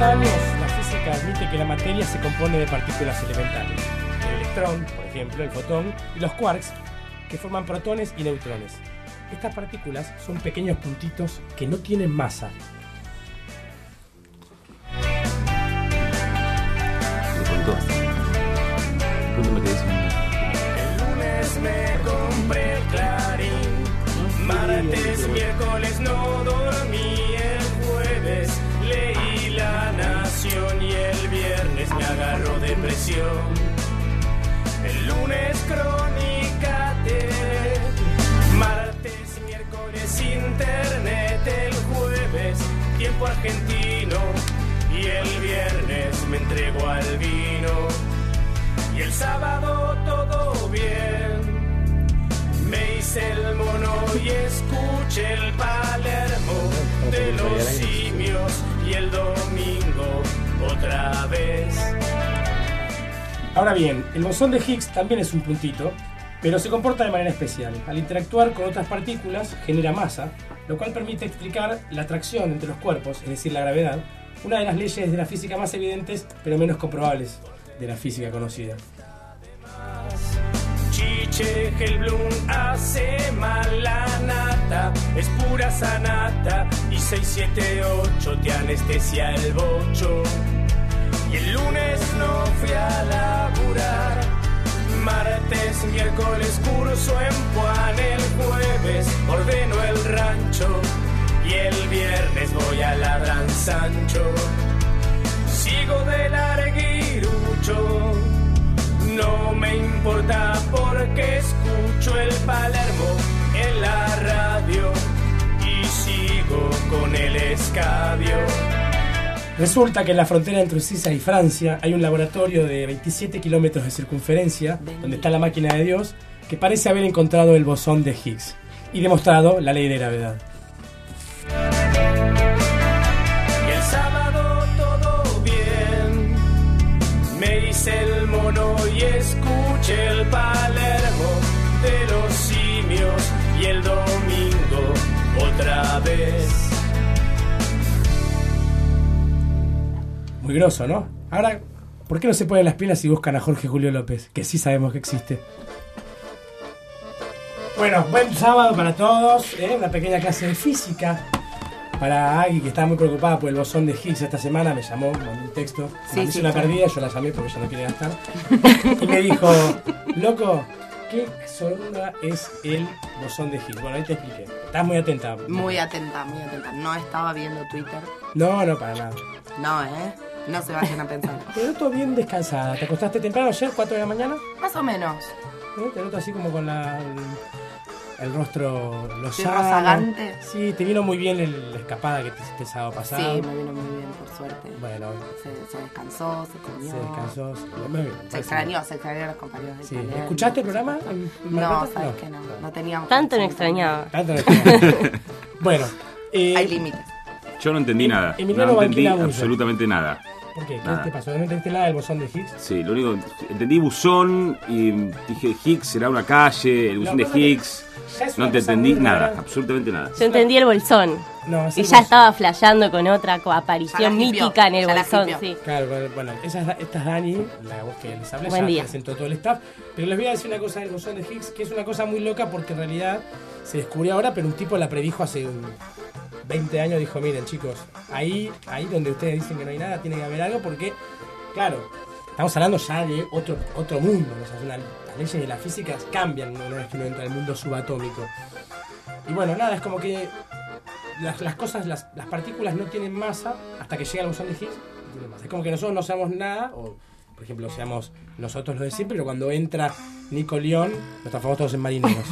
50 años, la física admite que la materia se compone de partículas elementales. El electrón, por ejemplo, el fotón, y los quarks, que forman protones y neutrones. Estas partículas son pequeños puntitos que no tienen masa. El lunes me compré el clarín. Martes, miércoles no El lunes cronicate. Martes, miércoles internet. El jueves tiempo argentino. Y el viernes me entrego al vino. Y el sábado todo bien. Me hice el mono y escuché el Palermo de los simios. Y el domingo otra vez. Ahora bien, el bosón de Higgs también es un puntito, pero se comporta de manera especial. Al interactuar con otras partículas, genera masa, lo cual permite explicar la atracción entre los cuerpos, es decir, la gravedad, una de las leyes de la física más evidentes, pero menos comprobables de la física conocida. Chiche hace mal la nata, es pura sanata y 678 te anestesia el. Y el lunes no fui a laburar, martes, miércoles curso en Juan, el jueves ordeno el rancho y el viernes voy a Ladran Sancho. Sigo de larguirucho. No me importa porque escucho el Palermo en la radio y sigo con el escabio. Resulta que en la frontera entre Suiza y Francia hay un laboratorio de 27 kilómetros de circunferencia, donde está la máquina de Dios, que parece haber encontrado el bosón de Higgs y demostrado la ley de gravedad. Y el sábado todo bien. Me hice el mono y escuché el Palermo de los simios y el domingo otra vez. Muy grosso, ¿no? Ahora, ¿por qué no se ponen las pilas y buscan a Jorge Julio López? Que sí sabemos que existe. Bueno, buen sábado para todos. ¿eh? Una pequeña clase de física. Para Agui, que estaba muy preocupada por el bosón de Higgs esta semana, me llamó, mandó un texto. Sí, una sí. perdida, yo la llamé porque ella no quiere gastar. y me dijo, loco, ¿qué sonda es el bosón de Higgs? Bueno, ahí te expliqué. Estás muy atenta. Muy atenta, muy atenta. No estaba viendo Twitter. No, no, para nada. No, ¿eh? No se vayan a pensar. Te noto bien descansada. ¿Te acostaste temprano ayer, 4 de la mañana? Más o menos. ¿Eh? Te noto así como con la, el, el rostro lozano. rozagante. Sí, te vino muy bien el- la escapada que te hiciste el sábado pasado. Sí, me vino muy bien, por suerte. Bueno, Se, se descansó, se comió. se descansó. se- muy bien, Se parece extrañó, se extrañó a los compañeros de Sí. Italiano, ¿Escuchaste el programa? en No, sabes Plata? que no. No teníamos. Tanto me conexión extrañaba. Tanto no extrañaba. bueno, eh, Hay límites. Yo no entendí Em- nada. Emiliano no entendí absolutamente nada. ¿por qué? ¿Qué Nada. te pasó? ¿No entendiste nada del bosón de Higgs? Sí, lo único. Entendí buzón y dije Higgs será una calle, el buzón de Higgs. ya es No te entendí nada, rara. absolutamente nada. Yo entendí el bolsón. No, Y ya estaba flasheando con otra aparición mítica en el bolsón, sí. Claro, bueno, esa es, esta es Dani, la voz que les habla, Buen ya día. presentó todo el staff. Pero les voy a decir una cosa del bosón de Higgs, que es una cosa muy loca porque en realidad se descubrió ahora, pero un tipo la predijo hace un 20 años, dijo, miren chicos, ahí, ahí donde ustedes dicen que no hay nada, tiene que haber algo porque, claro, estamos hablando ya de otro, otro mundo, o sea, una- las leyes de la física cambian una vez que uno entra al mundo subatómico. Y bueno, nada, es como que las, las cosas, las, las partículas no tienen masa hasta que llega el bosón de Higgs. no masa. Es como que nosotros no seamos nada, o por ejemplo, seamos nosotros los de siempre, pero cuando entra Nico León, nos transformamos todos en marineros.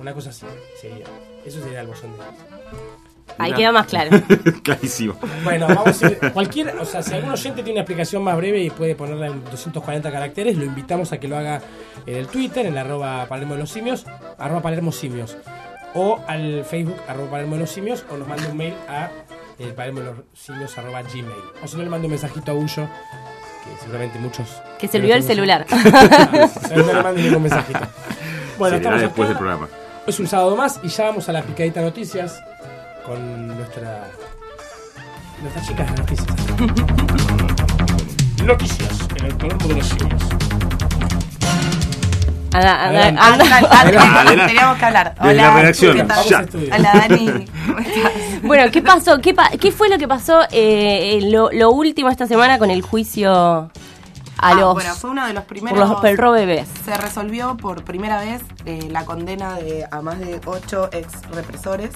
Una cosa así sería. Eso sería el bosón de Higgs. Ahí queda más claro. Clarísimo. Bueno, vamos a ir. Cualquier, o sea, si algún oyente tiene una explicación más breve y puede ponerla en 240 caracteres, lo invitamos a que lo haga en el Twitter, en la arroba Palermo de los Simios, arroba Palermo Simios, o al Facebook, arroba Palermo de los Simios, o nos mande un mail a eh, Palermo de los Simios, arroba Gmail. O si no, le mando un mensajito a Ullo, que seguramente muchos. Que se olvidó el celular. no le mande ningún mensajito. Bueno, Se leerá estamos después acá. del programa. Es un sábado más y ya vamos a la picadita noticias con nuestra Nuestras chicas de noticias. Noticias en el colombo de los simios. Anda, anda, Adelante. anda. Anda, anda, Adelante. anda, Teníamos que hablar. Desde Hola, la redacción, ¿qué tal? Ya. Hola, Dani. ¿Cómo estás? Bueno, ¿qué pasó? ¿Qué, pa- qué fue lo que pasó eh, eh, lo, lo último esta semana con el juicio a Ah, los, bueno, fue uno de los primeros. los por de bebés? Se resolvió por primera vez eh, la condena de a más de ocho ex represores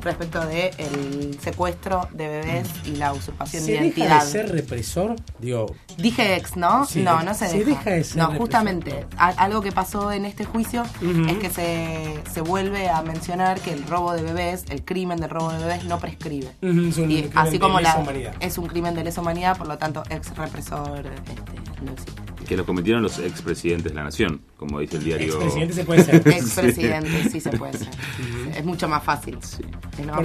respecto de el secuestro de bebés y la usurpación ¿Se de deja identidad. de ser represor? Digo, Dije ex, ¿no? Sí, no, no se, se deja. deja de ser no, represor. justamente. a- algo que pasó en este juicio es que se, se vuelve a mencionar que el robo de bebés, el crimen del robo de bebés no prescribe. Es un Y crimen así de como lesa la, humanidad. es un crimen de lesa humanidad, por lo tanto, ex represor este, Que lo cometieron los expresidentes de la nación, como dice el diario. expresidente se puede ser. Expresidente, sí se puede ser. Es mucho más fácil. Sí.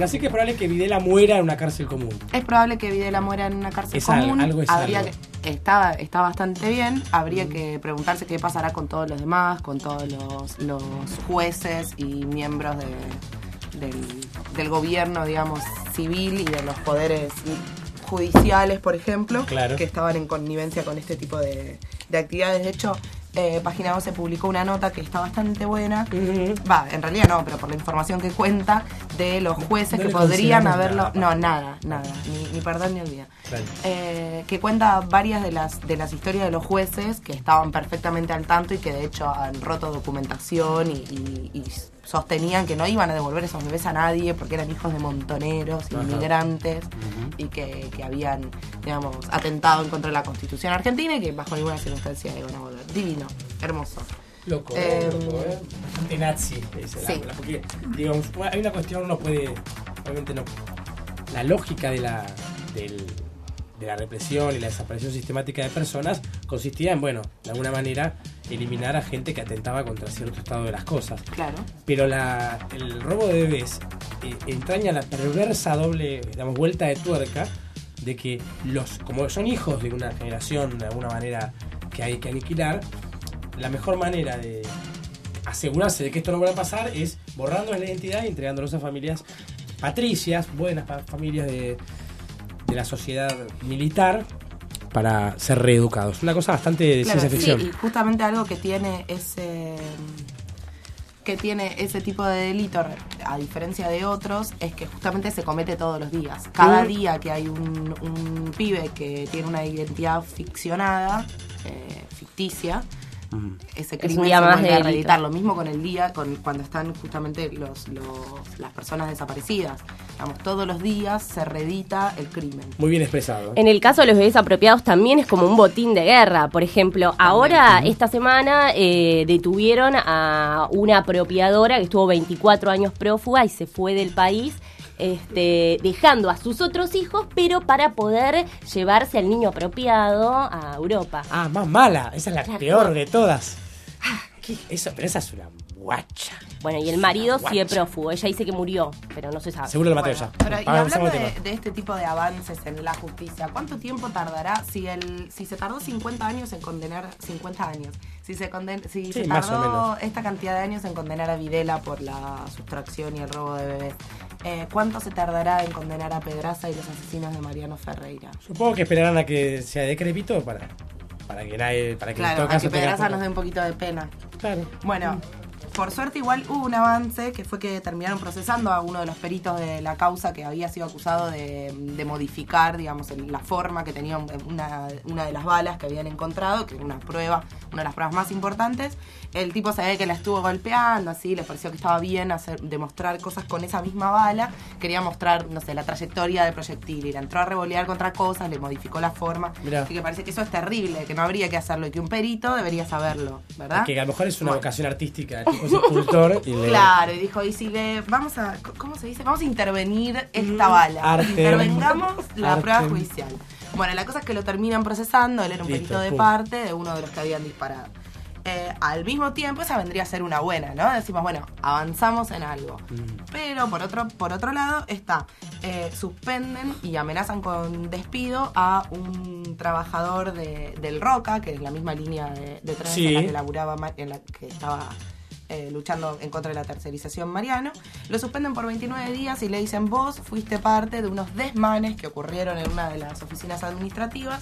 Así que es probable que Videla muera en una cárcel común. Es probable que Videla muera en una cárcel Es común. algo es Habría algo. que- está, está bastante bien. Habría que preguntarse qué pasará con todos los demás, con todos los, los jueces y miembros de- del, del gobierno, digamos, civil y de los poderes judiciales, por ejemplo, Claro. que estaban en connivencia con este tipo de, de actividades. De hecho, eh, Página 12 publicó una nota que está bastante buena. Va, en realidad no, pero por la información que cuenta de los jueces no que podrían haberlo. nada, no, nada, nada. Ni, ni perdón ni olvida. Claro. Eh, que cuenta varias de las, de las historias de los jueces que estaban perfectamente al tanto y que de hecho han roto documentación y, y- y sostenían que no iban a devolver esos bebés a nadie porque eran hijos de montoneros, Ajá. inmigrantes y que, que habían, digamos, atentado en contra de la constitución argentina y que bajo ninguna circunstancia iban a volver. Divino, hermoso. Loco, Eh, loco, ¿eh? Bastante nazi ese sí. Porque, digamos, hay una cuestión, uno puede. Obviamente no. La lógica de la, del- de la represión y la desaparición sistemática de personas consistía en, bueno, de alguna manera, eliminar a gente que atentaba contra cierto estado de las cosas. Claro. Pero la, el robo de bebés eh, entraña la perversa doble digamos, vuelta de tuerca de que los, como son hijos de una generación de alguna manera que hay que aniquilar, la mejor manera de asegurarse de que esto no vuelva a pasar es borrándoles la identidad y entregándolos a familias patricias, buenas familias de la sociedad militar para ser reeducados. Una cosa bastante de Claro, ciencia ficción. sí, y justamente algo que tiene ese que tiene ese tipo de delito a diferencia de otros es que justamente se comete todos los días. Cada Mm. día que hay un, un pibe que tiene una identidad ficcionada, eh, ficticia, ese un crimen día se más vuelve a reeditar. Lo mismo con el día, con cuando están justamente los, los- las personas desaparecidas. Digamos, todos los días se reedita el crimen. Muy bien expresado. En el caso de los bebés apropiados también es como un botín de guerra. Por ejemplo, ahora, esta semana, eh, detuvieron a una apropiadora que estuvo 24 años prófuga y se fue del país. Este, dejando a sus otros hijos, pero para poder llevarse al niño apropiado a Europa. Ah, más mala. Esa es la peor de todas. ¿Qué? Eso, pero esa es una guacha. Bueno, y el marido sigue guacha. prófugo. Ella dice que murió, pero no se sabe. Seguro lo mató Bueno, ella. Pero, y hablando de, este tipo de avances en la justicia, ¿cuánto tiempo tardará si el si se tardó 50 años en condenar 50 años? Si se conden, si Sí, se más o tardó menos. esta cantidad de años en condenar a Videla por la sustracción y el robo de bebés, eh, ¿cuánto se tardará en condenar a Pedraza y los asesinos de Mariano Ferreira? Supongo que esperarán a que sea decrépito para, para que nadie, para que en Claro, todo a caso que tenga Pedraza poco- nos dé un poquito de pena. Claro. Bueno, por suerte igual hubo un avance que fue que terminaron procesando a uno de los peritos de la causa que había sido acusado de, de modificar, digamos, la forma que tenía una, una de las balas que habían encontrado, que era una prueba, una de las pruebas más importantes. El tipo se ve que la estuvo golpeando, así, le pareció que estaba bien hacer, demostrar cosas con esa misma bala. Quería mostrar, no sé, la trayectoria del proyectil. Y la entró a revolear contra cosas, le modificó la forma. Mirá. Así que parece que eso es terrible, que no habría que hacerlo y que un perito debería saberlo, ¿verdad? Que a lo mejor es una Bueno. vocación artística. El tipo y le. Claro, y dijo, y si le vamos a, ¿cómo se dice? Vamos a intervenir esta bala. Mm, arte. Intervengamos la Arte. prueba judicial. Bueno, la cosa es que lo terminan procesando, él era un Listo, perito de pum. parte de uno de los que habían disparado. Eh, al mismo tiempo, esa vendría a ser una buena, ¿no? Decimos, bueno, avanzamos en algo. Mm. Pero por otro, por otro lado está, eh, suspenden y amenazan con despido a un trabajador de- del Roca, que es la misma línea de, de trenes Sí. en la que laburaba, en la que estaba eh, luchando en contra de la tercerización Mariano. Lo suspenden por 29 días y le dicen vos fuiste parte de unos desmanes que ocurrieron en una de las oficinas administrativas.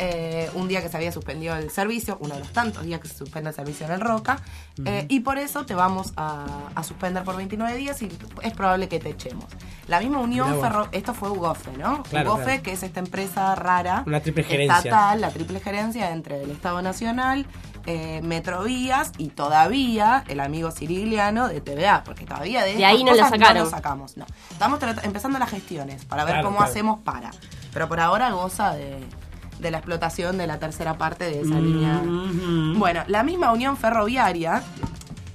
eh, un día que se había suspendido el servicio, uno de los tantos días que se suspende el servicio en el Roca, eh, y por eso te vamos a, a suspender por 29 días y es probable que te echemos. La misma Unión. Ferro... Esto fue Ugofe, ¿no? Claro, Ugofe, claro. que es esta empresa rara. Una triple gerencia. Estatal, la triple gerencia entre el Estado Nacional, eh, Metrovías y todavía el amigo Cirigliano de TVA, porque todavía de, De ahí no cosas sacaron. lo sacamos. No. Estamos empezando las gestiones para ver Claro, cómo claro. hacemos para. Pero por ahora goza de, de la explotación de la tercera parte de esa Mm, línea. Bueno, la misma Unión Ferroviaria,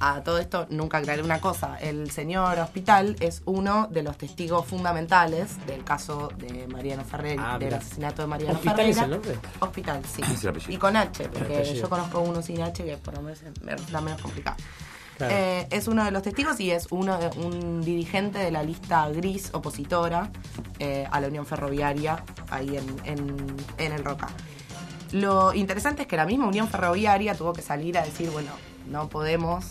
a todo esto nunca aclaré una cosa, el señor Hospital es uno de los testigos fundamentales del caso de Mariano Ferrer, Ah, del mira. asesinato de Mariano ¿Hospital Ferreira. es el nombre? Hospital, sí. Es el. Y con H, porque apellido. yo conozco uno sin H que por lo menos me resulta menos complicado. Claro. Eh, es uno de los testigos y es uno de- un dirigente de la lista gris opositora eh, a la Unión Ferroviaria ahí en, en- en el Roca. Lo interesante es que la misma Unión Ferroviaria tuvo que salir a decir, bueno, no podemos,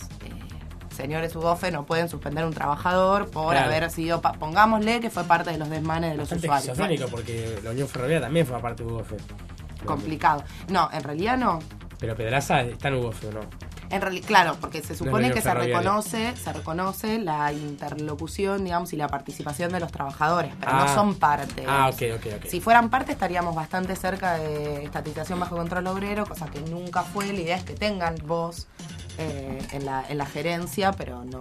señores Ugofe, no pueden suspender un trabajador por Claro. haber sido, pongámosle que fue parte de los desmanes de los usuarios. esquizofrénico porque la Unión Ferroviaria también fue parte de UGF. Complicado. No, en realidad no. Pero Pedraza está en UGF, ¿no? En realidad, claro, porque se supone que se reconoce, se reconoce la interlocución, digamos, y la participación de los trabajadores, pero no Ah. son parte. Ah, ok, ok, ok. Si fueran parte estaríamos bastante cerca de estatización bajo control obrero, cosa que nunca fue. La idea es que tengan voz eh, en, la, en la gerencia, pero no,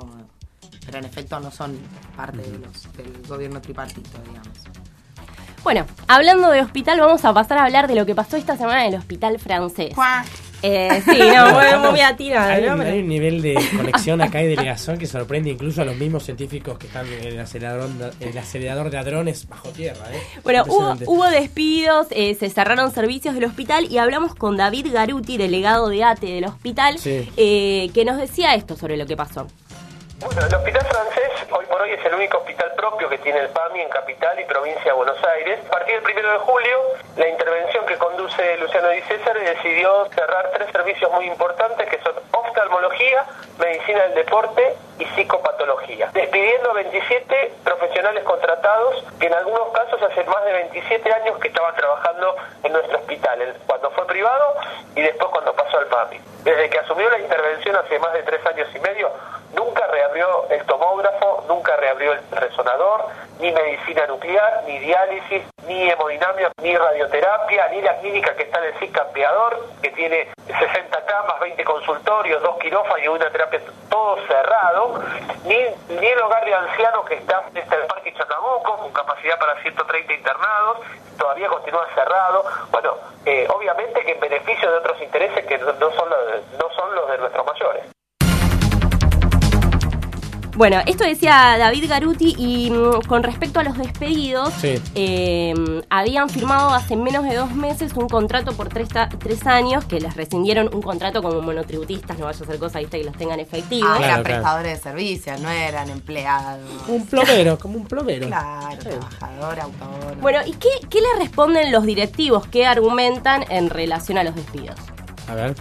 pero en efecto no son parte de los, del gobierno tripartito, digamos. Bueno, hablando de hospital, vamos a pasar a hablar de lo que pasó esta semana en el hospital francés. ¡Cuá! Eh, sí, no, muy, muy atinado, Hay, ¿no? un, hay un nivel de conexión acá y de ligación que sorprende incluso a los mismos científicos que están en el acelerador, el acelerador de hadrones bajo tierra. ¿eh? Bueno, hubo, hubo despidos, eh, se cerraron servicios del hospital y hablamos con David Garuti, delegado de ATE del hospital, Sí. eh, que nos decía esto sobre lo que pasó. Bueno, el hospital francés hoy por hoy es el único hospital propio que tiene el PAMI en capital y provincia de Buenos Aires. A partir del primero de julio, la intervención que conduce Luciano Di César decidió cerrar tres servicios muy importantes que son oftalmología, medicina del deporte y psicopatología, despidiendo a 27 profesionales contratados que en algunos casos hace más de 27 años que estaban trabajando en nuestro hospital, cuando fue privado y después cuando pasó al PAMI. Desde que asumió la intervención hace más de tres años y medio, nunca reabrió el tomógrafo, nunca reabrió el resonador, ni medicina nuclear, ni diálisis, ni hemodinamia, ni radioterapia, ni la clínica que está en el CIC Campeador, que tiene 60 camas, 20 consultorios, dos quirófanos y una terapia, todo cerrado, ni, ni el hogar de ancianos que está en el Parque Chacabuco, con capacidad para 130 internados, todavía continúa cerrado. Bueno, eh, obviamente que en beneficio de otros intereses que no son los Bueno, esto decía David Garuti y mm, con respecto a los despedidos, Sí. eh, habían firmado hace menos de dos meses un contrato por tres, tres años que les rescindieron un contrato como monotributistas, no vaya a ser cosa, viste, que los tengan efectivos. Ah, Claro, eran claro. prestadores de servicios, no eran empleados. Un plomero, como un plomero. Claro, trabajador, autónomo. Bueno, ¿y qué, qué le responden los directivos? ¿Qué argumentan en relación a los despidos? A ver.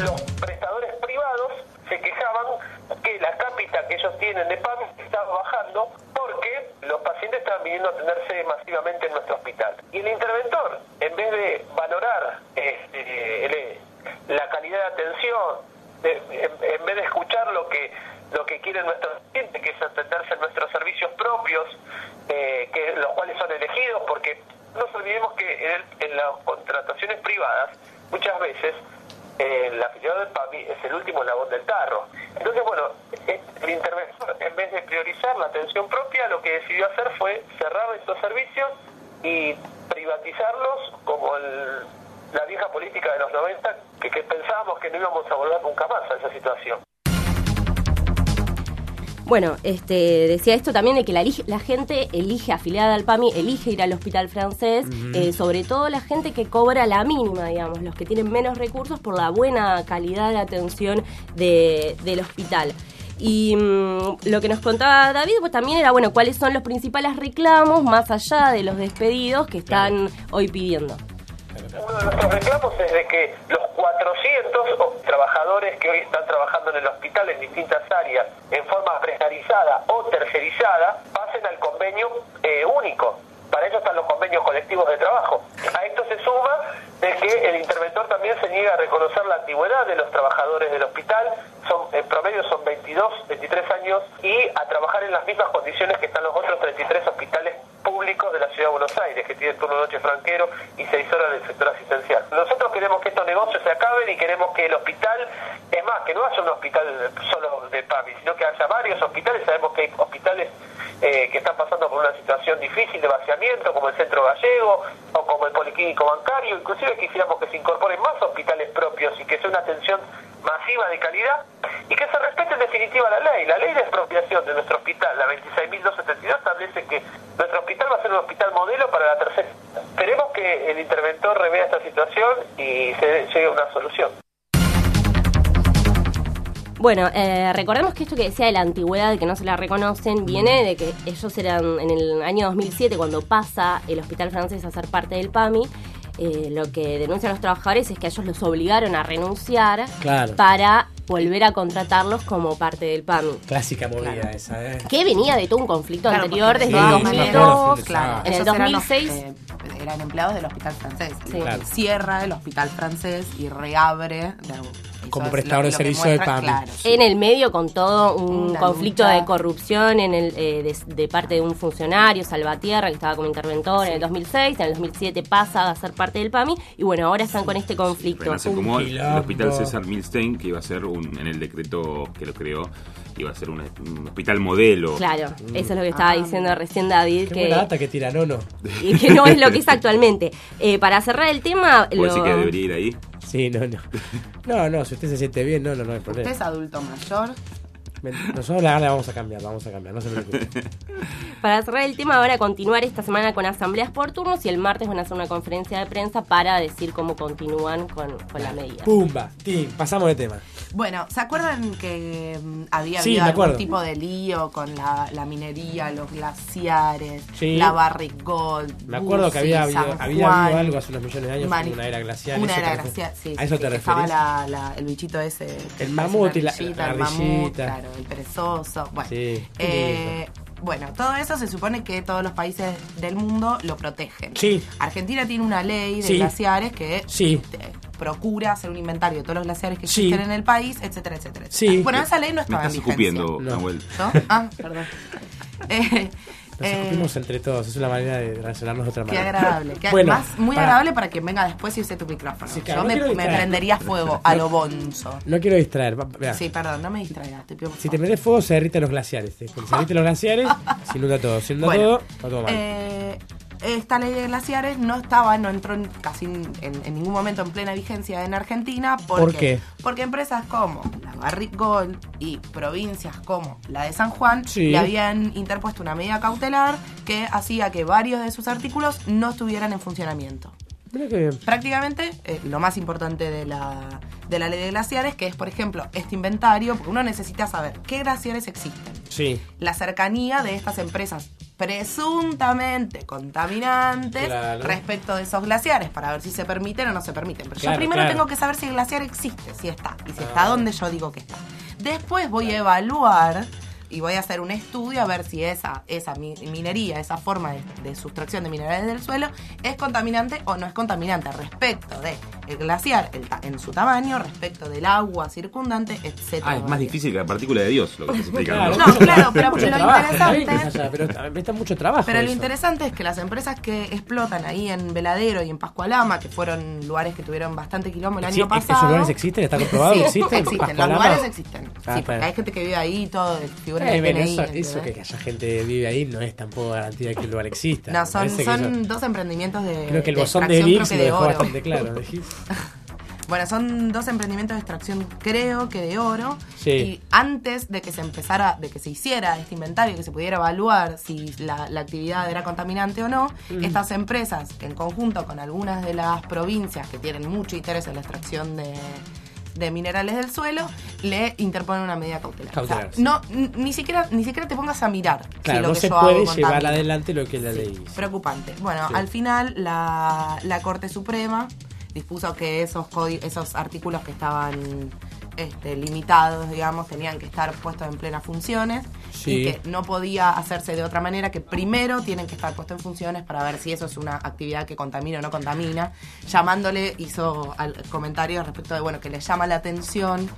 los prestadores privados se quejaban que la cápita que ellos tienen de PAMI estaba bajando porque los pacientes estaban viniendo a atenderse masivamente en nuestro hospital. Y el interventor, en vez de valorar este, el- la calidad de atención, de- en, en vez de escuchar lo que lo que quieren nuestros pacientes, que es atenderse en nuestros servicios propios, eh, que los cuales son elegidos, porque no nos olvidemos que en, el- en las contrataciones privadas, muchas veces eh, el afiliado del PAMI es el último eslabón del tarro. Entonces, bueno, eh, el interventor, en vez de priorizar la atención propia, lo que decidió hacer fue cerrar estos servicios y privatizarlos como el- la vieja política de los 90, que, que pensábamos que no íbamos a volver nunca más a esa situación. Bueno, este, decía esto también de que la, gente elige afiliada al PAMI, elige ir al hospital francés, eh, sobre todo la gente que cobra la mínima, digamos, los que tienen menos recursos por la buena calidad de atención de- del hospital. Y mm, lo que nos contaba David pues también era, bueno, cuáles son los principales reclamos más allá de los despedidos que están hoy pidiendo. Uno de nuestros reclamos es de que los 400 o- trabajadores que hoy están trabajando en el hospital en distintas áreas en forma precarizada o tercerizada pasen al convenio eh, único. Para eso están los convenios colectivos de trabajo. A esto se suma de que el interventor también se niega a reconocer la antigüedad de los trabajadores del hospital, son en promedio son 22, 23 años, y a trabajar en las mismas condiciones que están los otros 33 hospitales públicos de la Ciudad de Buenos Aires, que tienen turno noche franquero y 6 horas del sector asistencial. Nosotros queremos que estos negocios se acaben y queremos que el hospital, es más, que no haya un hospital solo de PAMI, sino que haya varios hospitales, sabemos que hay hospitales eh, que están pasando por una situación difícil de vaciamiento, como el Centro Gallego o como el Policlínico Bancario, inclusive quisiéramos que se incorporen más hospitales propios y que sea una atención masiva de calidad y que se respete en definitiva la ley. La ley de expropiación de nuestro hospital, la 26.272, establece que nuestro hospital va a ser un hospital modelo para la tercera. Esperemos que el interventor revea esta situación y se llegue a una solución. Bueno, eh, recordemos que esto que decía de la antigüedad, de que no se la reconocen, viene de que ellos eran en el año 2007, cuando pasa el hospital francés a ser parte del PAMI, eh, lo que denuncian los trabajadores es que ellos los obligaron a renunciar Claro. para volver a contratarlos como parte del PAMI. Clásica movida esa, ¿eh? Que venía de todo un conflicto Claro, anterior desde sí, el me acuerdo, 2002. sí, Claro, En el ellos eran los- 2006 eh, eran empleados del hospital francés. Sí. Cierra el hospital francés y reabre. de- eso Como es prestador de servicio de PAMI. Claro. en el medio con todo un Una conflicto lucha. de corrupción en el, eh, de, de parte de un funcionario, Salvatierra, que estaba como interventor en el 2006, en el 2007 pasa a ser parte del PAMI, y bueno, ahora están con este conflicto. Un como el quilombo. hospital César Milstein, que iba a ser un, en el decreto que lo creó, iba a ser un, un hospital modelo. Claro, eso es lo que estaba Ah, diciendo recién David, Qué que, buena data que tira, no, no. y que no es lo que es actualmente. Eh, para cerrar el tema... ¿Puedo decir lo- que debería ir ahí? Sí, no, no. No, no, si usted se siente bien, no, no, no hay Usted problema. es adulto mayor. Nosotros la, la vamos a cambiar, la vamos a cambiar, no se preocupe. Para cerrar el tema, van a continuar esta semana con asambleas por turnos y el martes van a hacer una conferencia de prensa para decir cómo continúan con, con la medida. Pumba, tim, pasamos de tema. Bueno, ¿se acuerdan que mm, había Sí, habido algún acuerdo. tipo de lío con la, la minería, los glaciares, Sí. la Barrick Gold? Me acuerdo que había habido, había habido algo hace unos millones de años, Mani- una era glacial. Una ¿eso era glacial, sí. ¿A eso sí, te que Estaba referís? la, la- el bichito ese. El mamut y la- ardillita, la el mamut, ardillita. claro, el perezoso. Bueno, Sí, eh, bueno, todo eso se supone que todos los países del mundo lo protegen. Sí. Argentina tiene una ley de Sí. glaciares que Sí. eh, procura hacer un inventario de todos los glaciares que Sí. existen en el país, etcétera, etcétera. Sí. Bueno, esa ley no Me estaba en estás vigencia. escupiendo, No. Ah, perdón. Eh, Nos eh, escupimos entre todos, es una manera de relacionarnos de otra Qué manera. agradable. Qué Bueno, más, muy para- agradable para que venga después y use tu micrófono. Sí, claro, Yo no me, prendería fuego a lo bonzo. No quiero distraer, va- vea. Sí, perdón, no me distraigas, te pido Si te metes fuego, se derriten los glaciares. ¿sí? Porque se derriten los glaciares, se inunda todo. Se inunda Bueno, todo, va todo mal. eh, esta ley de glaciares no estaba, no entró en, casi en, en ningún momento en plena vigencia en Argentina. ¿Por, ¿Por qué? Porque empresas como la Barrick Gold y provincias como la de San Juan Sí. le habían interpuesto una medida cautelar que hacía que varios de sus artículos no estuvieran en funcionamiento. Que Prácticamente eh, lo más importante de la, de la ley de glaciares, que es, por ejemplo, este inventario, porque uno necesita saber qué glaciares existen, sí. la cercanía de estas empresas presuntamente contaminantes Claro. respecto de esos glaciares para ver si se permiten o no se permiten. Pero Claro, yo primero claro. tengo que saber si el glaciar existe, si está, y si está donde yo digo que está. Después voy a evaluar y voy a hacer un estudio a ver si esa, esa mi- minería, esa forma de, de sustracción de minerales del suelo es contaminante o no es contaminante respecto de el glaciar el ta- en su tamaño, respecto del agua circundante, etcétera. Ah, es más difícil que la partícula de Dios lo que estás explicando. No, claro, pero mucho lo trabajo, interesante- se pero está mucho trabajo. Pero lo eso. interesante es que las empresas que explotan ahí en Veladero y en Pascualama, que fueron lugares que tuvieron bastante quilombo el año pasado. ¿Esos lugares existen? ¿Está comprobado? Sí, ¿Existen? existen, los lugares existen. Ah, sí, porque hay gente que vive ahí, todo, figura Eh, eso, que haya gente vive ahí no es tampoco garantía de que el lugar exista. No, son, que dos emprendimientos de. Creo que el de bosón de lo que de dejó oro. bastante claro. Bueno, son dos emprendimientos de extracción, creo que de oro. Sí. Y antes de que se empezara, de que se hiciera este inventario, que se pudiera evaluar si la, la actividad era contaminante o no, Mm. estas empresas, en conjunto con algunas de las provincias que tienen mucho interés en la extracción de, de minerales del suelo, le interponen una medida cautelar. O sea, Cautelar, sí. no, ni siquiera, ni siquiera te pongas a mirar. si Claro, lo no que se yo puede llevar adelante lo que la Sí, ley dice. preocupante. Bueno, Sí. al final la, la Corte Suprema dispuso que esos esos artículos que estaban este, limitados, digamos, tenían que estar puestos en plenas funciones Sí. y que no podía hacerse de otra manera, que primero tienen que estar puestos en funciones para ver si eso es una actividad que contamina o no contamina. Llamándole, hizo al- comentarios respecto de, bueno, que le llama la atención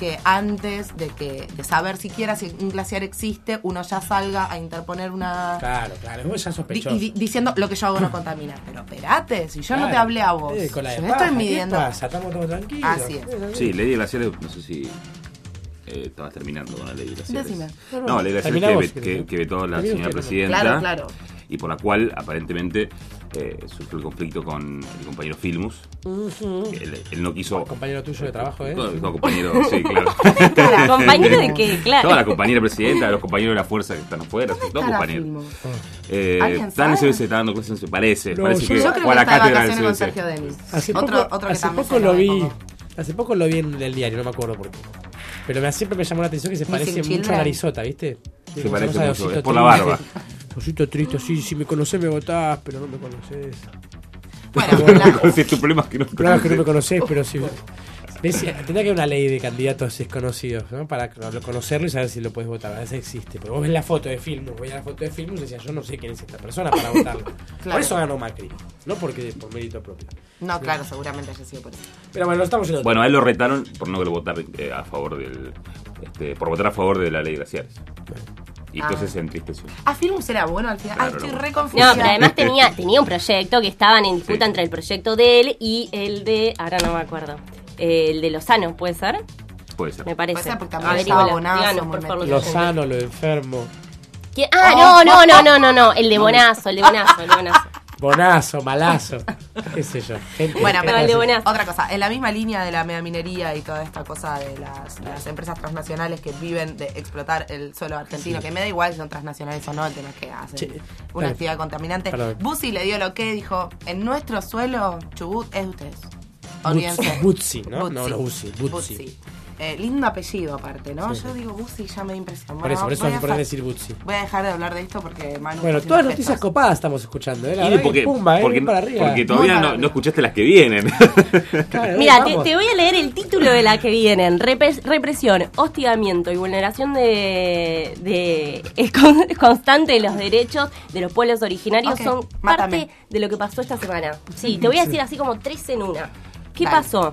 que antes de que de saber siquiera si un glaciar existe, uno ya salga a interponer una... Claro, claro, vos ya Di- sospechoso. y di- diciendo lo que yo hago no contamina. Pero espérate, si yo no te hablé a vos, Eh, con la de yo paja, estoy ¿qué midiendo. pasa? Estamos todos tranquilos. Así es. Sí, Ley de Glaciares, no sé si eh, estabas terminando con la Ley de Glaciares. Decime. No, no, No, Ley de Glaciares que, que, que vetó la señora presidenta. Claro, claro. Y por la cual, aparentemente, eh, surgió el conflicto con el compañero Filmus. él, él no quiso... Compañero tuyo de trabajo, ¿eh? No, no, compañero, sí, claro. Compañero de que, claro. Toda la compañera presidenta, los compañeros de la fuerza que están afuera, ¿Dónde todos la compañeros. Eh, ¿Alguien están en? CBC, está dando clases, parece, No, parece yo- que Yo creo que la está de vacaciones con CBC. Sergio Denis. Hace otro, poco, otro que hace poco lo vi. Hace poco lo vi en el diario, no me acuerdo por qué. Pero me, siempre me llamó la atención que se parece mucho a Narizota, ¿viste? Se parece mucho, es por la barba. Osito triste, sí, si me conocés me votás, pero no me conoces. Bueno, la- es tu problema es que no Claro que no me conoces. conocés, pero si... Tendría que haber una ley de candidatos desconocidos, ¿no? Para conocerlo y saber si lo puedes votar. A veces existe. Pero vos ves la foto de Filmus, voy a la foto de Filmus y decía, yo no sé quién es esta persona para votarlo. Claro. Por eso ganó Macri, no porque por mérito propio. No, claro, seguramente haya sido por eso. Pero bueno, estamos en otro. Bueno, a él lo retaron por no votar eh, a favor del. Este, por votar a favor de la ley de glaciares. Y entonces Ah. se entristeció. Ah, Filmus era bueno al final. Claro, Ay, estoy no. re confundida. No, pero además tenía, tenía un proyecto que estaban en disputa Sí. entre el proyecto de él y el de. Ahora no me acuerdo. el de Lozano, ¿puede ser? Puede ser. Me parece. Puede ser, porque también Averígualo, estaba muy por favor, los Lo oyentes. sano, lo enfermo. ¿Quién? Ah, no, no, no, no, no, no. El de Bonazo, el de Bonazo, el de Bonazo. Bonazo, malazo. ¿Qué sé yo? Gente- Bueno, No, pero el de Bonazo. otra cosa, en la misma línea de la megaminería y toda esta cosa de las, las empresas transnacionales que viven de explotar el suelo argentino, que me da igual si son transnacionales o no, el tema que hacen Che, una dale. actividad contaminante. Bussi le dio lo que dijo, en nuestro suelo, Chubut es de ustedes. Butsi, ¿no? No, no, Butsi, Butsi. Eh, lindo apellido aparte, ¿no? Sí. Yo digo Bussi ya me da impresión. Por eso, por eso decir Butsi. Voy a dejar de hablar de esto porque Manu Bueno, todas noticias gestos. copadas estamos escuchando, ¿eh? La Y verdad porque, que pumba, ¿eh? porque, para arriba. porque todavía no, escuchaste las que vienen. Claro, Mira, te, voy a leer el título de la que vienen. Repres- represión, hostigamiento y vulneración de, con- constante de los derechos de los pueblos originarios son mátame. parte de lo que pasó esta semana. Sí, te voy a decir así como tres en una. ¿Qué Dale. pasó?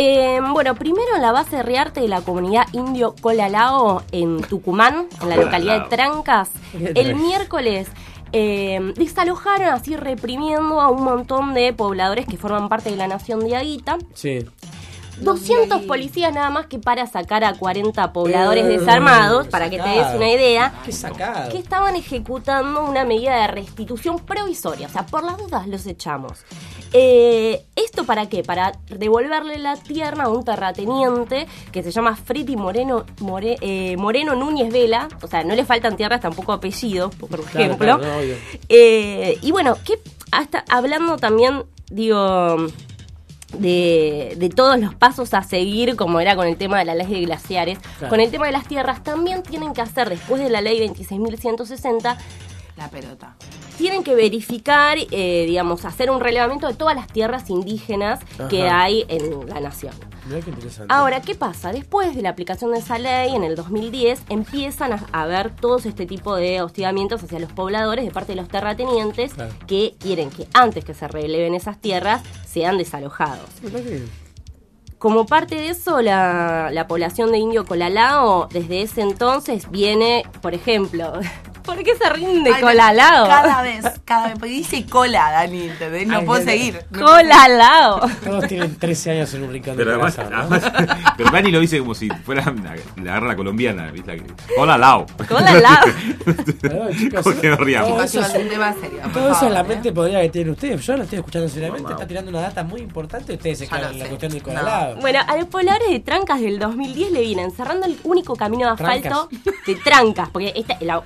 Eh, bueno, primero en la base de Riarte de la comunidad indio Colalao en Tucumán, en la localidad de Trancas, el miércoles eh, desalojaron así reprimiendo a un montón de pobladores que forman parte de la nación de Aguita. Sí. 200 policías nada más que para sacar a 40 pobladores Eh, desarmados, para que te des una idea, Qué sacado. que estaban ejecutando una medida de restitución provisoria. O sea, por las dudas los echamos. Eh, ¿Esto para qué? Para devolverle la tierra a un terrateniente que se llama Friti Moreno, More- eh, Moreno Núñez Vela. O sea, no le faltan tierras, tampoco apellidos, por ejemplo. claro, no, obvio. Eh, y bueno, ¿qué, hasta hablando también, digo, de, de todos los pasos a seguir, como era con el tema de la ley de glaciares, Claro. con el tema de las tierras, también tienen que hacer, después de la ley 26.160, La pelota. tienen que verificar, eh, digamos, hacer un relevamiento de todas las tierras indígenas que hay en la nación. Mirá qué interesante. Ahora, ¿qué pasa? Después de la aplicación de esa ley, en el 2010, empiezan a a haber todos este tipo de hostigamientos hacia los pobladores de parte de los terratenientes Claro. que quieren que antes que se releven esas tierras sean desalojados. Mirá que- Como parte de eso, la, la población de Indio Colalao desde ese entonces viene, por ejemplo, ¿por qué se rinde Ay, Colalao? Cada vez, cada vez. Porque dice cola, Dani, ¿entendés? No Ay, puedo no, seguir. No Colalao. Todos tienen 13 años en un rincón Pero de además, casa, ¿no? además- pero Dani lo dice como si fuera la, la garra colombiana, ¿viste? La que- Hola, Lao. Colalao. Perdón, chicos, ¿Cómo que nos riamos? todo eso es- un tema serio. por Todo eso en la favor, ¿eh? mente podría que tienen ustedes. Yo lo estoy escuchando seriamente. Está tirando una data muy importante. Ustedes se quedan en la sé. cuestión del No. colorado. Bueno, a los pobladores de Trancas del 2010 le vienen cerrando el único camino de asfalto de Trancas, porque esta, la,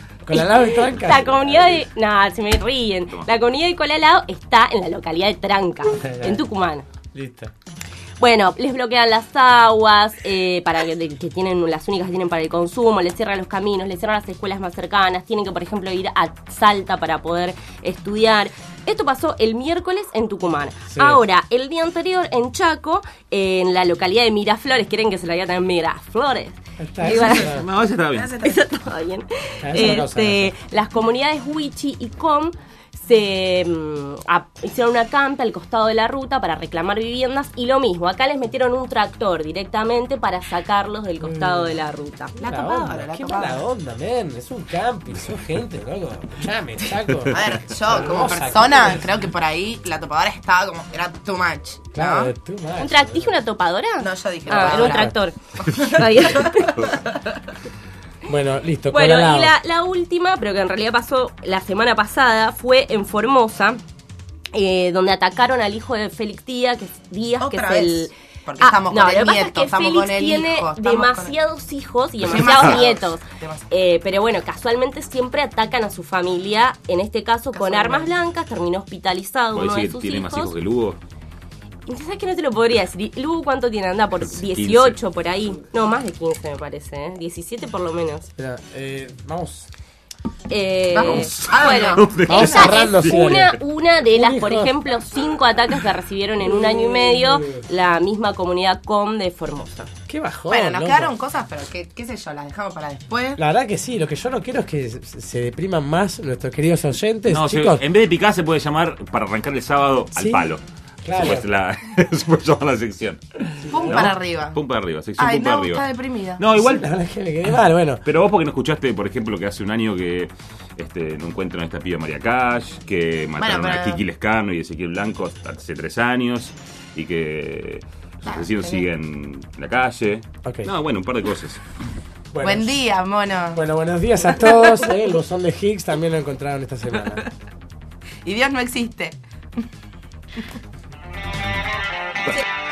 Y. La comunidad de. Nah, se me ríen. La comunidad de Colalao está en la localidad de Trancas, en Tucumán. Listo. Bueno, les bloquean las aguas, eh, para que, de- que tienen las únicas que tienen para el consumo, les cierran los caminos, les cierran las escuelas más cercanas, tienen que, por ejemplo, ir a Salta para poder estudiar. Esto pasó el miércoles en Tucumán. Sí. Ahora, el día anterior en Chaco, en la localidad de Miraflores, quieren que se la diga también Miraflores. Está, Y eso está- No, bien. Eso estaba bien. Este, las comunidades Wichi y Com se mm, a- hicieron una campa al costado de la ruta para reclamar viviendas y lo mismo, acá les metieron un tractor directamente para sacarlos del costado de la ruta. La Mala topada, onda, la Qué topada. mala onda, men. Es un camping, son gente, loco. Escuchame, chaco. A ver, yo como persona ¿qué creo que por ahí la topadora estaba como, era too much. ¿no? Claro, too much. ¿Un tra- ¿Dije una topadora? No, yo dije Ah, era un topadora. tractor. Bueno, listo. Bueno, Colorado. y la, la última, pero que en realidad pasó la semana pasada, fue en Formosa, eh, donde atacaron al hijo de Félix Díaz, que es, Díaz, que es el... porque estamos no, con el lo que pasa nieto, es que estamos Félix con el tiene hijo, el- demasiados hijos y demasiados Demasiados, nietos. demasiados. Eh, pero bueno, casualmente siempre atacan a su familia, en este caso con armas blancas, terminó hospitalizado ¿Puedo uno de sus tiene más hijos. hijos que Lugo? Entonces, que no te lo podría decir. ¿Y Lugo cuánto tiene? Anda por 15. 18 por ahí. No, más de 15 me parece, ¿eh? 17 por lo menos. Espera, eh, vamos. Eh, Vamos. Bueno, Vamos esa es una, una de las, por ejemplo, cinco ataques que recibieron en un año y medio la misma comunidad com de Formosa. Qué bajón. Bueno, nos loco. quedaron cosas, pero que, qué sé yo, las dejamos para después. La verdad que sí, lo que yo no quiero es que se, depriman más nuestros queridos oyentes. No, se- chicos. en vez de picar se puede llamar para arrancar el sábado Sí, al palo. Claro. Se puede, la, la sección. Pum ¿no? para arriba. Pum para arriba, sección Ay, pum para no, arriba. está deprimida. No, igual. La verdad es que me quedé mal, bueno. Pero vos porque no escuchaste, por ejemplo, que hace un año que este, no encuentran a esta piba María Cash, que mataron Bueno, a Kiki Lescano y Ezequiel Blanco hace tres años, y que los asesinos está siguen en la calle. Ok. No, bueno, un par de cosas. Bueno, Buen día, mono. Bueno, buenos días a todos. eh, El bosón de Higgs también lo encontraron esta semana. Y Dios no existe. Mucha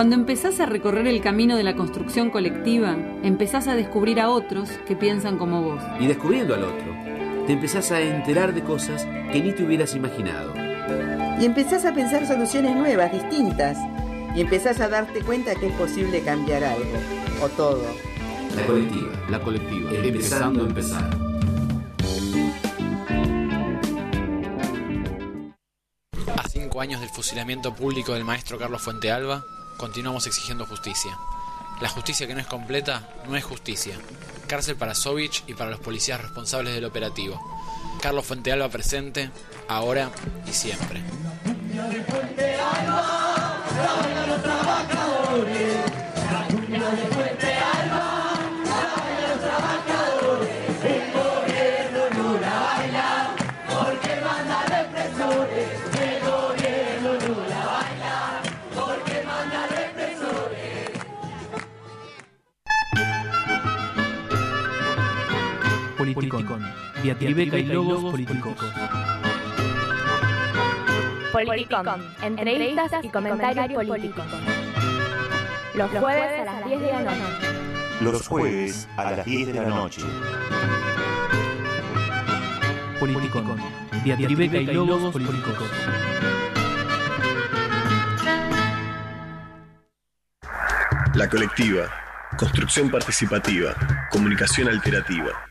Cuando empezás a recorrer el camino de la construcción colectiva, empezás a descubrir a otros que piensan como vos. Y descubriendo al otro, te empezás a enterar de cosas que ni te hubieras imaginado. Y empezás a pensar soluciones nuevas, distintas. Y empezás a darte cuenta que es posible cambiar algo, o todo. La colectiva, la colectiva, empezando a empezar. A cinco años del fusilamiento público del maestro Carlos Fuentealba, continuamos exigiendo justicia. La justicia que no es completa no es justicia. Cárcel para Sovich y para los policías responsables del operativo. Carlos Fuentealba presente, ahora y siempre. Politicón. Diatribeca y logos políticos. Politicón. Entrevistas y comentarios políticos. Los jueves a las 10 de la noche. Los jueves a las 10 de la noche. Politicón. Diatribeca y logos políticos. La colectiva. Construcción participativa. Comunicación alternativa.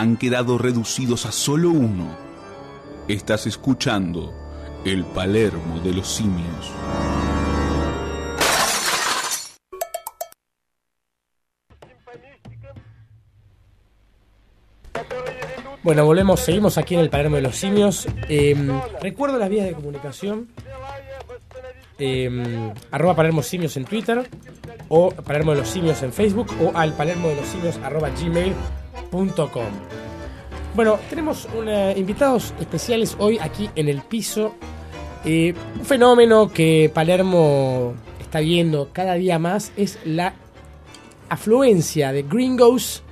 han quedado reducidos a solo uno. Estás escuchando el Palermo de los simios. Bueno, volvemos, seguimos aquí en el Palermo de los Simios. Eh, recuerdo las vías de comunicación. Eh, arroba Palermo Simios en Twitter o Palermo de los Simios en Facebook o al Palermo de los Simios arroba Bueno, tenemos una- invitados especiales hoy aquí en el piso. Eh, un fenómeno que Palermo está viendo cada día más es la afluencia de gringos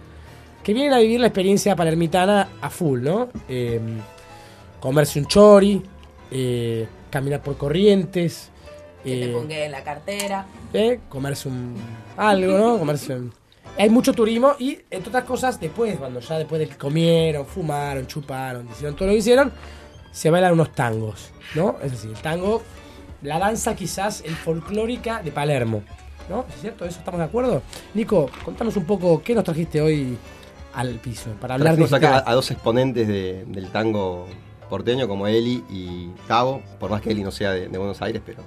que vienen a vivir la experiencia palermitana a full, ¿no? Eh, comerse un chori, eh, caminar por corrientes, Que te eh, en la cartera. eh, comerse un algo, ¿no? Comerse un- Hay mucho turismo y, entre otras cosas, después, cuando ya después de que comieron, fumaron, chuparon, hicieron todo lo que hicieron, se bailan unos tangos, ¿no? Es decir, el tango, la danza quizás el folclórica de Palermo, ¿no? ¿Es cierto? ¿Eso estamos de acuerdo? Nico, contanos un poco qué nos trajiste hoy al piso para hablar de Trajimos acá tema. a dos exponentes de- del tango porteño como Eli y Cabo, por más que Eli no sea de, de Buenos Aires, pero...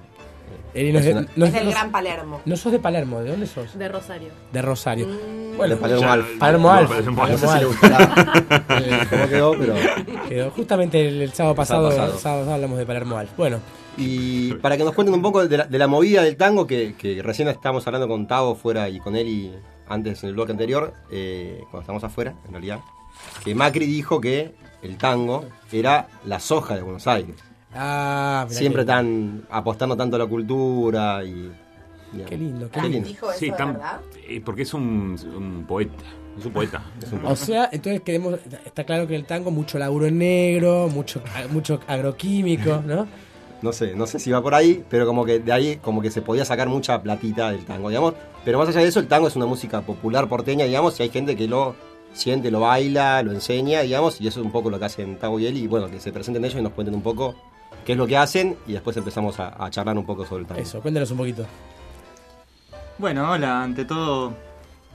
eh, no es de- una- no es del no- Gran Palermo. No sos de Palermo, ¿de dónde sos? De Rosario. De Rosario. De Palermo ya- Alf. Palermo Alf. Palermo Alf. Palermo No sé si le Alf. gustará, eh, cómo quedó, pero- Quedó justamente el, el sábado pasado, pasado. el sábado hablamos de Palermo Alf. Bueno, Y para que nos cuenten un poco de la, de la movida del tango, que, que recién estábamos hablando con Tavo fuera y con Eli antes en el bloque anterior, eh, cuando estábamos afuera, en realidad, que Macri dijo que el tango era la soja de Buenos Aires. Ah, Siempre están apostando tanto a la cultura y... digamos, Qué lindo, qué lindo. lindo. Sí, tan- eh, porque es un, un poeta. Es un poeta. O sea, entonces queremos. Está claro que en el tango mucho laburo en negro, mucho, mucho agroquímico, ¿no? No sé, no sé si va por ahí, pero como que de ahí como que se podía sacar mucha platita del tango, digamos. Pero más allá de eso, el tango es una música popular porteña, digamos, y hay gente que lo siente, lo baila, lo enseña, digamos, y eso es un poco lo que hacen Tago y Eli, y bueno, que se presenten ellos y nos cuenten un poco qué es lo que hacen, y después empezamos a, a charlar un poco sobre el tango. Eso, cuéntanos un poquito. Bueno, hola, ante todo,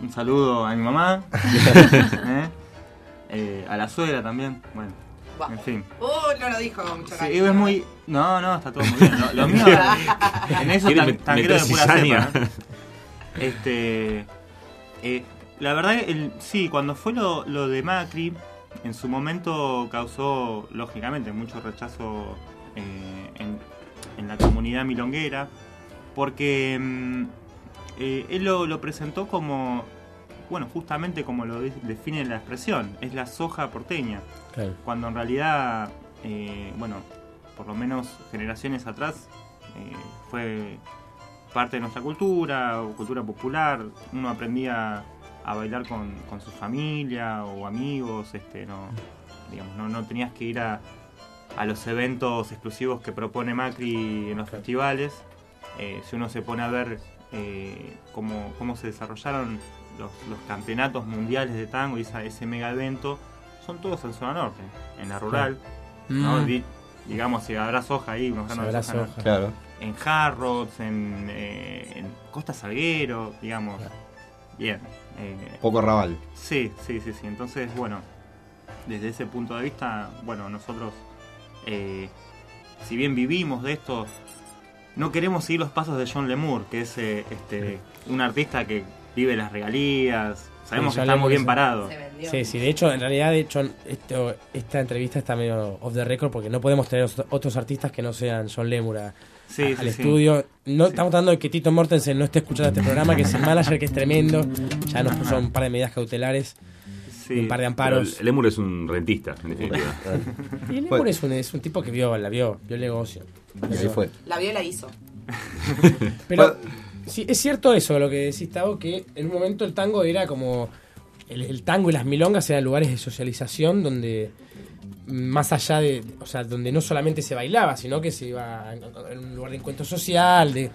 un saludo a mi mamá, ¿eh? Eh, a la suegra también, bueno, en fin. Uh, no lo dijo mucho Sí, cariño. es muy... No, no, está todo muy bien. Lo, lo mío, en eso tan, tanquero de pura cepa. ¿eh? Este... eh, la verdad, el, sí, cuando fue lo, lo de Macri, en su momento causó, lógicamente, mucho rechazo eh, en, en la comunidad milonguera, porque mm, eh, él lo, lo presentó como, bueno, justamente como lo de- define la expresión, es la soja porteña, Claro. cuando en realidad, eh, bueno, por lo menos generaciones atrás, fue parte de nuestra cultura, o cultura popular, uno aprendía a bailar con, con su familia o amigos, este, no, digamos, no, no tenías que ir a, a los eventos exclusivos que propone Macri en los festivales. Eh, si uno se pone a ver eh, cómo, cómo se desarrollaron los, los campeonatos mundiales de tango y esa- ese mega evento, son todos en zona norte, en la rural. ¿no? Mm. Di- digamos, si habrá soja ahí, unos granos de Habrá soja. Claro. En Harrods, en, eh, en Costa Salguero, digamos. Bien. eh, Poco arrabal. Sí, sí, sí, sí. Entonces, bueno, desde ese punto de vista, bueno, nosotros, eh, si bien vivimos de esto, no queremos seguir los pasos de John Lemur, que es eh, este, un artista que vive las regalías. Sabemos Sí, que está muy bien parado. Sí, sí, de hecho, en realidad, de hecho, esto, esta entrevista está medio off the record porque no podemos tener os- otros artistas que no sean John Lemur a- Sí, a- sí, al sí. estudio. No estamos tratando de que Tito Mortensen no esté escuchando este programa, que es el manager, que es tremendo. Ya nos puso un par de medidas cautelares, y un par de amparos. el, Lemur es un rentista, en definitiva. Y el Lemur es un, es un tipo que vio, la vio, vio el negocio. Y ahí fue. La viola hizo. Pero sí, es cierto eso, lo que decís, Tavo, que en un momento el tango era como. El, el tango y las milongas eran lugares de socialización donde. Más allá de. O sea, donde no solamente se bailaba, sino que se iba en, en un lugar de encuentro social, de,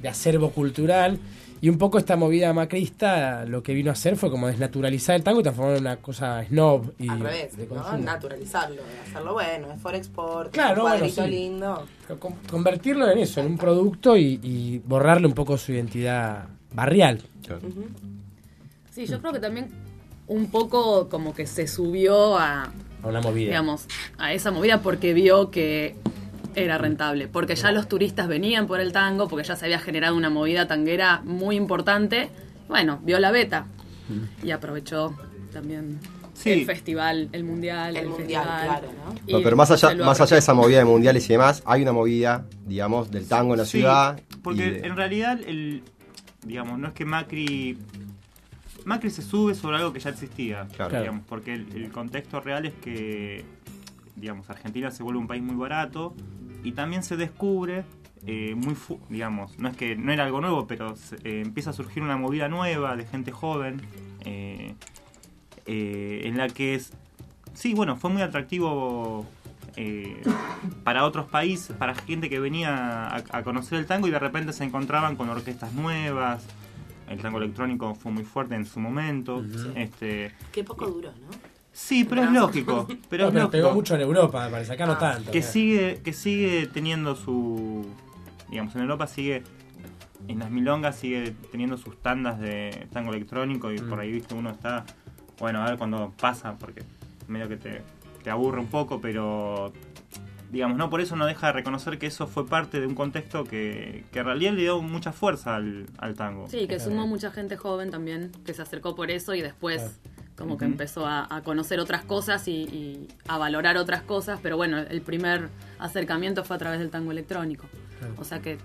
de acervo cultural. Y un poco esta movida macrista lo que vino a hacer fue como desnaturalizar el tango y transformarlo en una cosa snob y Al revés, de ¿no? consumo. Naturalizarlo, hacerlo bueno, es for export, Claro, un bueno, cuadrito sí. lindo. Con- convertirlo en eso, en un producto y, y borrarle un poco su identidad barrial. Sí, yo creo que también un poco como que se subió a, A una movida. digamos, a esa movida porque vio que era rentable, porque ya los turistas venían por el tango, porque ya se había generado una movida tanguera muy importante. Bueno, vio la beta y aprovechó también Sí. el festival, el mundial, el, mundial, festival. claro, ¿no? Y No, pero más allá, más allá de esa movida de mundiales y demás, hay una movida, digamos, del tango en la Sí, ciudad. Porque de- en realidad, el, digamos, no es que Macri. Macri se sube sobre algo que ya existía. Claro. digamos, porque el, el contexto real es que, digamos, Argentina se vuelve un país muy barato y también se descubre. eh, muy fu- digamos no es que no era algo nuevo pero se- eh, empieza a surgir una movida nueva de gente joven eh, eh, en la que es sí bueno fue muy atractivo eh, para otros países, para gente que venía a, a conocer el tango y de repente se encontraban con orquestas nuevas. El tango electrónico fue muy fuerte en su momento. este, Qué poco duró, ¿no? Sí, pero es lógico. Pero No, es pero lógico. pegó mucho en Europa, me parece. Acá no tanto. Que eh. sigue, que sigue teniendo su. Digamos, en Europa sigue. En las milongas sigue teniendo sus tandas de tango electrónico y por ahí, viste, uno está. Bueno, a ver cuando pasa, porque medio que te, te aburre un poco, pero. Digamos, no por eso no deja de reconocer que eso fue parte de un contexto que, que en realidad le dio mucha fuerza al, al tango. Sí, que sumó mucha gente joven también, que se acercó por eso y después como que empezó a, a conocer otras cosas y, y a valorar otras cosas, pero bueno, el primer acercamiento fue a través del tango electrónico. Claro. O sea que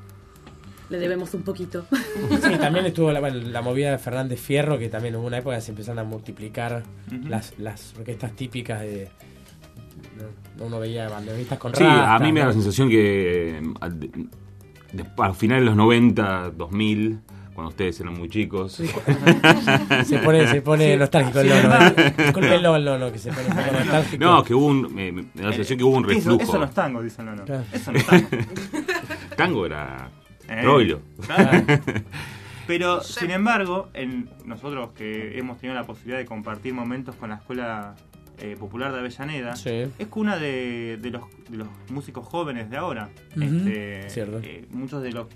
le debemos un poquito. Sí, también estuvo la, movida de Fernández Fierro, que también hubo una época que se empezaron a multiplicar Ujú. las, las orquestas típicas de. ¿no? Uno veía banderistas con Sí, a mí me da ¿no? la sensación que eh, a, de- de- a finales de los 90, 2000, cuando ustedes eran muy chicos. Se pone, se pone nostálgico el lono. ¿eh? Disculpenlo el lono, que se pone un poco nostálgico. No, que hubo un. Me, me da la sensación que hubo un Eso, reflujo. eso no es tango, dicen. Claro. Eso no es tango. Tango era. Eh, Troilo. claro. Pero, sin embargo, en nosotros que hemos tenido la posibilidad de compartir momentos con la Escuela eh, Popular de Avellaneda, Sí. es cuna de, de los, de los músicos jóvenes de ahora. Este, cierto. eh, muchos de los...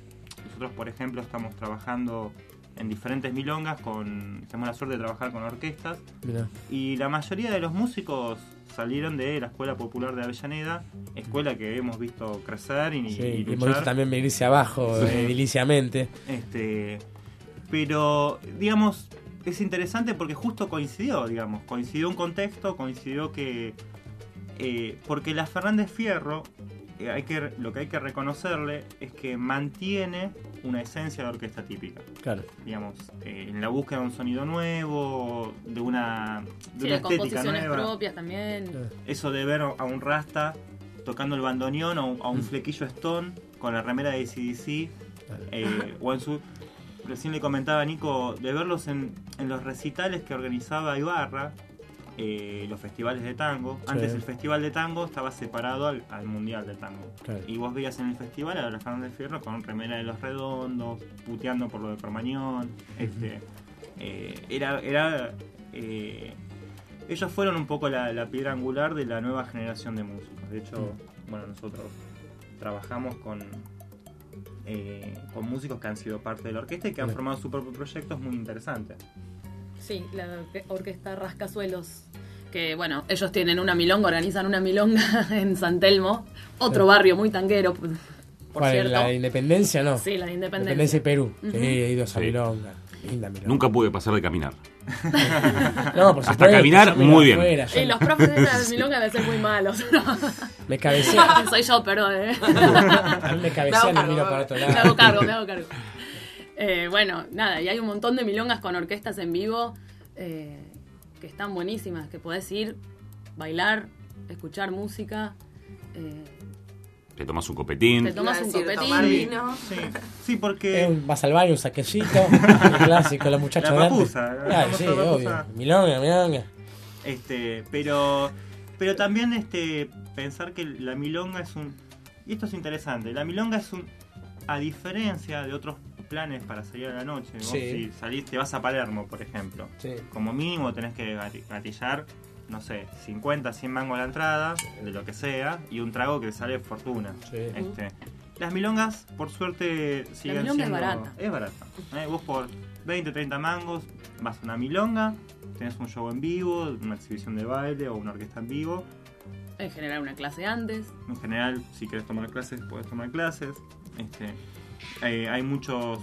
Nosotros, por ejemplo, estamos trabajando en diferentes milongas, con tenemos la suerte de trabajar con orquestas, Mirá. y la mayoría de los músicos salieron de la Escuela Popular de Avellaneda, escuela que hemos visto crecer y, Sí, y luchar. visto también venirse abajo Sí. eh, ediliciamente. Este, pero, digamos, es interesante porque justo coincidió, digamos, coincidió un contexto, coincidió que... eh, porque la Fernández Fierro, hay que, lo que hay que reconocerle es que mantiene una esencia de orquesta típica. Claro. Digamos, eh, en la búsqueda de un sonido nuevo, de una, de Sí, una de estética composiciones nueva. propias también. Eso de ver a un rasta tocando el bandoneón o a un Mm. flequillo Stone con la remera de ACDC. eh, o en su. Recién le comentaba a Nico de verlos en, en los recitales que organizaba Ibarra, eh, los festivales de tango. Sí. Antes el festival de tango estaba separado al, al mundial de tango. Claro. Y vos veías en el festival a la Fernández Fierro con remera de los redondos, puteando por lo de Cromañón. Este, eh, era. era eh, ellos fueron un poco la, la piedra angular de la nueva generación de músicos. De hecho, bueno, nosotros trabajamos con, eh, con músicos que han sido parte de la orquesta y que han formado su propio proyecto, es muy interesante. Sí, la orque- orquesta Rascasuelos. Que bueno, ellos tienen una milonga, organizan una milonga en San Telmo, otro Sí. barrio muy tanguero, por ¿Cuál, cierto. ¿La de Independencia no? Sí, la de Independencia. Independencia y Perú. Ujú. Sí, he ido a esa Sí. milonga. Linda milonga. Nunca pude pasar de caminar. No, por Hasta supuesto, caminar, me muy bien. afuera, yo- Y los profes de esa milonga deben ser muy malos. Me cabecean. Soy yo, perdón. ¿eh? Me cabecean y Me miro para otro Me lado. hago cargo, me hago cargo. Eh, bueno, nada, y hay un montón de milongas con orquestas en vivo eh, que están buenísimas, que podés ir, bailar, escuchar música. eh, Te tomas un copetín. te tomas un decir, copetín. tomar vino. Sí, sí porque. Eh, vas al baño, un saquecito, el clásico, La de antes. papusa, la Claro, famosa sí, papusa. obvio. Milonga, milonga. Este, pero, pero también este, pensar que la milonga es un... Y esto es interesante, la milonga es un... A diferencia de otros planes para salir a la noche, vos Sí. si salís, te vas a Palermo, por ejemplo, Sí. como mínimo tenés que gati- gatillar, no sé, 50, 100 mangos a la entrada, de lo que sea, y un trago que sale fortuna. Sí. Este, las milongas, por suerte, siguen milonga es siendo... barata. Es barata. ¿eh? Vos por 20, 30 mangos vas a una milonga, tenés un show en vivo, una exhibición de baile o una orquesta en vivo. En general, una clase antes. En general, si querés tomar clases, podés tomar clases. Este, eh, hay muchos...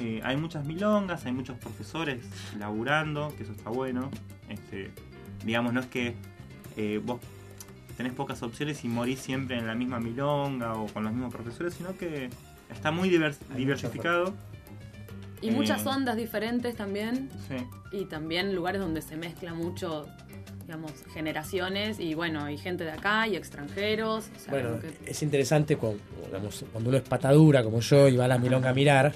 eh, hay muchas milongas, hay muchos profesores laburando, que eso está bueno. Este, digamos, no es que eh, vos tenés pocas opciones y morís siempre en la misma milonga o con los mismos profesores, sino que está muy divers- diversificado. Y Eh, muchas ondas diferentes también. Sí. Y también lugares donde se mezcla mucho, digamos, generaciones. Y bueno, hay gente de acá y extranjeros. o sea, Bueno, que- es interesante cuando, digamos, cuando uno es patadura como yo y va a la milonga a mirar,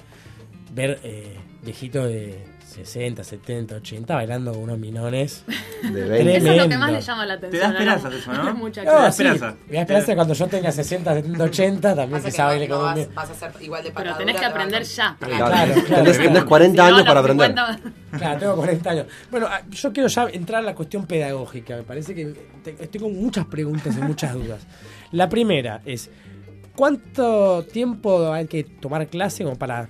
ver eh, viejitos de 60, 70, 80 bailando con unos minones. De Eso es lo que más le llama la Te atención. da a los- esperanzas eso, ¿no? No, muchachos. da sí, esperanza. me da esperanza cuando yo tenga 60, 70, 80 también que se no, baile no con un... vas, vas a ser igual de Pero patadura. tenés que te vas aprender ya. Claro, Claro, claro. Tenés, tenés 40 Si no, a años para aprender. 50 Claro, tengo 40 años. Bueno, ah, yo quiero ya entrar a la cuestión pedagógica. Me parece que te- estoy con muchas preguntas y muchas dudas. La primera es, ¿cuánto tiempo hay que tomar clase como para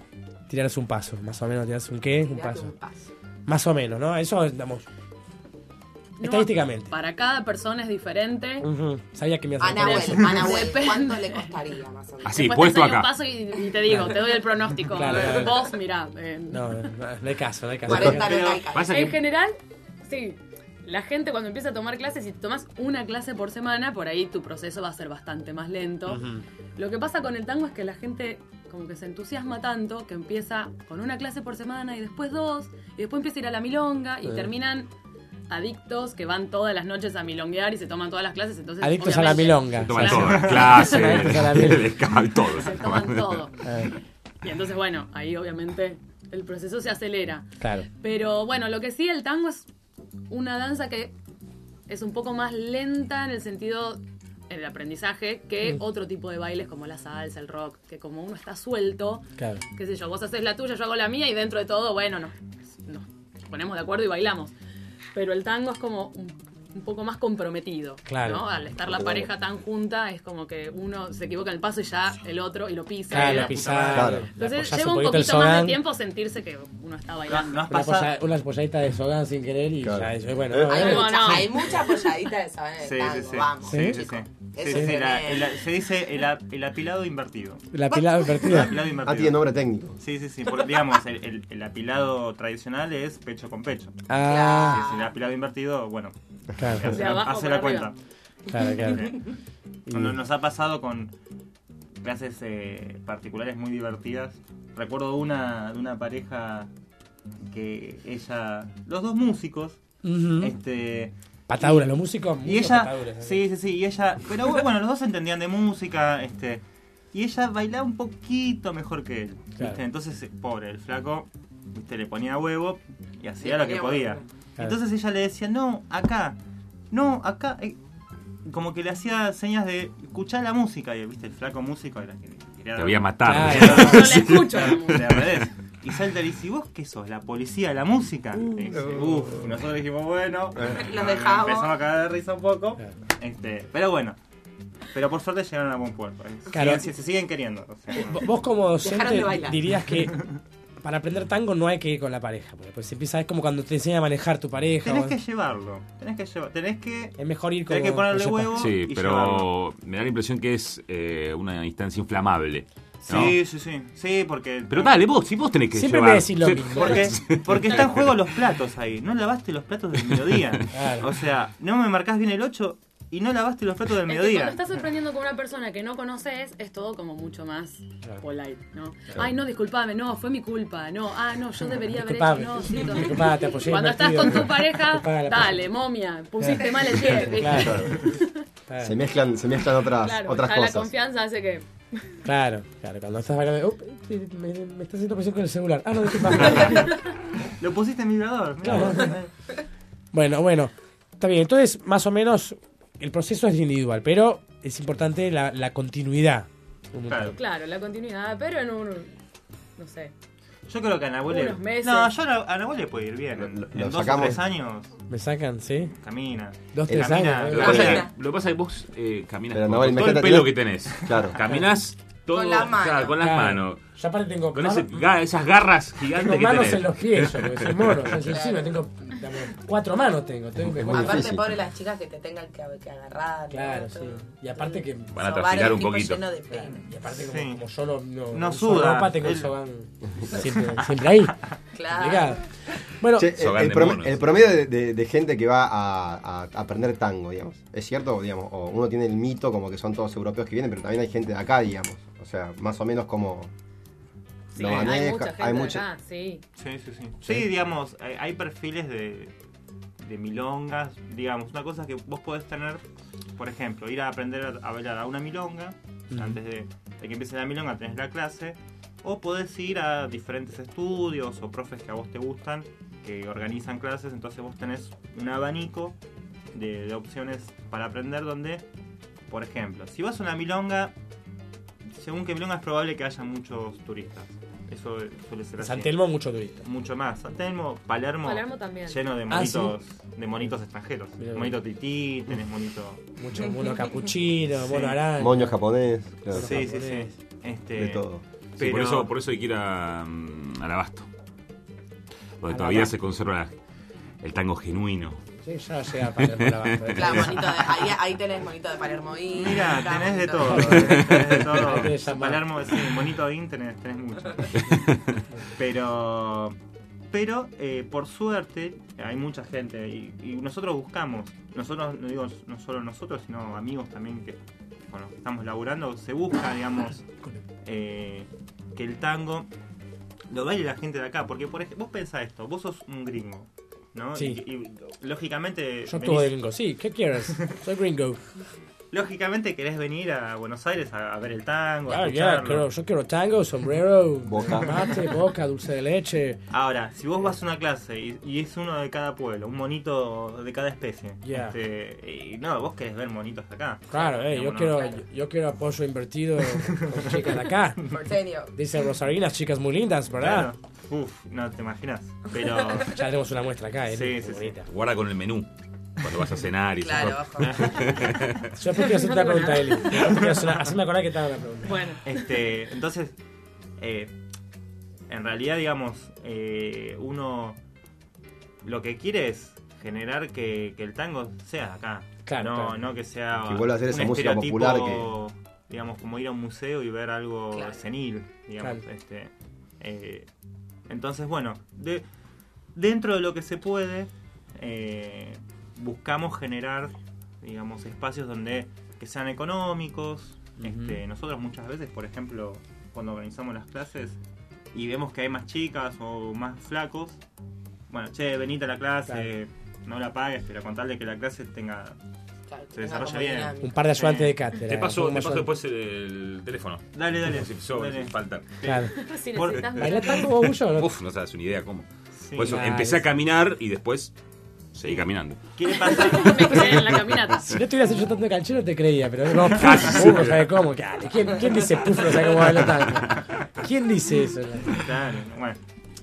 tirarse un paso? Más o menos, tirarse un qué, un paso. un paso. Más o menos, ¿no? Eso, digamos, No, estadísticamente. Para cada persona es diferente. Sabía que me ibas a Ana preguntar Nahuel, eso. Ana Nahuel, Depende. ¿cuánto le costaría más o menos? Así, Después puesto te acá. un paso y, y te digo, te doy el pronóstico. Claro, claro. Vos, mirá. eh, No, no, no hay caso, no hay caso. 40 no Pero hay caso. pasa en general, sí. La gente cuando empieza a tomar clases, si tomas una clase por semana, por ahí tu proceso va a ser bastante más lento. Lo que pasa con el tango es que la gente como que se entusiasma tanto que empieza con una clase por semana y después dos, y después empieza a ir a la milonga y Sí. terminan adictos que van todas las noches a milonguear y se toman todas las clases. Entonces, Adictos a la milonga. Se toman Claro. todas las clases, Adictos a la el milonga. escabel, todo. Se toman todo. Eh, Y entonces, bueno, ahí obviamente el proceso se acelera. Claro. Pero bueno, lo que sí, el tango es una danza que es un poco más lenta en el sentido en el aprendizaje que Mm. otro tipo de bailes como la salsa, el rock, que como uno está suelto, Claro. qué sé yo, vos haces la tuya, yo hago la mía y dentro de todo, bueno, no, nos ponemos de acuerdo y bailamos. Pero el tango es como un, un poco más comprometido, Claro. ¿no? Al estar la pareja tan junta es como que uno se equivoca en el paso y ya el otro y lo pisa. Claro, y lo la madre. Claro. Entonces lleva un poquito más de tiempo sentirse que uno está bailando. Una, apoya- una apoyadita de Sogan sin querer y ya eso es bueno. Eh, no, Hay, eh. mucha, hay mucha apoyadita de esa en el Sí, tango, sí, sí. vamos. Sí, sí, sí. La- el- se dice el, a- el apilado invertido. El apilado invertido. El apilado invertido. Ah, tiene nombre técnico. Sí, sí, sí. Porque, digamos, el, el- el apilado tradicional es pecho con pecho. Ah. Si es el apilado invertido, bueno, Claro. hace, hace la cuenta. arriba. Claro, claro. Cuando nos ha pasado con clases eh, particulares muy divertidas. Recuerdo una de una pareja que ella, los dos músicos, este Patadura, los músicos. y ella, sí, sí, sí, y ella, pero bueno, los dos entendían de música, este, y ella bailaba un poquito mejor que él, ¿viste? Entonces, pobre, el flaco, viste, le ponía huevo y hacía lo que podía. huevo. Claro. Entonces ella le decía, no, acá, no, acá, eh", como que le hacía señas de escuchar la música, y viste, el flaco músico era que quería Te voy a matar. Claro. Yo la escucho, la. Y salta y dice, ¿y vos qué sos? ¿La policía de la música? Dice, Uf, nosotros dijimos, bueno, Los dejamos. empezamos a caer de risa un poco. Este, pero bueno, pero por suerte llegaron a buen puerto. ¿eh? Claro. Siguen- se, siguen queriendo. o sea, V- Vos como docente de dirías que para aprender tango no hay que ir con la pareja, porque pues empieza es como cuando te enseña a manejar tu pareja. Tenés o- que llevarlo, tenés que llevar, tenés que... Es mejor ir Tenés como- que ponerle huevo Sí, y pero llevarlo. me da la impresión que es eh, una instancia inflamable. ¿no? Sí, sí, sí. Sí, porque... Pero dale, vos, si vos tenés que Siempre llevar. me decís lo Sí. mismo. Porque, porque está en juego los platos ahí. No lavaste los platos del mediodía. Claro. O sea, no me marcás bien el 8 y no lavaste los platos del Es que mediodía. cuando estás sorprendiendo con una persona que no conoces, es todo como mucho más polite, ¿no? Claro. Ay, no, disculpame, no, fue mi culpa, no, ah, no, yo debería haber Disculpame. hecho, no, sí, te apoyé Cuando estás con tu pareja, dale, momia, pusiste mal el pie. Claro. Se mezclan, se mezclan otras, Claro, otras ya la cosas. confianza hace que... Claro, claro, cuando estás bailando, "Up, eh, me, me está haciendo presión con el celular. Ah, no, disculpa. Lo pusiste en vibrador. Claro. bueno, bueno, está bien. Entonces, más o menos, el proceso es individual, pero es importante la, la continuidad. Claro, la continuidad, pero en un, no sé, Yo creo que a Nahuel le- Unos meses. No, yo a Na- a Nahuel le puede ir bien. En, en dos sacamos. o tres años Me sacan, ¿sí? camina. Dos, tres Camina, años, Lo que pasa es camina. que, lo que pasa es que vos eh, caminas Pero, con, Nahuel, todo el pelo que tenés. Claro. Caminás todo Con las manos. claro, con las Claro. manos. Yo aparte tengo Con ese- ga- esas garras gigantes tengo que manos tenés. en los pies, yo, porque soy mono. Yo soy encima, tengo dame, cuatro manos tengo. tengo que Aparte, pobre las chicas que te tengan que, que agarrar. Claro, sí. Todo. Y aparte que... Van a el un poquito. lleno de pelo. Y aparte como, Sí. como yo no, no, No suda. ropa, tengo el Sogan siempre, siempre ahí. Claro. Bueno, Che, el, prom- promedio de, de- de gente que va a, a- a aprender tango, digamos, ¿es cierto? Digamos, o uno tiene el mito como que son todos europeos que vienen, pero también hay gente de acá, digamos. O sea, más o menos como sí, lo hay mucha gente hay de mucha- acá, sí. Sí, sí, sí. Sí, digamos, hay, hay perfiles de, de milongas. Digamos, una cosa que vos podés tener, por ejemplo, ir a aprender a, a bailar a una milonga. Antes de, de que empiece la milonga tenés la clase. O podés ir a diferentes estudios o profes que a vos te gustan, que organizan clases. Entonces vos tenés un abanico de, de opciones para aprender donde, por ejemplo, si vas a una milonga, según que milonga es probable que haya muchos turistas. Eso suele ser así. San Telmo mucho turista. Mucho más. San Telmo, Palermo, Palermo también. lleno de Ah, monitos, de monitos extranjeros. Mira, monito tití, tenés monito. Mucho mono capuchino, Sí. mono naranja. Moño japonés. claro. Sí, sí, sí. Este, De todo. Sí, Pero, por, eso, por eso hay que ir a, mm, al abasto. Donde todavía se conserva el tango genuino. Sí, ya llega a Palermo la eh. Claro, monito de, ahí, ahí tenés monito de Palermo y Mira, tenés de todo. Tenés de todo. más. Palermo, sí, monito in tenés, tenés mucho. Pero, pero eh, por suerte, hay mucha gente y, y nosotros buscamos, nosotros, no digo no solo nosotros, sino amigos también que con los que estamos laburando, se busca, digamos, eh, que el tango lo baile la gente de acá. Porque, por ejemplo, vos pensás esto, vos sos un gringo, ¿no? Sí. Y, y, lógicamente. Yo venís- de gringo, sí, ¿qué quieres? Soy gringo. lógicamente querés venir a Buenos Aires a, a ver el tango, a Ah, ya, escucharlo. quiero- yo quiero tango, sombrero, Boca. mate, boca, dulce de leche. Ahora, si vos vas a una clase y, y es uno de cada pueblo, un monito de cada especie, Ya. este, y no, vos querés ver monitos acá. Claro, eh, yo quiero, no. yo, yo quiero apoyo invertido con chicas de acá. Porteño. Dice Rosarinas, chicas muy lindas, ¿verdad? Claro. Uf, no te imaginas. Pero. Ya tenemos una muestra acá, eh. Sí, sí, sí. Guarda con el menú. Cuando vas a cenar y Claro. Yo después quiero hacerte una pregunta, Eli. Hacer Haceme acordar que te hago una pregunta. Bueno, Este, entonces, eh, en realidad, digamos, eh, uno lo que quiere es generar que, que el tango sea acá. Claro, no, claro. no que sea Que vuelva a ser esa un música popular digamos, como ir a un museo y ver algo Claro. senil, digamos. Claro. Este, eh, entonces, bueno, de, dentro de lo que se puede, eh, buscamos generar, digamos, espacios donde que sean económicos. este, nosotros muchas veces, por ejemplo, cuando organizamos las clases y vemos que hay más chicas o más flacos, bueno, che, venite a la clase, no la pagues, pero con tal de que la clase tenga Claro, se desarrolla bien. dinámica. Un par de ayudantes de cátedra. Te paso, un te paso más después el teléfono. Dale, dale. Como si so- Dale. si falta. Claro. si necesitas ¿Baila tango vos, Bullo, o no? Uf, no sabes una idea cómo. Sí. Por eso Nah, empecé es- a caminar y después seguí caminando. ¿Qué le pasa? me quedé en la caminata. Si no estuvieras yo tanto canchero te creía, pero no, puf, Casi puf, no sabe cómo. Claro, ¿Quién, ¿Quién dice puf, no sabe cómo baila tango? ¿Quién dice eso? Claro, bueno.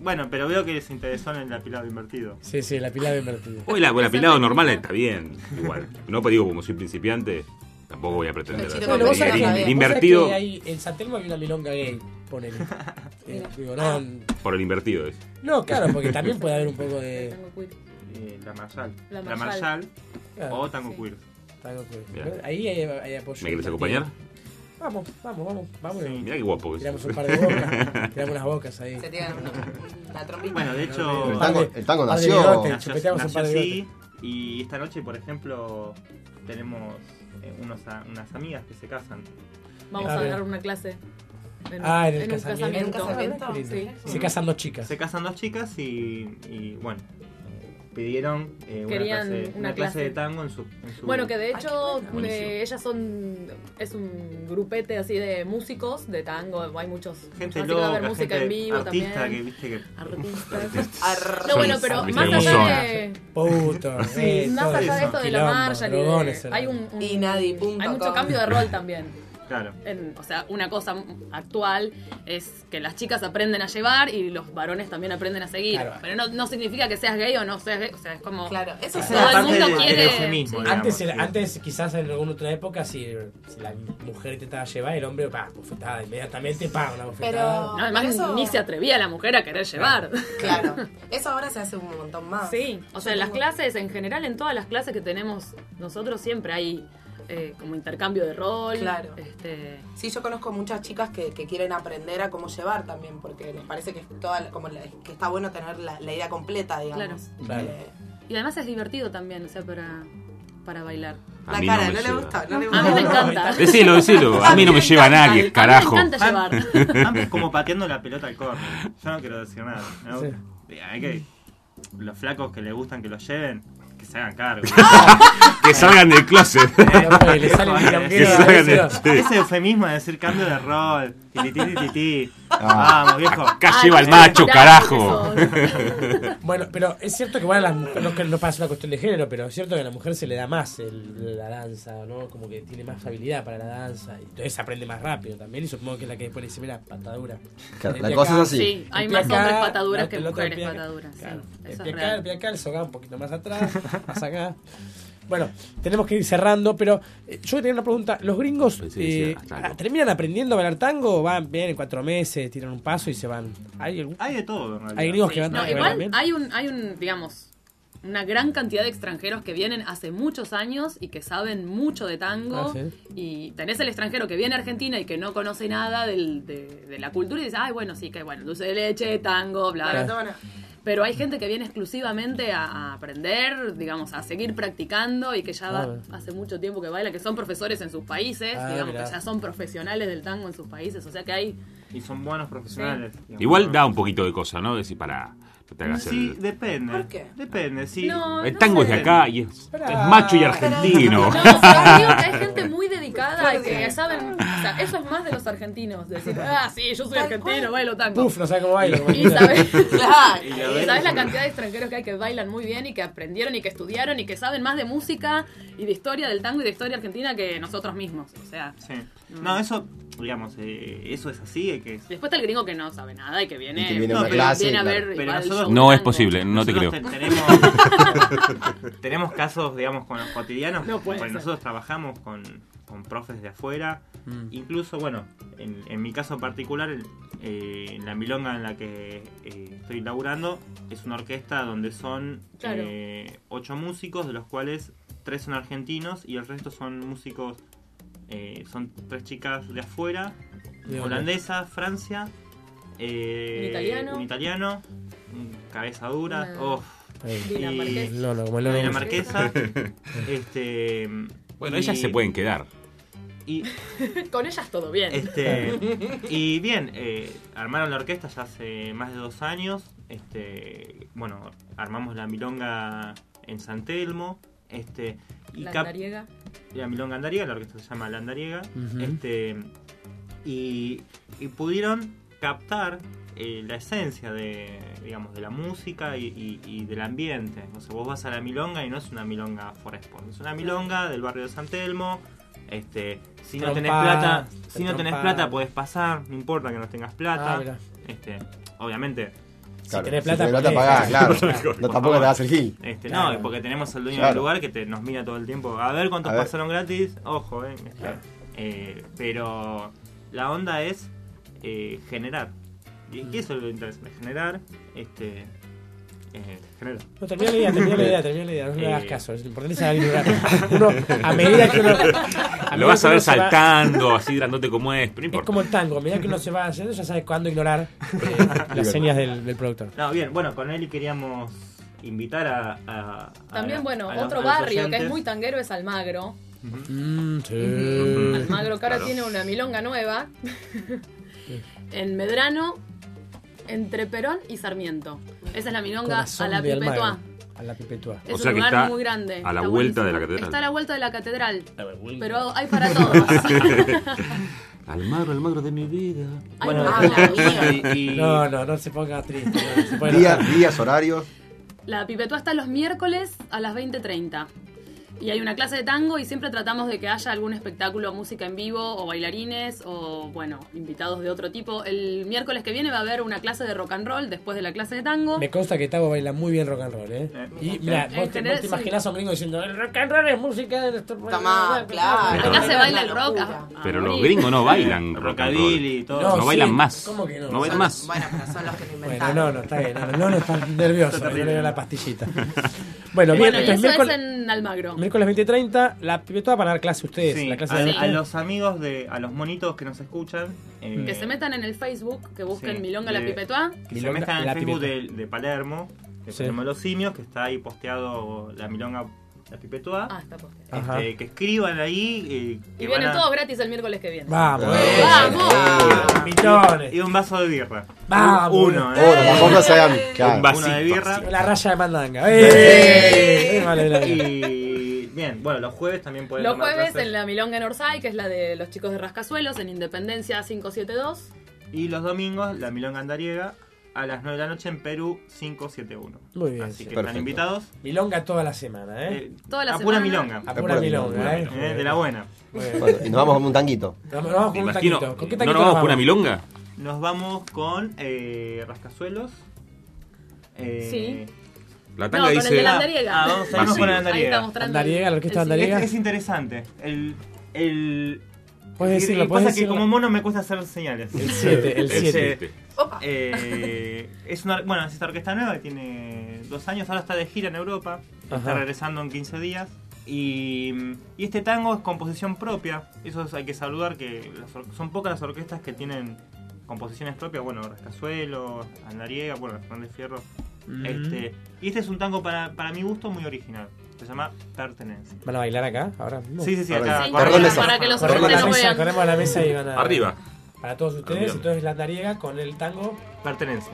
Bueno, pero veo que se interesó en el apilado invertido. Sí, sí, la pila de invertido. Hoy la, el apilado normal está bien. Igual. No te digo como soy principiante, tampoco voy a pretender. Pero hacer Bueno, vos el- sabés el- el invertido hay, en San Telmo hay una milonga gay, ponele. Eh, digo, no, por el invertido es. no, claro, porque también puede haber un poco de Tango queer. Eh, la Marshall. La Claro, o Tango Queer. tango queer. Ahí hay, hay apoyo. ¿Me querés invertido. acompañar? Vamos, vamos, vamos, vamos. Sí. Mirá qué guapo que Tiramos un par de bocas, tiramos unas bocas ahí. Se tiran una, una trompita. Bueno, de hecho, El tango, el tango nació. bigotes. nació, un par de así. Y esta noche, por ejemplo, tenemos eh, unos a- unas amigas que se casan. Vamos a bien. dar una clase. En, Ah, en el un casamiento. ¿En un casamiento? Sí. Se casan dos chicas. Se casan dos chicas y, y, bueno, pidieron eh, una, Querían clase, una una clase clase. de tango en su, en su- Bueno, que de Ay, hecho qué bueno. Eh, ellas son es un grupete así de músicos de tango, hay muchos gente así que va a haber loca, música gente en vivo artista también. que viste que Artistas. No, bueno, pero más cómo allá de Puto. Sí, eh, más allá de esto de la marcha, eh. hay un, un- Y nadie.com. hay mucho cambio de rol también. Claro. En- o sea, una cosa actual es que las chicas aprenden a llevar y los varones también aprenden a seguir. Claro. Pero no, no significa que seas gay o no seas gay. O sea, es como. Claro, eso es Todo el mundo quiere- sí. digamos, Antes, sí. antes, quizás en alguna otra época, si, si la mujer intentaba llevar, el hombre, pa, bofetada, inmediatamente, pa, una bofetada. Pero- No, además eso- ni se atrevía la mujer a querer llevar. Claro. Eso ahora se hace un montón más. Sí, o sea, en las clases, en general, en todas las clases que tenemos nosotros siempre hay eh, como intercambio de rol. Claro. Este, Sí, yo conozco muchas chicas que, que quieren aprender a cómo llevar también, porque les parece que, es toda, la- como la- que está bueno tener la, la idea completa, digamos. Claro. Eh, y además es divertido también, o sea, para, para bailar. A la mí cara, no le gusta, no le A mí me encanta. Decilo, decilo. A mí no me lleva nadie, A mí carajo. me encanta llevar. Antes como pateando la pelota al córner. Yo no quiero decir nada. ¿no? Sí. Hay que los flacos que les gustan que los lleven, que se hagan cargo. Que salgan del closet. Hombre, le sale el Que salgan. Ese eufemismo de decir cambio de rol. Titi. Ah. Vamos, viejo. Acá Ah, lleva el macho, carajo. Bueno, pero es cierto que bueno, las mujeres, no, que no pasa una cuestión de género, pero es cierto que a la mujer se le da más el- la danza, ¿no? Como que tiene más habilidad para la danza y entonces aprende más rápido también y supongo que es la que después le dice, mira, patadura. Claro, la cosa acá, es así. Sí, hay más hombres pataduras que mujeres pataduras. sí. Claro, el Eso pie es acá, el pie acá, el soga un poquito más atrás, más acá. Bueno, tenemos que ir cerrando, pero eh, yo tenía una pregunta. ¿Los gringos eh, ah, terminan aprendiendo a bailar tango o van bien en cuatro meses, tiran un paso y se van? ¿Hay, algún- Hay de todo, en realidad. hay gringos que van no, igual bien? hay un, hay un, digamos, una gran cantidad de extranjeros que vienen hace muchos años y que saben mucho de tango. Ah, sí. Y tenés el extranjero que viene a Argentina y que no conoce nada del- de, de la cultura y dice, ay, bueno, sí, que bueno, dulce de leche, tango, bla, bla. Maratona. Pero hay gente que viene exclusivamente a, a aprender, digamos, a seguir practicando y que ya hace mucho tiempo que baila, que son profesores en sus países, Ah, digamos, mirá. que ya son profesionales del tango en sus países. O sea que hay Y son buenos profesionales. digamos. Igual da un poquito de cosa, ¿no? Decir, para no te hagas Sí, el... depende. ¿Por qué? Depende, sí. No, El no tango sé. es de acá y es, macho y argentino. No, pero digo que hay gente muy y que saben. O sea, eso es más de los argentinos. Decir, ah, sí, yo soy argentino, bailo tango. Puf, no sabe cómo bailo. Y sabes, Claro. y sabes la cantidad de extranjeros que hay que bailan muy bien y que aprendieron y que estudiaron y que saben más de música y de historia del tango y de historia argentina que nosotros mismos. O sea, Sí. No, eso, digamos, eh, eso es así. hay que después está el gringo que no sabe nada y que viene, Y que viene a no, una pero clase, viene a ver claro. Pero nosotros- No es posible, no te creo. Tenemos, tenemos casos, digamos, con los cotidianos. No puede porque ser. nosotros trabajamos con, con profes de afuera. Incluso, bueno, en, en mi caso particular, el- eh, la milonga en la que eh, estoy laburando es una orquesta donde son Claro. eh, ocho músicos, de los cuales tres son argentinos y el resto son músicos. eh, son tres chicas de afuera, holandesa, Francia, eh, Un italiano. un italiano, un cabeza dura, oh, dinamarquesa. No, no, como el una lobo. dinamarquesa, este, Bueno, y- ellas se pueden quedar. Y, Con ellas todo bien. este, y bien, eh, armaron la orquesta ya hace más de dos años. Este, bueno, armamos la milonga en San Telmo. Este, y la andariega. la milonga andariega, la orquesta se llama La Andariega. Este, y, y pudieron captar eh, la esencia de, digamos, de la música y, y- y del ambiente. O sea, vos vas a la milonga y no es una milonga foresport, es una milonga del barrio de San Telmo. Este, si no tenés plata, si no tenés plata podés pasar, no importa que no tengas plata. Ah, este, obviamente. Claro, tenés si plata, tenés plata, ponés. pagás, claro. Por No, tampoco te das el gil. Este, Claro. No, porque tenemos al dueño Claro. del lugar que te, nos mira todo el tiempo. A ver cuántos A ver. pasaron gratis. Ojo, eh. este, Claro. eh, pero la onda es eh, generar. Y Mm. eso es lo interesante, generar. Este, eh, generar. No, termina la idea, termina la idea, termina la idea. No le Eh. hagas caso. Es importante saber ignorar. Uno, a medida que uno. a Lo vas a ver va- saltando, así dándote como es, pero no Es importa. como el tango, a medida que uno se va haciendo, ya sabes cuándo ignorar eh, las señas del, del productor. No, bien, bueno, con él queríamos invitar a. También, bueno, a otro los barrio que es muy tanguero es Almagro. Mm, sí. Almagro que ahora Claro. tiene una milonga nueva. en Medrano, entre Perón y Sarmiento. Esa es la milonga Corazón a la. Pipetuá. A la pipetua. Es O sea un que lugar está muy grande. a la está vuelta de la catedral. Está a la vuelta de la catedral. La. Pero hay para todos. Almagro, Almagro de mi vida. Ay, Bueno, y, y- No, no, no se ponga triste. no, se puede Día- enojar. días, horarios. La Pipetuá está los miércoles a las 20.30. Y hay una clase de tango y siempre tratamos de que haya algún espectáculo, música en vivo o bailarines o, bueno, invitados de otro tipo. El miércoles que viene va a haber una clase de rock and roll después de la clase de tango. Me consta que Tavo baila muy bien rock and roll, ¿eh? Eh, Y mira, vos te, vos imaginás a un gringo diciendo, el rock and roll es música de nuestro Está mal, claro. Pero- Acá se baila el rock. locura. a- a Pero los gringos no bailan rock and Rockabilly y roll. todo. No, No, bailan sí. más. ¿Cómo que no? No bailan más. Bueno, pero son los que lo Bueno, no, no, está bien. No, no, no está nervioso. No le dio la pastillita. Bueno, bien, Bueno, y entonces eso miércoles, es en Almagro. miércoles 20.30, la pipetua para dar clase ustedes. Sí, la clase a, de a los amigos de. a los monitos que nos escuchan. eh, Que se metan en el Facebook, que busquen Sí, Milonga la de- Pipetuá. Que se metan en la el Facebook de, Pipetua. de Palermo, de Sí. Palermo los Simios, que está ahí posteado la milonga La Pipetua. Ah, está. Este, que escriban ahí. eh, que Y vienen a- todos gratis el miércoles que viene. Vamos, Eh, ¡Vamos! millones. Y un vaso de birra. Vamos. Uno, Uno. Claro. Un vasito. Uno de birra. La raya de mandanga. ¡Eh! Vale, vale. Y bien, bueno, los jueves también pueden Los tomar jueves clases. en la Milonga en Orsay, que es la de los chicos de Rascazuelos, en Independencia 572. Y los domingos, la Milonga Andariega a las 9 de la noche en Perú 571. Muy bien. Así que Perfecto. están invitados. Milonga toda la semana, ¿eh? eh, Toda la a pura semana. milonga. A A pura pura milonga, milonga. ¿eh? eh, de la buena. Bueno. Y nos vamos con un tanguito. Nos vamos con un taquito. ¿Con qué ¿No taquito nos vamos por una milonga? Nos vamos con eh, rascazuelos. Eh, Sí. La No, tanga con el dice. de la Andariega. Ah, vamos, salimos Vacío. con la Ahí Andariega. está mostrando. Andariega, la orquesta Andariega. Es, es interesante. El. el Puedes decirlo, y puedes pasa que decirlo. como mono me cuesta hacer señales. El 7, el El 7. siete. Eh, es una, bueno, es esta orquesta nueva que tiene dos años, ahora está de gira en Europa, Ajá. está regresando en 15 días. Y, y este tango es composición propia, eso es- hay que saludar que las or- son pocas las orquestas que tienen composiciones propias, bueno, Rascazuelo, Andariega, bueno, Fernández Fierro. Mm. Este, y este es un tango para, para mi gusto muy original, se llama Pertenencia. ¿Van a bailar acá? Ahora mismo. Sí, sí, sí, acá. Sí, para, mesa. para que los Corremos a la no mesa, corremos a la mesa y van a. Arriba. Para todos ustedes, Arriba. entonces la andariega con el tango. Pertenencia.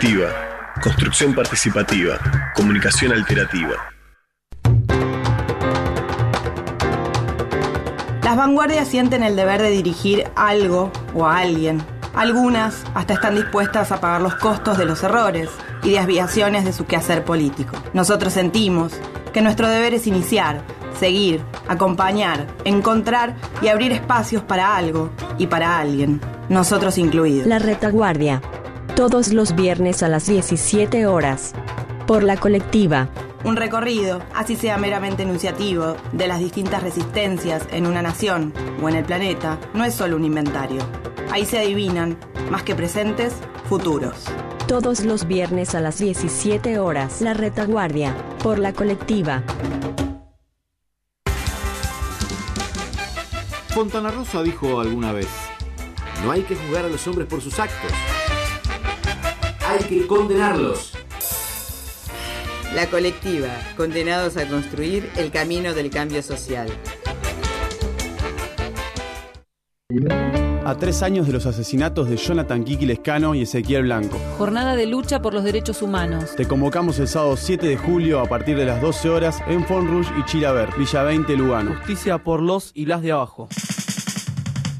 Colectiva. Construcción participativa. Comunicación alterativa. Las vanguardias sienten el deber de dirigir algo o a alguien. Algunas hasta están dispuestas a pagar los costos de los errores y desviaciones de su quehacer político. Nosotros sentimos que nuestro deber es iniciar, seguir, acompañar, encontrar y abrir espacios para algo y para alguien, nosotros incluidos. La retaguardia. Todos los viernes a las 17 horas. Por la colectiva. Un recorrido, así sea meramente enunciativo, de las distintas resistencias en una nación o en el planeta, no es solo un inventario. Ahí se adivinan, más que presentes, futuros. Todos los viernes a las 17 horas. La retaguardia. Por la colectiva. Fontana Rosa dijo alguna vez, no hay que juzgar a los hombres por sus actos, hay que condenarlos. La colectiva, condenados a construir el camino del cambio social. A tres años de los asesinatos de Jonathan Kiki Lescano y Ezequiel Blanco. Jornada de lucha por los derechos humanos. Te convocamos el sábado 7 de julio a partir de las 12 horas en Fonrush y Chilaver, Villa 20, Lugano. Justicia por los y las de abajo.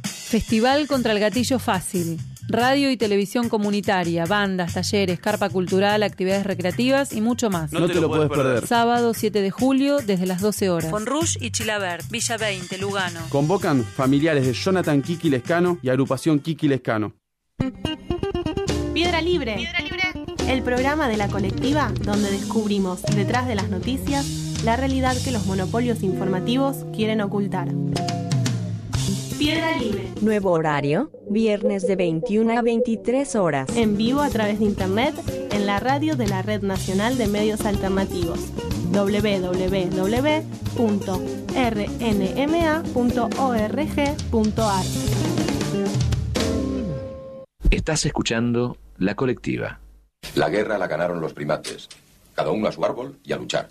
Festival contra el gatillo fácil. Radio y televisión comunitaria, bandas, talleres, carpa cultural, actividades recreativas y mucho más. No, te, lo puedes perder. Sábado 7 de julio desde las 12 horas. Fonrush y Chilaver, Villa 20, Lugano. Convocan familiares de Jonathan Kiki Lescano y agrupación Kiki Lescano. Piedra Libre. Piedra Libre. El programa de la colectiva donde descubrimos detrás de las noticias la realidad que los monopolios informativos quieren ocultar. Piedra Libre. Nuevo horario, viernes de 21 a 23 horas. En vivo a través de internet en la radio de la Red Nacional de Medios Alternativos www.rnma.org.ar Estás escuchando La Colectiva. La guerra la ganaron los primates, cada uno a su árbol y a luchar.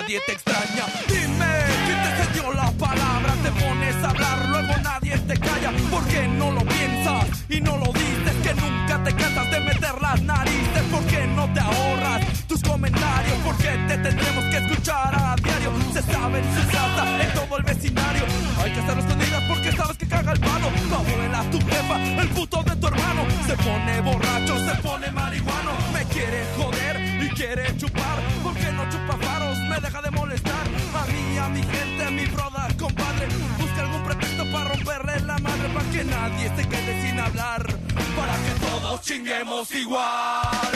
Nadie te extraña. Dime, ¿quién te cedió la palabra? Te pones a hablar, luego nadie te calla. ¿Por qué no lo piensas y no lo dices? Que nunca te cansas de meter las narices. ¿Por qué no te ahorras tus comentarios? ¿Por qué te tendremos que escuchar a diario? Se sabe en su casa, en todo el vecindario. Hay que hacerlo escondidas porque sabes que caga el palo. Tu abuela, tu jefa, el puto de tu hermano. Se pone borracho, se pone marihuano. Me quiere joder y quiere chupar. ¿Por qué no chupa Mi gente, a mi broda, compadre. Busca algún pretexto para romperle la madre. Para que nadie se quede sin hablar. Para que todos chinguemos igual.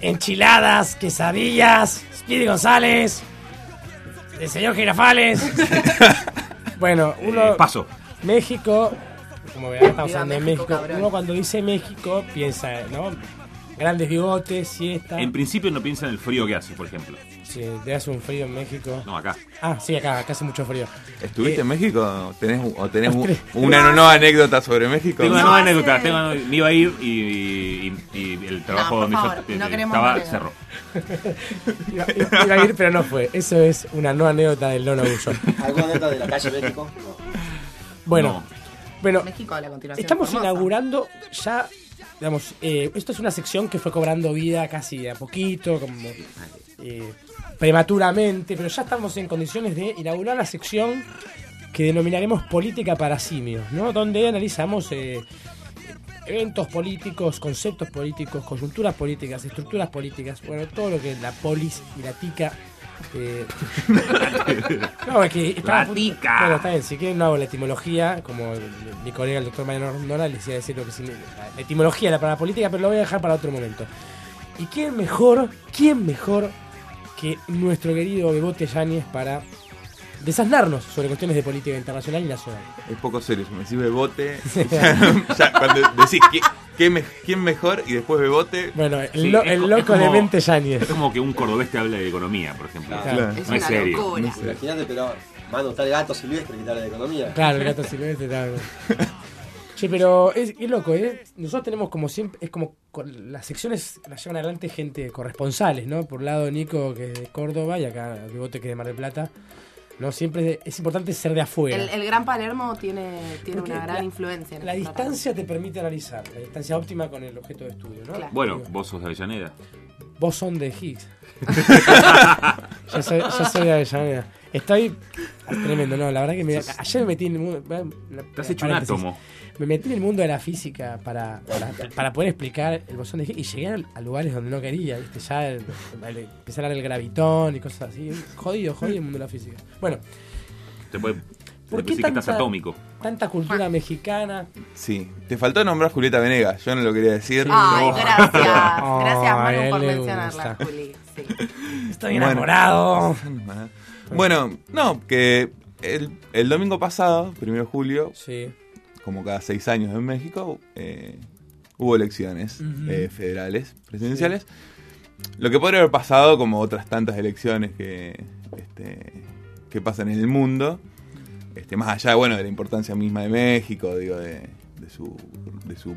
Enchiladas, quesadillas, Speedy González, el señor Girafales. bueno, uno. Eh, paso. México, como verán, estamos hablando de México, México. cabrón. Uno cuando dice México piensa, ¿no? Grandes bigotes, siesta. En principio no piensa en el frío que hace, por ejemplo. Sí, te hace un frío en México. No, acá. Ah, sí, acá, acá hace mucho frío. ¿Estuviste Eh, en México? ¿Tenés, ¿O tenés una nueva anécdota sobre México? Tengo una No, nueva anécdota. Tengo una- me iba a ir y, y- y- y el trabajo por donde yo favor, eh, no queremos estaba cerró. iba, iba a ir, pero no fue. Eso es una nueva anécdota del Lono Bullo. ¿Alguna anécdota de la calle México? Bueno, bueno, México a la continuación. estamos Formosa. inaugurando ya, digamos, eh, esto es una sección que fue cobrando vida casi de a poquito, como eh, prematuramente, pero ya estamos en condiciones de inaugurar la sección que denominaremos Política para Simios, ¿no? Donde analizamos eh, eventos políticos, conceptos políticos, coyunturas políticas, estructuras políticas, bueno, todo lo que la polis y la tica. eh, no, es que estaba- tica. Bueno, está bien, si quieren no hago la etimología, como mi colega el doctor Mariano Rondona les iba a decir lo que significa la etimología de la palabra política, pero lo voy a dejar para otro momento. ¿Y quién mejor, quién mejor que nuestro querido Bebote Yáñez para desasnarnos sobre cuestiones de política internacional y nacional? Es poco serio, si me decís bebote. ya, ya cuando decís ¿qué, qué me- quién mejor y después bebote. Bueno, el, Sí, lo- es el co- loco es como- de mente Yáñez. Es como que un cordobés te hable de economía, por ejemplo. Claro. No es serio. Imagínate, pero mano, está el gato silvestre que te habla de economía. Claro, el gato silvestre, claro. Che, pero es, es loco, ¿eh? Nosotros tenemos como siempre, es como con- las secciones las llevan adelante gente corresponsales, ¿no? Por un lado Nico, que es de Córdoba, y acá Bigote, que es de Mar del Plata. ¿No? Siempre es importante ser de afuera. El, el Gran Palermo tiene, tiene Porque una gran la- influencia. en La distancia te permite analizar, la distancia óptima con el objeto de estudio, ¿no? Bueno, vos sos de Avellaneda. Vos son de Higgs. yo, soy, yo soy de Avellaneda. Estoy tremendo, no, la verdad que me- ayer me metí en el mundo. Te has hecho un átomo. Me metí en el mundo de la física para, para, para poder explicar el bosón de Higgs y llegué a, lugares donde no quería, ¿viste? Ya el- el- empecé a hablar del gravitón y cosas así. Jodido, jodido el mundo de la física. Bueno, Te puede ¿por qué decir que estás tanta, atómico. tanta cultura mexicana? Sí, te faltó nombrar a Julieta Venegas, yo no lo quería decir. Ay, No. gracias. Gracias, Manu, por mencionarla. Juli. Sí. Estoy enamorado. Bueno, no, que el, el domingo pasado, primero de julio, Sí. como cada seis años en México, eh, hubo elecciones eh, federales, presidenciales. Lo que podría haber pasado como otras tantas elecciones que, este, que pasan en el mundo, este, más allá bueno, de la importancia misma de México, digo, de, de su, de su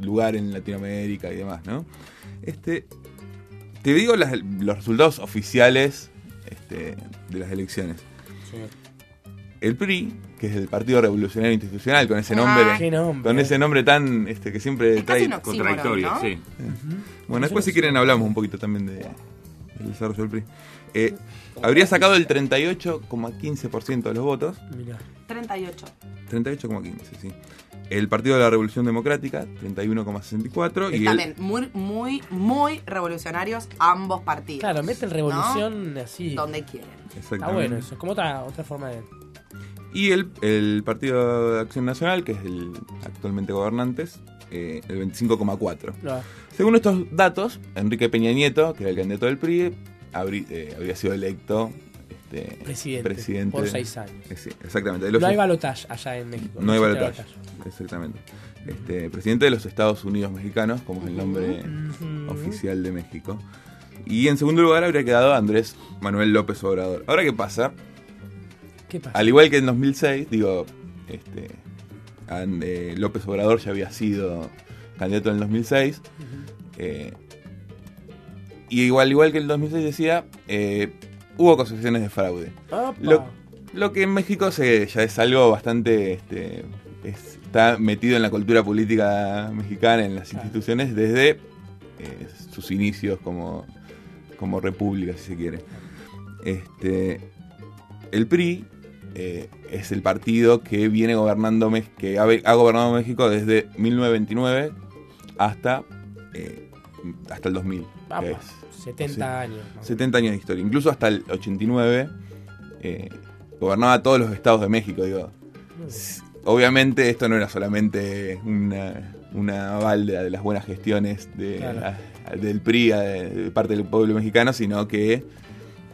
lugar en Latinoamérica y demás, ¿no? Este, te digo las- los resultados oficiales este, de las elecciones. El PRI, que es el Partido Revolucionario Institucional, con ese Ah, nombre, qué nombre. con ese nombre tan este, que siempre trae un oxímoron, contradictorio, ¿no? sí. Bueno, después si quieren hablamos un poquito también de, del desarrollo del PRI. Eh, habría sacado el 38,15% de los votos. Mirá. 38. 38,15, sí. El Partido de la Revolución Democrática, 31,64. Y el, también muy, muy, muy revolucionarios ambos partidos. Claro, meten revolución así. Donde quieren. Está Exactamente. bueno eso, es como otra, otra forma de... y el, el Partido de Acción Nacional, que es el actualmente gobernantes, eh, el 25,4. No. Según estos datos, Enrique Peña Nieto, que era el candidato del PRI, eh, habría sido electo este, Presidente, por seis años. Sí, exactamente. Los- No hay balotaje allá en México. No hay balotaje. Exactamente. Este, presidente de los Estados Unidos mexicanos, como es el nombre oficial de México. Y en segundo lugar habría quedado Andrés Manuel López Obrador. Ahora, ¿qué pasa? ¿Qué pasa? Al igual que en 2006, digo, este, eh, López Obrador ya había sido candidato en el 2006. eh, y igual, igual que en el 2006 decía, eh, hubo acusaciones de fraude. Lo, lo que en México se, ya es algo bastante... Este, es- está metido en la cultura política mexicana, en las instituciones, desde eh, sus inicios como, como república, si se quiere. Este, el PRI eh, es el partido que viene gobernando que ha, ha gobernado México desde 1929 hasta eh, hasta el 2000 que es- 70 sí, años. 70 años de historia incluso hasta el 89 eh, gobernaba todos los estados de México digo obviamente esto no era solamente una una aval de, las buenas gestiones de, Claro. del PRI de parte del pueblo mexicano sino que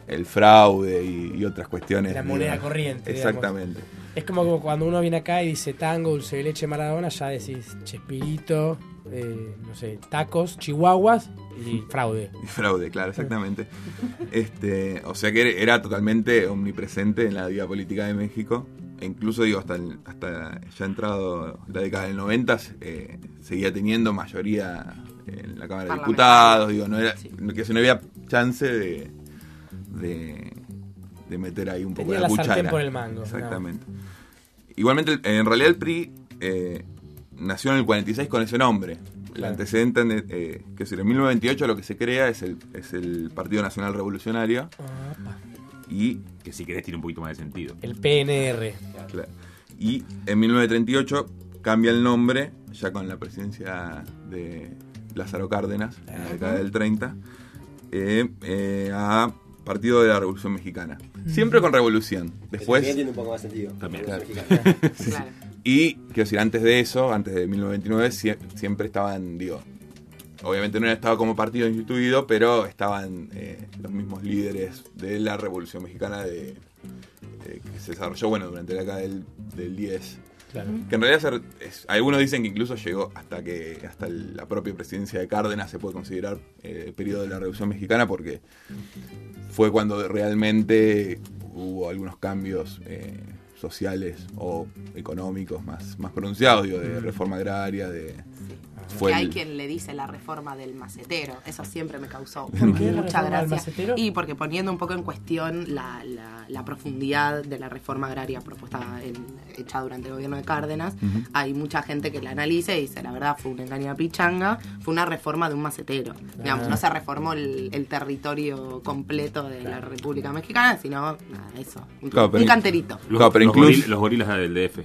el fraude y, y otras cuestiones. La moneda digamos. corriente, digamos. Exactamente. Es como cuando uno viene acá y dice tango, dulce de leche, Maradona, ya decís Chespirito, eh, no sé, tacos, chihuahuas y fraude. Y fraude, claro, exactamente. este, o sea que era totalmente omnipresente en la vida política de México. E incluso, digo, hasta, el- hasta ya entrado la década del 90, eh, seguía teniendo mayoría en la Cámara de Diputados. Digo, no era, que no había chance de, de, de meter ahí un poco Tenía la, la cuchara. por el mango, Exactamente. Igualmente, el- en realidad el PRI eh, nació en el 46 con ese nombre. El Claro. antecedente, eh, que es decir, en 1928 lo que se crea es el, es el Partido Nacional Revolucionario. Y que si querés tiene un poquito más de sentido. El PNR. Claro. Y en 1938 cambia el nombre, ya con la presidencia de Lázaro Cárdenas, en la década del 30, eh, eh, a Partido de la Revolución Mexicana. Siempre con revolución. Después. También tiene un poco más sentido. También. Claro. Sí, sí. Y, quiero decir, antes de eso, antes de 1929, sie- siempre estaban, digo, obviamente no estaba como partido instituido, pero estaban eh, los mismos líderes de la Revolución Mexicana de, eh, que se desarrolló, bueno, durante la década del, del 10. Claro. Que en realidad es- algunos dicen que incluso llegó hasta que hasta la propia presidencia de Cárdenas se puede considerar eh, el periodo de la Revolución Mexicana porque fue cuando realmente hubo algunos cambios eh, sociales o económicos más, más pronunciados, digo, de reforma agraria, de... fue que hay quien le dice la reforma del macetero. Eso siempre me causó ¿Por qué la mucha gracia. Y porque poniendo un poco en cuestión la, la- la profundidad de la reforma agraria propuesta en- hecha durante el gobierno de Cárdenas, hay mucha gente que la analiza y dice, la verdad, fue una engaña pichanga, fue una reforma de un macetero. Digamos, Ah. no se reformó el, el territorio completo de la República Mexicana, sino nada, eso. Un, Claro, pero un in- canterito. Los, Claro, pero los incluso- goril- los gorilas del DF.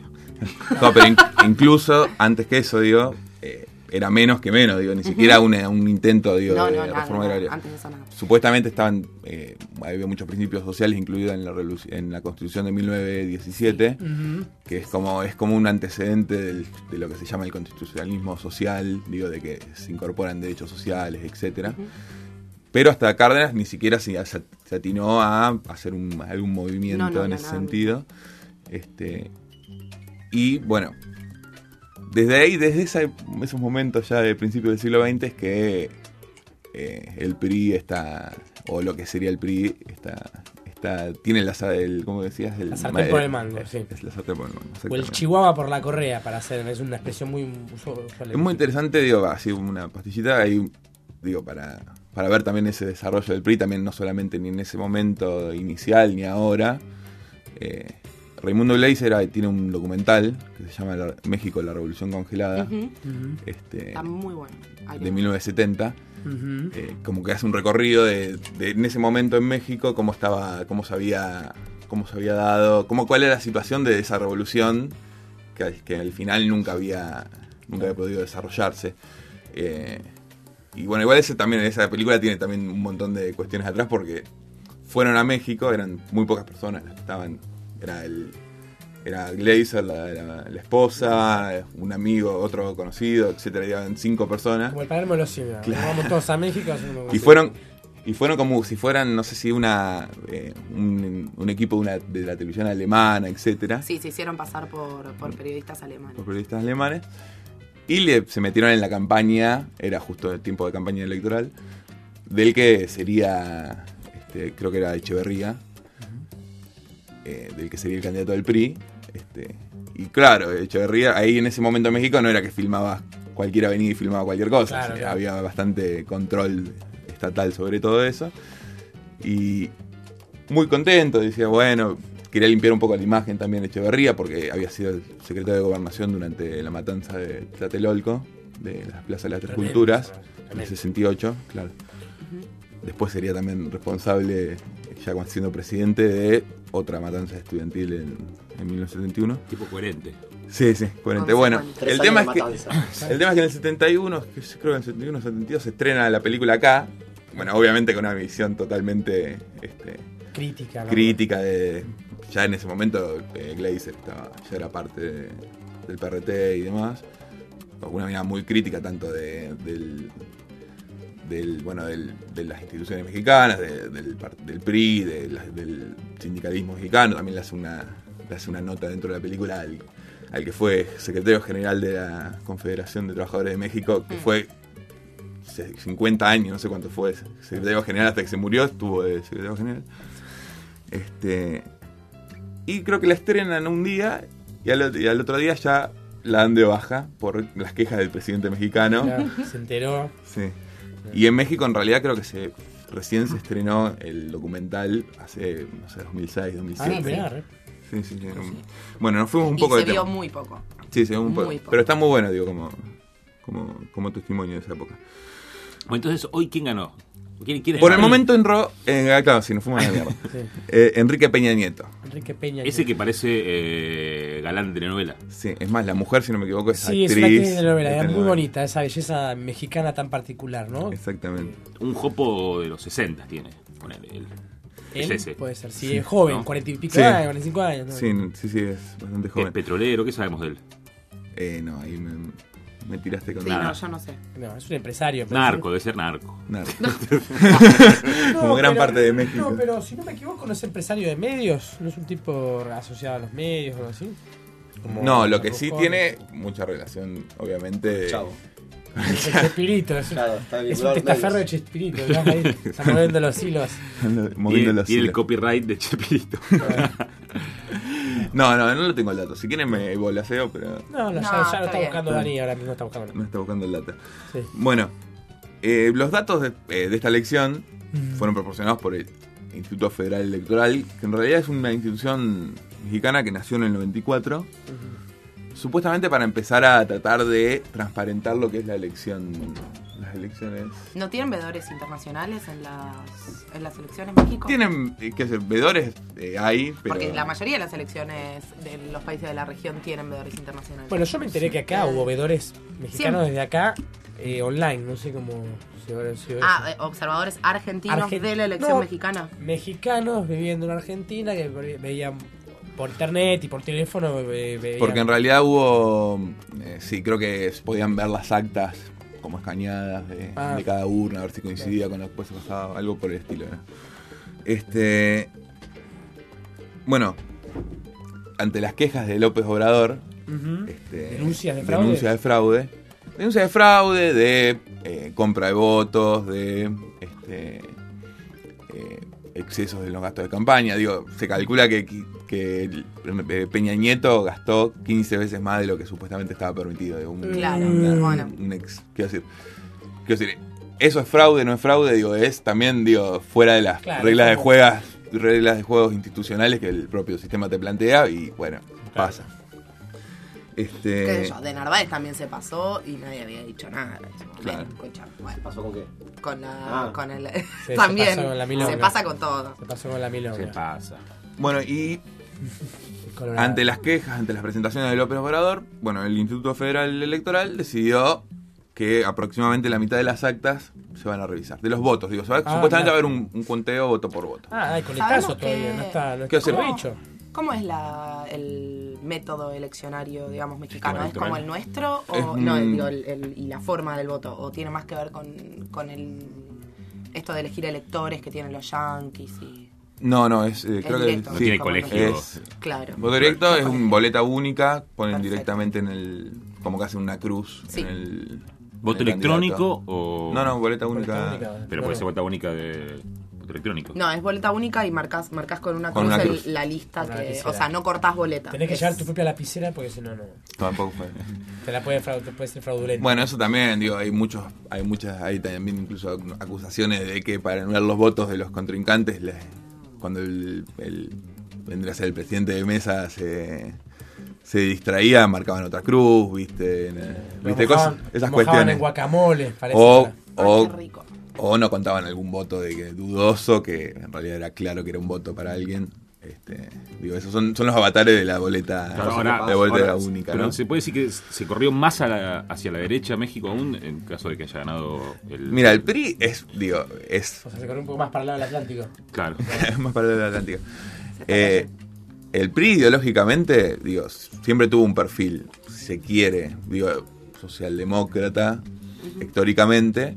No, pero in- incluso antes que eso, digo, eh, era menos que menos, digo, ni siquiera un, un intento, digo, No, de nada, reforma agraria. antes de eso nada. Supuestamente estaban, eh, había muchos principios sociales incluidos en la, en la Constitución de 1917, Ujú. que es como es como un antecedente del- de lo que se llama el constitucionalismo social, digo, de que se incorporan derechos sociales, etcétera. Pero hasta Cárdenas ni siquiera se, se- atinó a hacer un, algún movimiento No, en ese sentido. Este, y bueno, desde ahí, desde esa- esos momentos ya de principios del siglo XX es que eh, el PRI está, o lo que sería el PRI, está, está tiene la, el, ¿cómo decías? El, La sartén por el mango, sí. Es la sartén por el mango, O el chihuahua por la correa, para hacer, es una expresión muy usual. Es muy interesante, digo, así una pastillita ahí, digo, para, para ver también ese desarrollo del PRI, también no solamente ni en ese momento inicial ni ahora. Eh, Raimundo Gleiser tiene un documental que se llama La- México, la Revolución Congelada, este, Está muy bueno. De que- 1970. Ujú. Eh, como que hace un recorrido de, de en ese momento en México cómo estaba cómo se había cómo se había dado cómo cuál era la situación de esa revolución que, que al final nunca había nunca había podido desarrollarse Eh, y bueno igual ese también esa película tiene también un montón de cuestiones atrás porque fueron a México eran muy pocas personas las que estaban era el era Glazer, la, la- la esposa, un amigo, otro conocido, etcétera, eran cinco personas. Como el Palermo de los Simios. Claro. Vamos todos a México. Y fueron y fueron como si fueran, no sé si una eh, un, un equipo de, una- de la televisión alemana, etcétera, Sí, se hicieron pasar por, por periodistas alemanes. por periodistas alemanes. Y le, se metieron en la campaña, era justo el tiempo de campaña electoral, del que sería, este, creo que era Echeverría, eh, del que sería el candidato del PRI. Este, y claro, Echeverría, ahí en ese momento en México no era que filmaba cualquiera venía y filmaba cualquier cosa, Claro, claro. había bastante control estatal sobre todo eso. Y muy contento, decía, bueno, quería limpiar un poco la imagen también de Echeverría, porque había sido el secretario de gobernación durante la matanza de Tlatelolco, de la Plaza de las Tres Culturas, en el 68, claro. Después sería también responsable, ya cuando siendo presidente, de otra matanza estudiantil en, en 1971. Tipo coherente. Sí, sí, coherente. Bueno, el tema, es que, el tema es que en el 71, que yo creo que en el 71 72 se estrena la película acá. Bueno, obviamente con una visión totalmente este, Crítica. ¿no? crítica de. Ya en ese momento eh, Glazer estaba, ya era parte de- del PRT y demás. Una mirada muy crítica tanto de, del, del, bueno, del- de las instituciones mexicanas, de- del, PRI, de del sindicalismo mexicano. También le hace una, le hace una nota dentro de la película al, al que fue secretario general de la Confederación de Trabajadores de México, que fue se- 50 años, no sé cuánto fue, secretario general hasta que se murió, estuvo de secretario general. Este, y creo que la estrenan un día y al, otro- y al otro día ya la dan de baja por las quejas del presidente mexicano. Claro, se enteró. Sí. Y en México en realidad creo que se recién se estrenó el documental hace, no sé, 2006, 2007. Ah. Sí, sí, sí. Bueno, nos fuimos un Y poco se de vio tema. muy poco. Sí, se vio un Muy poco. poco. Pero está muy bueno, digo, como, como, como testimonio de esa época. Bueno, entonces, ¿hoy quién ganó? ¿Quién, quién es Por el momento entró, eh, ah, claro, si nos fuimos a la mierda. Sí. Eh, Enrique Peña Nieto. Enrique Peña. Ese que parece eh, galán de novela. Sí, es más, la mujer, si no me equivoco, es Sí, es actriz. una actriz de novela, de es muy telenovela. bonita, esa belleza mexicana tan particular, ¿no? Exactamente. Un jopo de los 60 tiene. Ponele, él. Es Él ese. puede ser, sí, es joven, ¿No? 40 y pico Sí. años, 45 años. ¿no? Sí, sí, sí, es bastante Es joven. petrolero, ¿qué sabemos de él? Eh, no, ahí me, me tiraste con Sí, Nada. no, yo no sé. No, es un empresario. Narco, debe ser narco. Narco. No, Como gran pero- parte de México. No, pero si no me equivoco, no es empresario de medios, no es un tipo asociado a los medios o algo así. Como No, lo que sí tiene mucha relación, obviamente. Chavo. El Chespirito, es, Claro, está es un testaferro de. Chespirito, ahí, está moviendo los hilos. Moviendo Tiene, los tiene el copyright de Chepirito. No, no, no lo tengo el dato. Si quieren me volaseo, pero No, no, ya, No, ya lo está buscando Dani, ahora mismo está buscando. me está buscando el dato. Sí. Bueno, eh, los datos de, eh, de esta elección Mm. fueron proporcionados por el Instituto Federal Electoral, que en realidad es una institución mexicana que nació en el 94, supuestamente para empezar a tratar de transparentar lo que es la elección, las elecciones. ¿No tienen vedores internacionales en las, en las elecciones México? Tienen, eh, qué sé, vedores, eh, hay, pero... Porque la mayoría de las elecciones de los países de la región tienen vedores internacionales. Bueno, yo me enteré que acá hubo vedores mexicanos Siempre. desde acá eh, online, no sé cómo se habrá sido Ah, eso. eh, observadores argentinos Argen- de la elección No, mexicana. Mexicanos viviendo en Argentina que ve- veían por internet y por teléfono veían- Porque en realidad hubo, eh, sí, creo que se podían ver las actas como escaneadas de, Ah. de cada urna, a ver si coincidía con lo que después pasaba, algo por el estilo. ¿no? Este, bueno, ante las quejas de López Obrador, este, Denuncias de fraude. denuncia de fraude, denuncia de fraude, de eh, compra de votos, de este, eh, excesos de los gastos de campaña. Digo, se calcula que, que eh, Peña Nieto gastó 15 veces más de lo que supuestamente estaba permitido. De un, Claro, una- bueno. un ex- quiero decir, quiero decir, eso es fraude, no es fraude, digo, es también digo fuera de las Claro, reglas de juegas, reglas de juegos institucionales que el propio sistema te plantea y bueno, pasa. Este, Qué sé yo, de Narváez también se pasó y nadie había dicho nada. Claro. Bien, bueno, ¿Pasó con qué? con la, Ah. con el, se también pasó con la milonga. se pasa con todo. Se pasó con la milonga. Se pasa. Bueno, y Colorado. ante las quejas, ante las presentaciones de López Obrador, bueno, el Instituto Federal Electoral decidió que aproximadamente la mitad de las actas se van a revisar. De los votos, digo, se Ah, supuestamente claro. va a haber un, un conteo voto por voto. Ah, hay coletazo todavía, que- no está, no ¿Qué está hacer? dicho. ¿Cómo es la, el método eleccionario, digamos, mexicano? ¿Es como el nuestro? O, Es no, digo, el- el- y la forma del voto. ¿O tiene más que ver con, con el esto de elegir electores que tienen los yankees? Y... No, no, es, eh, Es creo directo, que No tiene colegio. es Claro. voto directo, es un boleta única, ponen Perfecto. directamente en el como que hacen una cruz Sí. en el ¿Voto en el electrónico candidato. o.? No, no, boleta Boleta única. Pero puede ser vuelta única de voto electrónico. No, es boleta única y marcas, marcas con una Con cruz, una el- la lista una que. O sea, no cortás boleta. Tenés que Es- llevar tu propia lapicera porque si no, no. Tampoco fue. Te la puede, frau- te puede ser fraudulenta. Bueno, eso también, digo, hay muchos, hay muchas, hay también incluso acusaciones de que para anular los votos de los contrincantes, le- cuando el, el- vendría a ser el presidente de mesa se, se distraía, marcaban otra cruz, viste, En, viste mojaban- cosas, esas mojaban cuestiones. en guacamole, parece. O, o, rico. O no contaban algún voto de que dudoso, que en realidad era claro que era un voto para alguien. Este, digo, esos son, son los avatares de la boleta, Claro, ahora- la boleta ahora, única, Pero ¿no? se puede decir que se corrió más a la- hacia la derecha México aún en caso de que haya ganado el. Mira, el PRI es, digo, es O sea, se corrió un poco más para el lado del Atlántico. Claro. más para el Atlántico. Eh, el PRI ideológicamente, digo, siempre tuvo un perfil, si se quiere, digo, socialdemócrata, históricamente,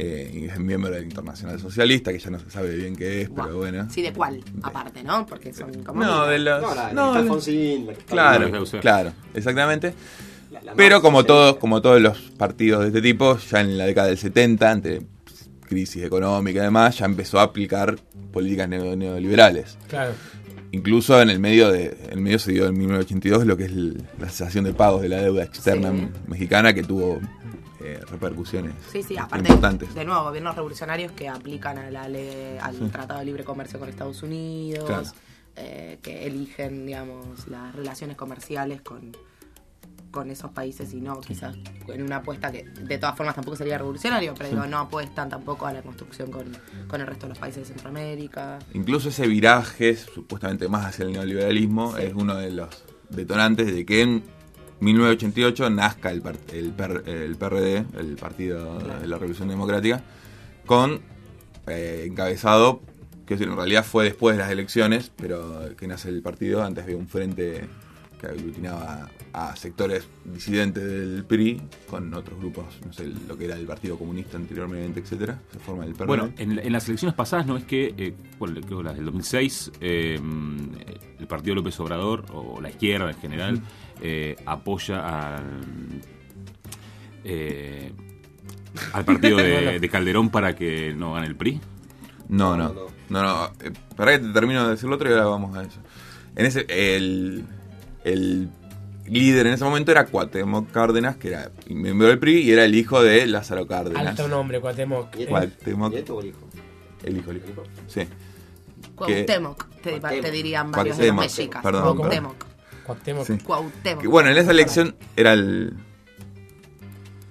eh, y es miembro del Internacional Socialista, que ya no se sabe bien qué es, pero bueno. Sí, de cuál, aparte, ¿no? Porque son como. No, de los... No, la- no, Alfonsín, la- Claro, la- la- claro, exactamente. la- la Pero como todos, como todos los partidos de este tipo, ya en la década del 70, ante crisis económica y demás, ya empezó a aplicar políticas neo- neoliberales. Claro. Incluso en el medio de, en el medio se dio en 1982 lo que es el- la cesación de pagos de la deuda externa Sí. mexicana que tuvo eh, repercusiones Sí, sí, aparte, importantes. de nuevo, gobiernos revolucionarios que aplican a la ley, al Sí. Tratado de Libre Comercio con Estados Unidos, Claro. eh, que eligen, digamos, las relaciones comerciales con, con esos países y no quizás en una apuesta que de todas formas tampoco sería revolucionario, pero digo, no apuestan tampoco a la construcción con, con el resto de los países de Centroamérica. Incluso ese viraje, supuestamente más hacia el neoliberalismo, es uno de los detonantes de que en 1988 nazca el, el, el PRD, el Partido de la Revolución Democrática, con eh, encabezado, que en realidad fue después de las elecciones, pero que nace el partido, antes había un frente que aglutinaba a sectores disidentes del PRI con otros grupos, no sé, lo que era el Partido Comunista anteriormente, etcétera, se forma el PRD. Bueno, en, en las elecciones pasadas no es que, eh, bueno, creo que las del 2006, eh, el Partido López Obrador, o la izquierda en general. Eh, apoya al, eh, al partido de, de Calderón para que no gane el PRI. No, no, no, no. eh, Para que te termino de decir lo otro y ahora vamos a eso. En ese, el, el líder en ese momento era Cuauhtémoc Cárdenas, que era miembro del PRI y era el hijo de Lázaro Cárdenas. Alto nombre, Cuauhtémoc. Eh, Cuauhtémoc. ¿Nieto o el hijo? El hijo, el hijo. Sí. Cuauhtémoc, te, te dirían varios de los mexicas. perdón, Cuauhtémoc. Cuauhtémoc. Sí. Cuauhtémoc. Que, bueno, en esa elección era el...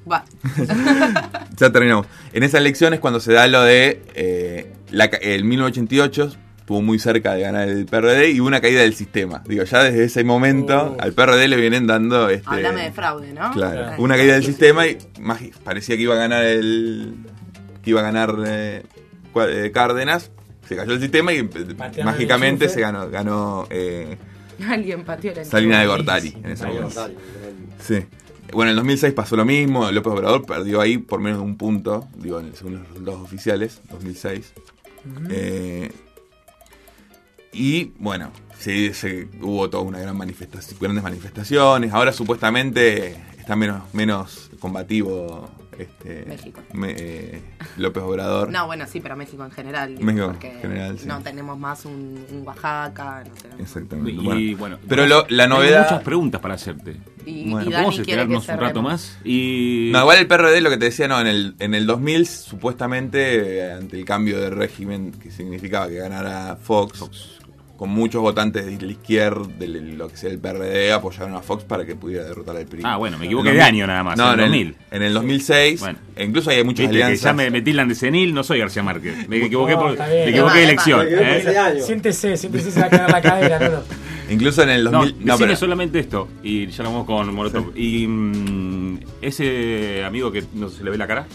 Va. Ya terminamos. En esa elección es cuando se da lo de eh, la el 1988 estuvo muy cerca de ganar el PRD y hubo una caída del sistema. Digo, ya desde ese momento al PRD le vienen dando este Háblame de fraude, ¿no? Claro, una caída del sistema y parecía que iba a ganar el que iba a ganar eh, eh, Cárdenas, se cayó el sistema y mágicamente se ganó ganó eh, Alguien pateó el Salina de. Gortari en ese Salina de momento. Gortari, Sí. Bueno, en el 2006 pasó lo mismo. López Obrador perdió ahí por menos de un punto, digo, en- según los resultados oficiales, 2006. Ujú. Eh, y bueno, sí, se- hubo toda una gran manifestación, grandes manifestaciones. Ahora supuestamente está menos, menos combativo este, México. me- eh, López Obrador. No, bueno, sí, pero México en general. digo, México en porque general, sí. No tenemos más un, un Oaxaca. No tenemos- Exactamente. Y bueno, pero lo- la tengo novedad. muchas preguntas para hacerte. Y, Bueno. y ¿Podemos esperarnos un rato más? Y... No, igual el PRD lo que te decía, no, en el, en el 2000 supuestamente ante el cambio de régimen que significaba que ganara Fox, con muchos votantes de la izquierda, de lo que sea el PRD, apoyaron a Fox para que pudiera derrotar al PRI. Ah, bueno, me equivoqué de 2000. año nada más, No, en el el 2000. En el 2006, Bueno. e incluso hay muchas Viste que ya me, me tildan de senil, no soy García Márquez. Me equivoqué, No, por, me equivoqué de elección. ¿eh? Siéntese, siéntese, se va a caer la cadera, no, no. Incluso en el No, 2000. No, decime pero- solamente esto, y ya lo vamos con Molotov. Y mm, ese amigo que no se le ve la cara,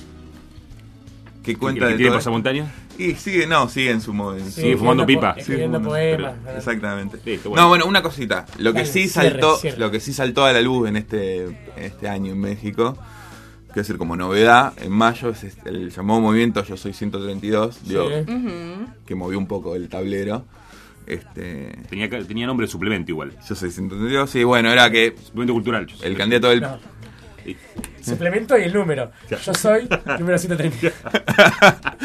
que cuenta que de tiene todo- pasamontaña. Y sigue, no, sigue en su modo. Sigue fumando pipa. Sigue escribiendo fumando- poemas. pero- Exactamente. Listo, bueno. No, bueno, una cosita. Lo que Dale, sí cierre, saltó, cierre. lo que sí saltó a la luz en este, este año en México, que es decir, como novedad, en mayo es este- el llamado movimiento Yo Soy 132, digo, que movió un poco el tablero. Este, Tenía, tenía nombre de suplemento igual. Yo Soy 132, sí, bueno, era que Suplemento cultural. el candidato del... No. Suplemento y el número. Yo soy número 130.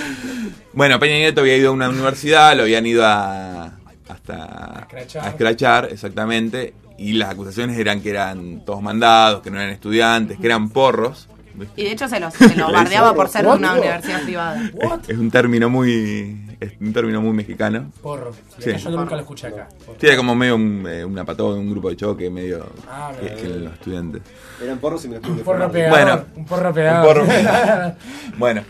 Bueno, Peña Nieto había ido a una universidad, lo habían ido a hasta escrachar. a escrachar, exactamente, y las acusaciones eran que eran todos mandados, que no eran estudiantes, que eran porros. Y de hecho se los, se los bardeaba por ser de una universidad privada. Es un término muy es un término muy mexicano. Porro. Sí. Yo nunca lo escuché acá. Sí, era como medio un, eh, una patota, un grupo de choque, medio Ah, que, que los estudiantes. Eran porros y me Un porro pegador. Bueno, un porro pegador. Un porro pegador. bueno,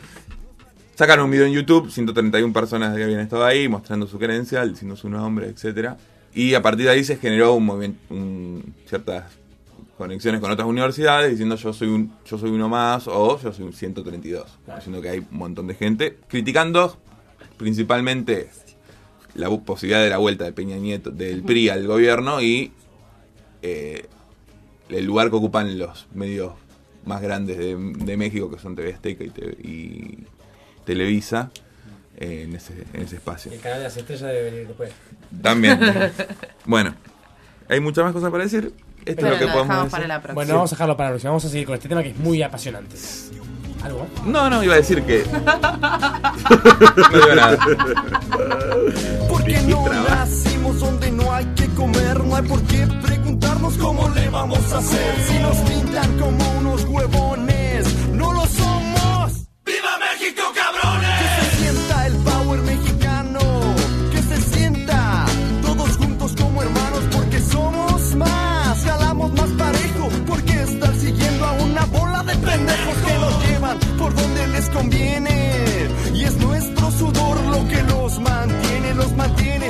sacaron un video en YouTube, 131 personas que habían estado ahí, mostrando su credencial, diciendo su nombre, etcétera Y a partir de ahí se generó un movimiento, un- ciertas conexiones con otras universidades, diciendo yo soy un, yo soy uno más o yo soy un 132. Diciendo que hay un montón de gente criticando principalmente la posibilidad de la vuelta de Peña Nieto, del PRI al gobierno y eh, el lugar que ocupan los medios más grandes de, de México, que son TV Azteca y, TV y Televisa, eh, en, ese, en ese espacio. El canal de las estrellas debe venir después. También. bueno, hay muchas más cosas para decir. Esto Pero es lo que podemos decir. para la próxima. Bueno, vamos a dejarlo para la próxima. Vamos a seguir con este tema que es muy apasionante. ¿Algo? No, no, iba a decir que. no digo nada. Porque no nacimos donde no hay que comer, no hay por qué preguntarnos cómo le vamos a hacer. Si nos pintan como unos huevones, y es nuestro sudor lo que los mantiene, los mantiene.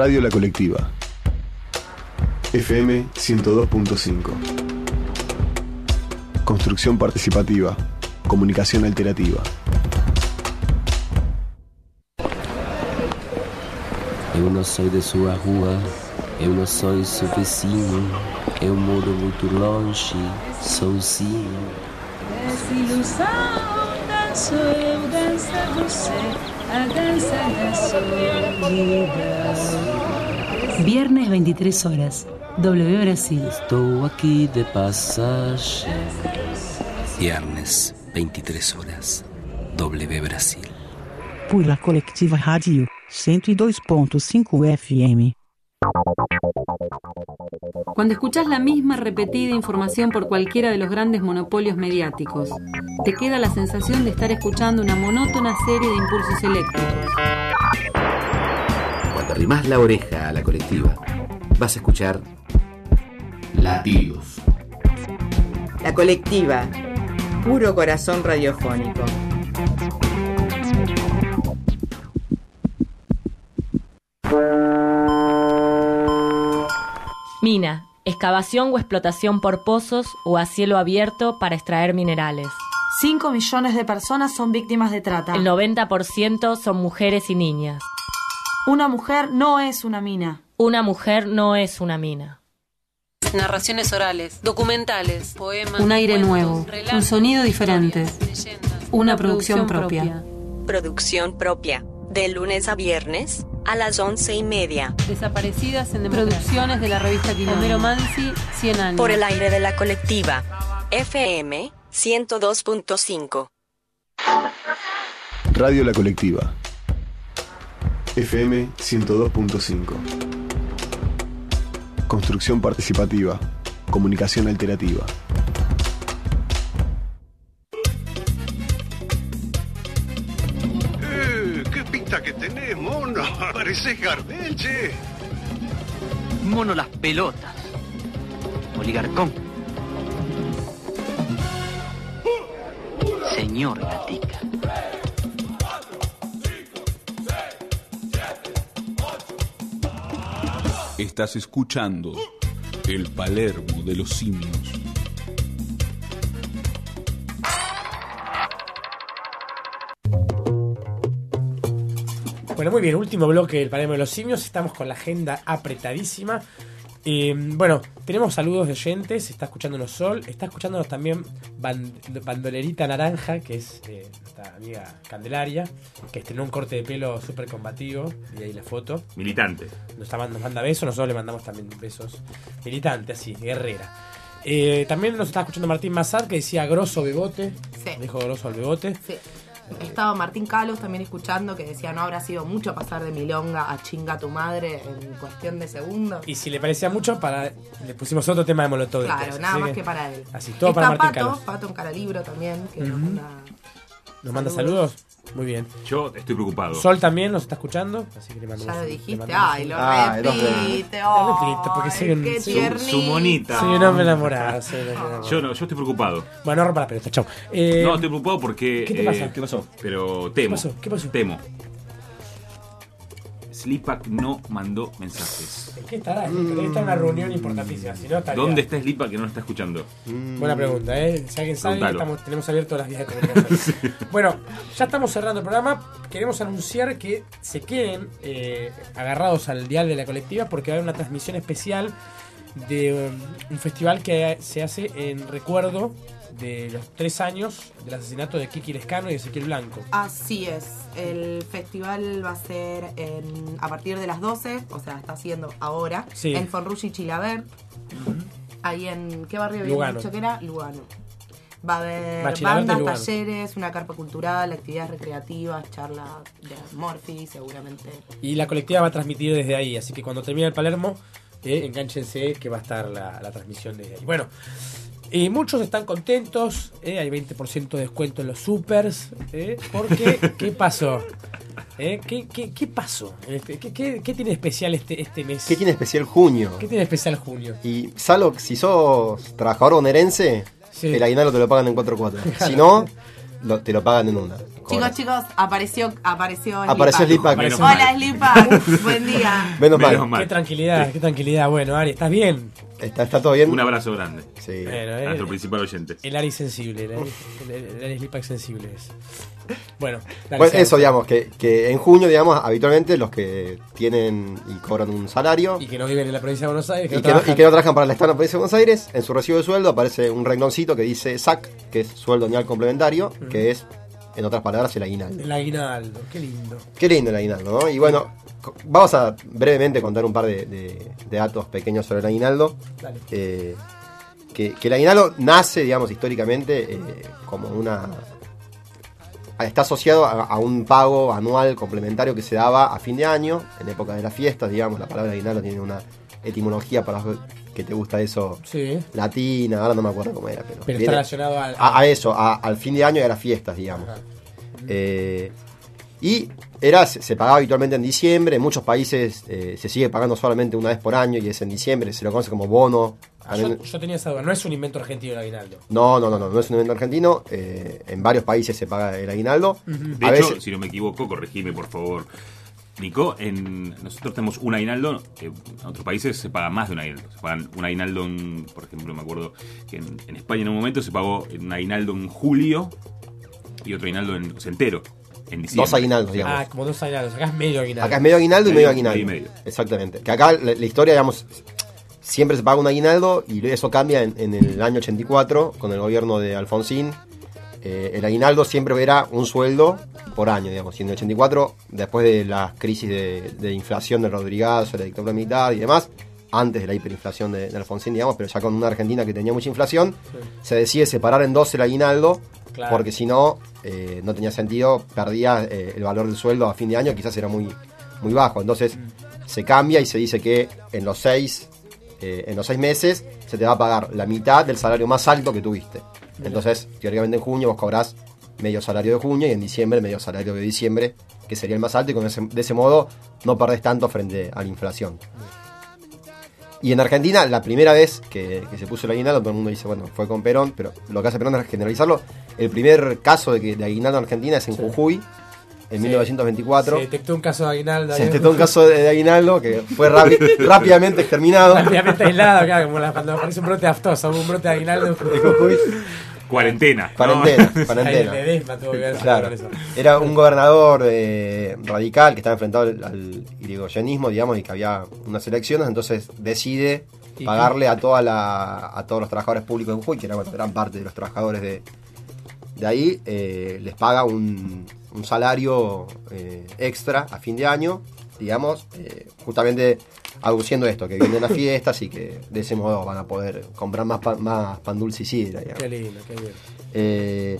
Radio La Colectiva. FM 102.5. Construcción participativa. Comunicación alternativa. Eu não sou da sua rua, eu não sou seu vizinho, eu moro muito longe, sozinho. Essa ilusão danço eu, da. Viernes 23 horas, W Brasil. Estou aqui de passagem. Viernes, 23 horas, W Brasil. Por la Colectiva Rádio 102.5 FM. Cuando escuchas la misma repetida información por cualquiera de los grandes monopolios mediáticos, te queda la sensación de estar escuchando una monótona serie de impulsos eléctricos. Cuando arrimas la oreja a la colectiva, vas a escuchar latidos. La colectiva, puro corazón radiofónico. Excavación o explotación por pozos o a cielo abierto para extraer minerales. 5 millones de personas son víctimas de trata. El 90% son mujeres y niñas. Una mujer no es una mina. Una mujer no es una mina. Narraciones orales, documentales, poemas. Un aire cuentos, nuevo, relatos, un sonido diferente. leyendas. Una producción propia. Producción propia. De lunes a viernes a las once y media. Desaparecidas en Producciones de la revista. Homero Mansi, 100 años. Por el aire de la colectiva. FM 102.5. Radio La Colectiva. FM 102.5. Construcción participativa. Comunicación alternativa. Mono? Pareces Gardel, che. Mono las pelotas. Oligarcón. Señor Gatica. Estás escuchando el Palermo de los simios. Bueno, muy bien, último bloque del Palermo de los Simios. Estamos con la agenda apretadísima. Eh, bueno, tenemos saludos de oyentes. Está escuchándonos Sol. Está escuchándonos también Band- Bandolerita Naranja, que es eh, nuestra amiga Candelaria, que estrenó un corte de pelo súper combativo. Y ahí la foto. Militante. Nos, nos manda besos, nosotros le mandamos también besos. Militante, así, guerrera. Eh, también nos está escuchando Martín Mazar, que decía grosso bebote. Sí. Dijo grosso al bebote. Sí. Estaba Martín Calos también escuchando que decía no habrá sido mucho pasar de milonga a chinga tu madre en cuestión de segundos. Y si le parecía mucho, para le pusimos otro tema de Molotov. Claro, nada más que para él. Así, todo Está para Martín Pato, Calos. Pato en cara libro también, que nos Ujú. manda ¿Nos manda saludos? Muy bien. Yo estoy preocupado. Sol también nos está escuchando, así que le mandamos Ya lo dijiste, ay, lo lo repite, porque soy un, qué soy-. Su monita. Soy un hombre enamorado. soy un hombre enamorado. Yo no, yo estoy preocupado. Bueno, no rompa la pelota, chau. Eh, no, estoy preocupado porque. ¿Qué te pasa? ¿Qué pasó? Pero temo. pasó? ¿Qué pasó? Temo. Slipak no mandó mensajes. ¿En qué estará? Debe estar en una reunión importantísima. Si no, estaría- ¿Dónde está Slipak que no lo está escuchando? Buena pregunta, ¿eh? Si alguien sabe, estamos- tenemos abiertas las vías de comunicación. Bueno, ya estamos cerrando el programa. Queremos anunciar que se queden eh, agarrados al dial de la colectiva porque va a haber una transmisión especial de um, un festival que se hace en recuerdo de los tres años del asesinato de Kiki Lescano y Ezequiel Blanco. Así es, el festival va a ser en- a partir de las 12, o sea, está haciendo ahora, Sí. en Fonrush y Chilaver, ahí en, ¿qué barrio había dicho que era? Lugano. Va a haber bandas, talleres, una carpa cultural, actividades recreativas, charla de Morphy, seguramente. Y la colectiva va a transmitir desde ahí, así que cuando termine el Palermo, eh, enganchense que va a estar la, la transmisión desde ahí. Bueno, eh, muchos están contentos, eh, hay 20% de descuento en los supers, eh, porque ¿qué pasó? Eh, ¿qué, qué, qué pasó? este- ¿Qué, qué, qué tiene especial este, este mes? ¿Qué tiene especial junio? ¿Qué tiene especial junio? Y salvo que si sos trabajador bonaerense, Sí. el aguinaldo te lo pagan en 4 cuotas. Si no, lo- te lo pagan en una. Chicos, chicos, apareció, apareció Apareció. Menos Hola, mal. Slipak. Buen día. Menos mal. Menos mal. Qué tranquilidad, qué tranquilidad. Bueno, Ari, ¿estás bien? Está, está todo bien. Un abrazo grande. Sí. Bueno, A eh, nuestro principal oyente. El Ari sensible, el Ari, el, el- Ari sensible es. Bueno, Seba. eso, digamos, que, que en junio, digamos, habitualmente los que tienen y cobran un salario Y que no viven en la provincia de Buenos Aires, que y no que, no, trabajan. y que no trabajan para el Estado de la Provincia de Buenos Aires, en su recibo de sueldo aparece un rengloncito que dice SAC, que es sueldo anual complementario, que es, en otras palabras, el aguinaldo. El aguinaldo, qué lindo. Qué lindo el aguinaldo, ¿no? Y bueno, vamos a brevemente contar un par de, de- de datos pequeños sobre el aguinaldo. Dale. Eh, que, que el aguinaldo nace, digamos, históricamente eh, como una... Está asociado a, a un pago anual complementario que se daba a fin de año, en época de las fiestas, digamos, la palabra aguinaldo tiene una etimología para que te gusta eso, Sí. latina, ahora no me acuerdo cómo era, pero... Pero viene está relacionado al. a, a eso, a- al fin de año y a las fiestas, digamos. Eh, y era, se, se pagaba habitualmente en diciembre, en muchos países eh, se sigue pagando solamente una vez por año y es en diciembre, se lo conoce como bono. Ah, yo, yo tenía esa duda, no es un invento argentino el aguinaldo. No, no, no, no, no es un evento argentino, eh, en varios países se paga el aguinaldo. De A hecho, veces- si no me equivoco, corregime por favor. Nico, en, nosotros tenemos un aguinaldo, que en otros países se paga más de un aguinaldo. Se pagan un aguinaldo, en- por ejemplo, me acuerdo que en, en España en un momento se pagó un aguinaldo en julio y otro aguinaldo en, o sea, entero, en diciembre. Dos aguinaldos, digamos. Ah, como dos aguinaldos. Acá es medio aguinaldo. Acá es medio aguinaldo y medio Medio, aguinaldo. medio y medio. Exactamente. Que acá la, la historia, digamos, siempre se paga un aguinaldo y eso cambia en, en el año 84 con el gobierno de Alfonsín. Eh, el aguinaldo siempre era un sueldo por año, digamos. Y en el 84, después de la crisis de, de inflación de Rodrigazo, la dictadura militar y demás, antes de la hiperinflación de, de Alfonsín, digamos, pero ya con una Argentina que tenía mucha inflación, se decide separar en dos el aguinaldo, Claro. porque si no, eh, no tenía sentido, perdía eh, el valor del sueldo a fin de año, quizás era muy, muy bajo. Entonces se cambia y se dice que en los seis, eh, en los seis meses se te va a pagar la mitad del salario más alto que tuviste. Entonces, teóricamente en junio vos cobrás medio salario de junio y en diciembre medio salario de diciembre, que sería el más alto, y con ese- de ese modo no perdés tanto frente a la inflación. Y en Argentina, la primera vez que, que se puso el aguinaldo, todo el mundo dice, bueno, fue con Perón, pero lo que hace Perón es generalizarlo. El primer caso de, que, de aguinaldo en Argentina es en Jujuy, en Sí. 1924. Se detectó un caso de aguinaldo. Se detectó un caso de, de aguinaldo que fue rápidamente exterminado. Rápidamente aislado, claro, como la- cuando aparece un brote aftoso, un brote de aguinaldo. Cuarentena. ¿no? Cuarentena, cuarentena. Claro. Era un gobernador eh, radical que estaba enfrentado al, al irigoyenismo, digamos, y que había unas elecciones, entonces decide ¿Y pagarle a toda la, a todos los trabajadores públicos de Jujuy, que era bueno, gran parte de los trabajadores de, de ahí, eh, les paga un, un salario eh, extra a fin de año, digamos, eh, justamente aduciendo esto, que vienen las fiestas y que de ese modo van a poder comprar más pan, más pan dulce y sidra, digamos. Qué lindo, qué bien. Eh,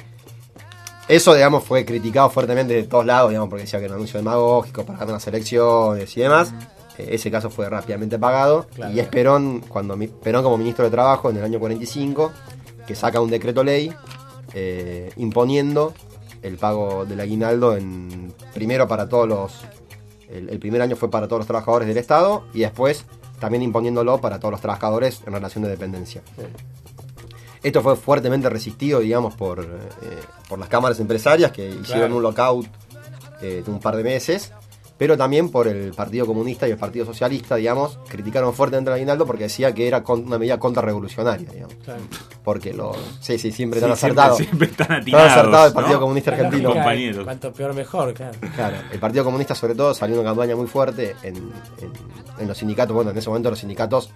eso, digamos, fue criticado fuertemente de todos lados, digamos, porque decía que era un anuncio demagógico para ganar las elecciones y demás. Eh, ese caso fue rápidamente pagado. Claro. Y es Perón, cuando Perón como ministro de Trabajo en el año 45, que saca un decreto ley eh, imponiendo el pago del aguinaldo en primero para todos los... El, el primer año fue para todos los trabajadores del Estado y después también imponiéndolo para todos los trabajadores en relación de dependencia. Esto fue fuertemente resistido, digamos, por, eh, por las cámaras empresarias que hicieron Claro. un lockout eh, de un par de meses, pero también por el Partido Comunista y el Partido Socialista, digamos, criticaron fuertemente al aguinaldo porque decía que era con- una medida contrarrevolucionaria, digamos. Claro. Porque lo. Sí, sí, siempre Sí, tan siempre- acertado. siempre tan Tan atinados, acertado el Partido ¿no? Comunista Argentino. compañeros. Cuanto peor, mejor, claro. Claro, el Partido Comunista sobre todo salió una campaña muy fuerte en, en- en los sindicatos. Bueno, en ese momento los sindicatos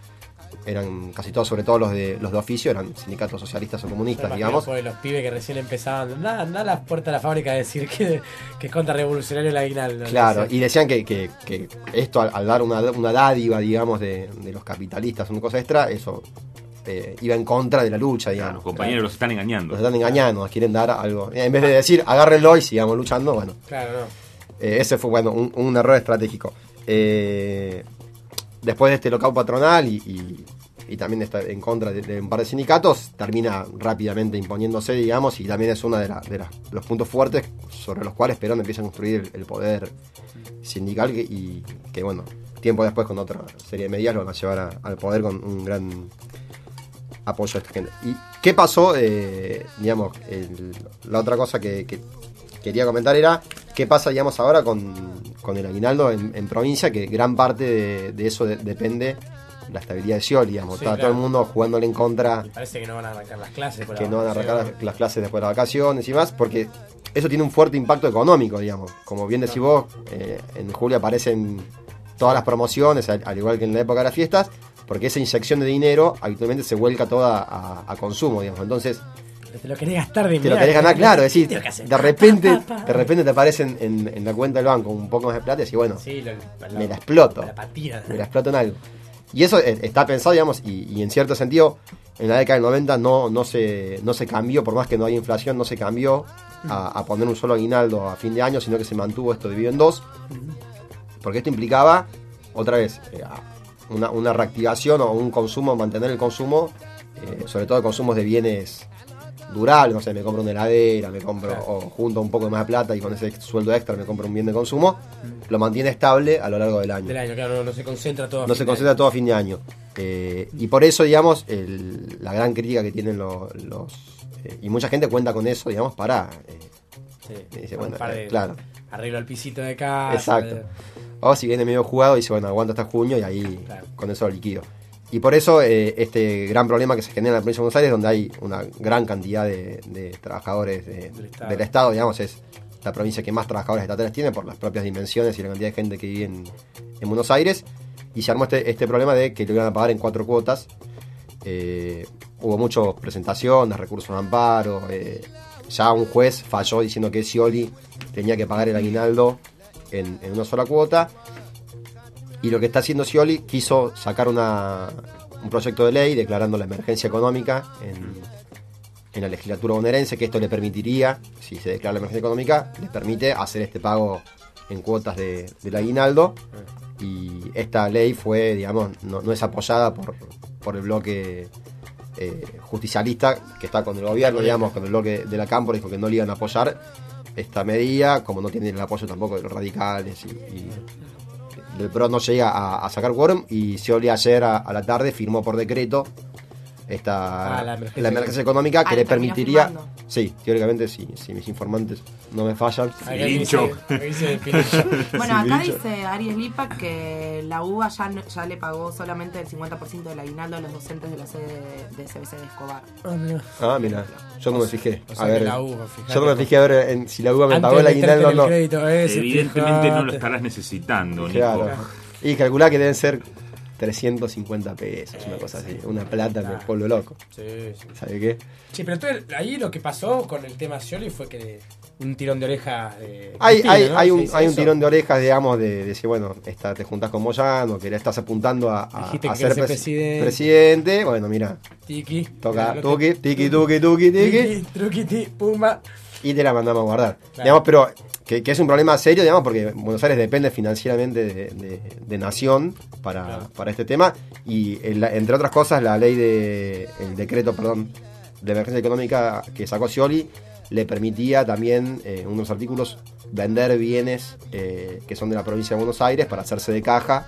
eran casi todos, sobre todo los de los de oficio, eran sindicatos socialistas o comunistas, Me digamos. los pibes que recién empezaban, nada, a la puerta de la fábrica a decir que, que es contrarrevolucionario el aguinaldo. Claro, Decían. y decían que, que- que esto al, al dar una, una dádiva, digamos, de, de los capitalistas, una cosa extra, eso eh, iba en contra de la lucha, digamos. Los compañeros los están engañando. Los están engañando, nos quieren dar algo. En vez de decir, agárrenlo y sigamos luchando, bueno. Claro, no. Eh, ese fue bueno, un, un error estratégico. Eh, después de este local patronal y, también está en contra de, un par de sindicatos, termina rápidamente imponiéndose, digamos, y también es uno de, los puntos fuertes sobre los cuales Perón empieza a construir el, poder sindical y que, bueno, tiempo después con otra serie de medidas lo van a llevar al poder con un gran apoyo a esta gente. ¿Y qué pasó? Eh, digamos, la otra cosa que, que quería comentar era qué pasa, digamos, ahora con, con el aguinaldo en, en provincia, que gran parte de, de eso de- depende la estabilidad de Scioli, digamos. Sí, Está claro. todo el mundo jugándole en contra, Y parece que no van a arrancar las clases. que no van a arrancar las, las clases después de las vacaciones y más, porque eso tiene un fuerte impacto económico, digamos. Como bien decís vos, eh, en julio aparecen todas las promociones, al, al igual que en la época de las fiestas, porque esa inyección de dinero habitualmente se vuelca toda a, a consumo, digamos. Entonces, Te lo querés gastar de te lo querés ganar, claro, de repente, pa, pa, pa. de repente te aparecen en, en la cuenta del banco un poco más de plata y decís, bueno, Sí, lo- me la exploto. La patina. me la exploto en algo. Y eso eh, está pensado, digamos, y, y en cierto sentido, en la década del 90 no, no, se, no se cambió, por más que no haya inflación, no se cambió a, a poner un solo aguinaldo a fin de año, sino que se mantuvo esto dividido en dos, porque esto implicaba, otra vez, eh, una, una reactivación o un consumo, mantener el consumo, eh, sobre todo consumos de bienes durables, no sé, me compro una heladera, me compro, o junto un poco más de plata y con ese sueldo extra me compro un bien de consumo, lo mantiene estable a lo largo del año Del año, claro, no, no se concentra todo. a no fin se de concentra todo a fin de año. Eh, y por eso, digamos, el- la gran crítica que tienen lo- los... eh, y mucha gente cuenta con eso, digamos, para... eh, Sí, dice, un bueno, par de- claro. Arreglo el pisito de casa. Exacto. de- O si viene medio jugado, dice, bueno, aguanta hasta junio y ahí con eso lo liquido. Y por eso eh, este gran problema que se genera en la provincia de Buenos Aires, donde hay una gran cantidad de, de trabajadores de- del, Estado. Estado. digamos, es la provincia que más trabajadores estatales tiene por las propias dimensiones y la cantidad de gente que vive en, en Buenos Aires. Y se armó este, este problema de que lo iban a pagar en cuatro cuotas. Eh, hubo muchas presentaciones, recursos de amparo. eh, ya un juez falló diciendo que Scioli tenía que pagar el aguinaldo en, en una sola cuota. Y lo que está haciendo Scioli quiso sacar una, un proyecto de ley declarando la emergencia económica en, en la legislatura bonaerense, que esto le permitiría, si se declara la emergencia económica, le permite hacer este pago en cuotas de, del aguinaldo. Y esta ley fue, digamos, no, no es apoyada por, por el bloque eh, justicialista que está con el gobierno, digamos, con el bloque de la Cámpora, dijo que no le iban a apoyar esta medida, como no tienen el apoyo tampoco de los radicales y, y del PRO no llega a, sacar quórum y Scioli ayer a, a la tarde firmó por decreto esta Ah, la la, emergencia económica Ah, que le le permitiría firmando. sí teóricamente sí si mis informantes no me fallan Pirincho. Bueno, Sí, acá dice Aries Lipa que la UBA ya, no- ya le pagó solamente el 50% del aguinaldo a los docentes de la sede de CBC de Escobar. ah mira yo no me fijé o sea a ver la UBA, fíjate. yo no me fijé a ver en- si la UBA me pagó el aguinaldo o no crédito ese, Evidentemente no lo estarás necesitando, Nico. Claro. Y calculá que deben ser 350 pesos, una cosa así. Una plata me vuelvo loco. Sí, sí. ¿Sabe qué? Sí, pero entonces ahí lo que pasó con el tema Scioli fue que un tirón de oreja. eh, Hay, Cristina, hay, ¿no? hay un, hay un tirón de orejas, digamos, de, de decir, bueno, está, te juntás con Moyano, que le estás apuntando a, a- Dijiste a que ser presidente. presidente. Bueno, mira, Tiki. toca Claro, tuki, tiki, tuki, tuki, tiki, Tiki, truquiti, pumba. Y te la mandamos a guardar. Claro. Digamos, pero que, que es un problema serio, digamos, porque Buenos Aires depende financieramente de, de- de Nación para, para este tema. Y el- entre otras cosas, la ley de. el decreto, perdón, de emergencia económica que sacó Scioli le permitía también, eh, unos artículos, vender bienes eh, que son de la provincia de Buenos Aires para hacerse de caja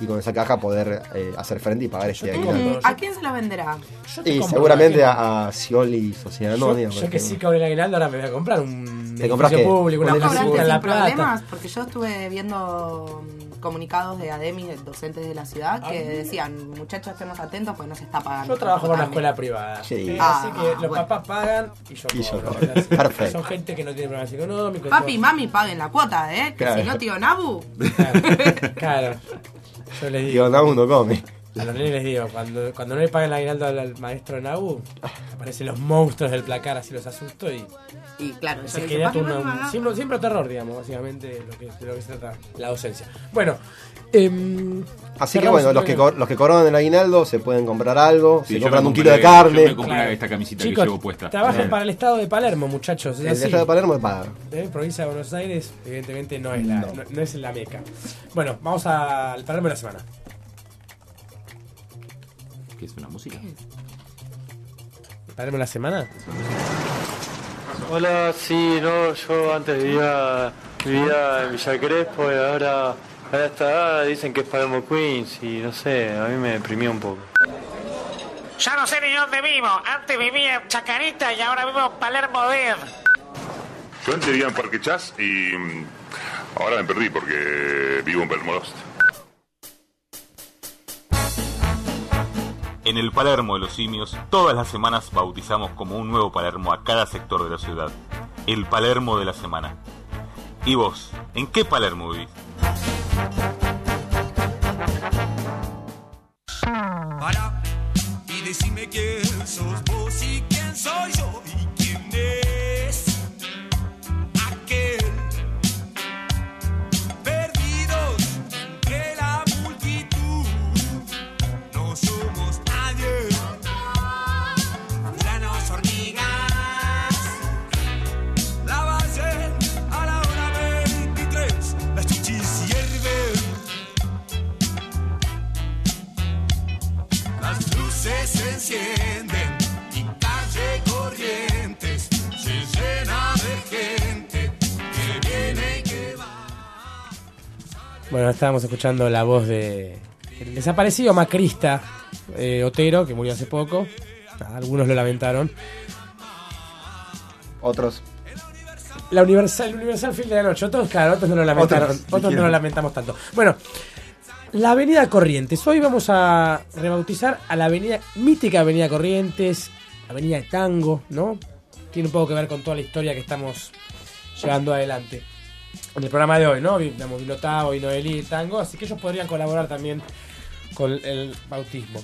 y con esa caja poder eh, hacer frente y pagar este aguinaldo. ¿A quién se lo venderá? te Y seguramente a, a Scioli y Sociedad Anónima. yo que sí el aguinaldo, ahora me voy a comprar un ¿Te compras edificio qué? público, una en La sin problemas, Plata. porque yo estuve viendo mm, comunicados de ADEMI, de docentes de la ciudad, que decían, muchachos, estemos atentos porque no se está pagando. Yo trabajo en una escuela privada. Sí. Eh, Ah, así que los bueno. papás pagan y yo Y yo cobro. cobro. Perfecto. Son gente que no tiene problemas económicos. Papi y mami paguen la cuota, ¿eh? Que Claro. si no, tío Nabu. Claro. Yo les Digo, digo. no, uno come. A los nenes les digo, cuando, cuando no le paguen el aguinaldo al, al maestro de Nabu, aparecen los monstruos del placar, así los asusto y Y claro, se mami, siempre, siempre terror, digamos, básicamente lo que, de lo que se trata la docencia. Bueno, em, Así que bueno, los que, los que cobran el aguinaldo se pueden comprar algo, Sí, se compran un kilo de carne. yo me compré Claro. esta camisita Chicos, que llevo puesta. trabajen Bien. para el estado de Palermo, muchachos. Es El así. Estado de Palermo paga. de provincia de Buenos Aires, evidentemente no es la, no. no es la meca. Bueno, vamos al Palermo de la semana. ¿Qué es una música? ¿Palermo de la semana? Hola, sí, no, yo antes vivía, vivía en Villa Crespo y ahora a esta edad dicen que es Palermo Queens y no sé, a mí me deprimió un poco. Ya no sé ni dónde vivo. Antes vivía en Chacarita y ahora vivo en Palermo Dead. Yo antes vivía en Parque Chas y mm, ahora me perdí porque vivo en Palermo Lost. En el Palermo de los Simios, todas las semanas bautizamos como un nuevo Palermo a cada sector de la ciudad. El Palermo de la semana. ¿Y vos? ¿En qué Palermo vivís? Para y decime quién sos vos y quién soy yo Bueno, estábamos escuchando la voz de el desaparecido macrista eh, Otero, que murió hace poco. Algunos lo lamentaron. Otros. La Universal, el Universal Film de la Noche. Otros, claro, otros no lo lamentaron. Otros, no lo lamentamos tanto. Bueno, la Avenida Corrientes. Hoy vamos a rebautizar a la avenida, mítica Avenida Corrientes, Avenida de Tango, ¿no? Tiene un poco que ver con toda la historia que estamos llevando adelante. En el programa de hoy, ¿no? Vino Tavo, vino Eli, Tango, así que ellos podrían colaborar también con el bautismo.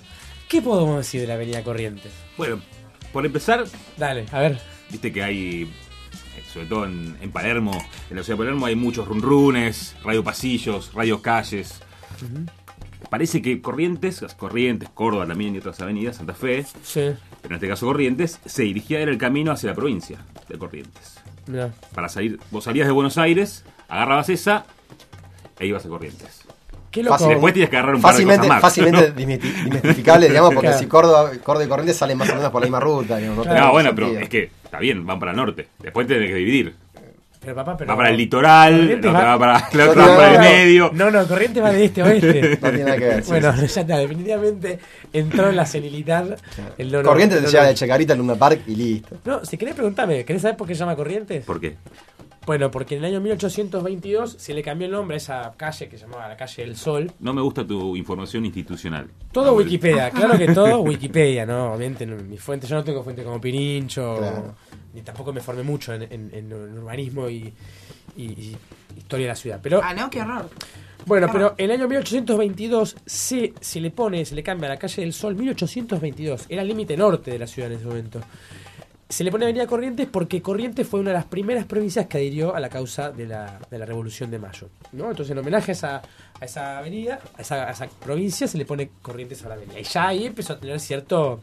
¿Qué podemos decir de la Avenida Corrientes? Bueno, por empezar, Dale, a ver. viste que hay, eh, sobre todo en, en Palermo, en la ciudad de Palermo hay muchos runrunes, radio pasillos, radio calles. Parece que Corrientes, las Corrientes, Córdoba también y otras avenidas, Santa Fe, Sí, pero en este caso Corrientes, se dirigía era el camino hacia la provincia de Corrientes. mira. Para salir, vos salías de Buenos Aires, agarrabas esa e ibas a Corrientes. Qué loco. Y después tienes que agarrar un par de fácilmente, cosas más. fácilmente dimestificable, digamos, porque Claro. si Córdoba, Córdoba y Corrientes salen más o menos por la misma ruta. digamos, no No, bueno, sentido. pero es que está bien, van para el norte. Después tenés que dividir. Pero papá, pero. Va para el litoral, Corrientes la otra va- va para, la No, otra no, va para el no. medio. No, no, Corriente va de este a oeste. No tiene nada que ver, sí, bueno, sí. ya está, definitivamente entró en la senilidad. El no, no, Corrientes no, te lleva no. de Chacarita al Luna Park y listo. No, si querés preguntarme, ¿querés saber por qué se llama Corrientes? ¿Por qué? Bueno, porque en el año 1822 se le cambió el nombre a esa calle que se llamaba la calle del Sol. No me gusta tu información institucional. Todo Wikipedia, claro que todo Wikipedia, ¿no? Obviamente no- mi fuente, yo no tengo fuente como Pirincho, Claro. ni tampoco me formé mucho en, en- en urbanismo y, y- y historia de la ciudad. Pero Ah, no, qué horror. Bueno, Qué pero en el año 1822 se, se le pone, se le cambia a la calle del Sol, 1822, era el límite norte de la ciudad en ese momento. Se le pone Avenida Corrientes porque Corrientes fue una de las primeras provincias que adhirió a la causa de la, de la Revolución de Mayo. ¿no? Entonces, en homenaje a esa, avenida, a esa, provincia, se le pone Corrientes a la avenida. Y ya ahí empezó a tener cierto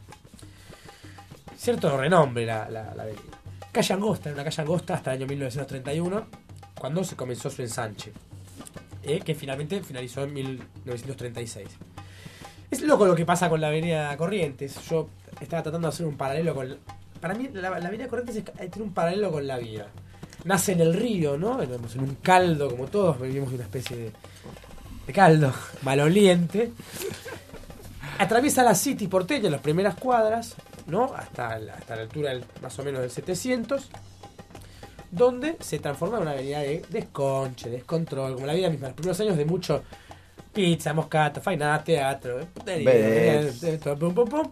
cierto renombre la avenida. Calle Angosta, era una calle angosta hasta el año 1931, cuando se comenzó su ensanche eh, que finalmente finalizó en 1936. Es loco lo que pasa con la avenida Corrientes. Yo estaba tratando de hacer un paralelo con... Para mí la, la avenida Corrientes es- eh, tiene un paralelo con la vida. Nace en el río, ¿no? En, en un caldo, como todos, vivimos una especie de, de caldo maloliente. Atraviesa la City porteña en las primeras cuadras, ¿no? Hasta, la- hasta la altura del, más o menos del 700 donde se transforma en una avenida de desconche, descontrol, como la vida misma. Los primeros años de mucho pizza, moscato, faina, teatro, eh, putería, Ves. todo, pum, pum, pum.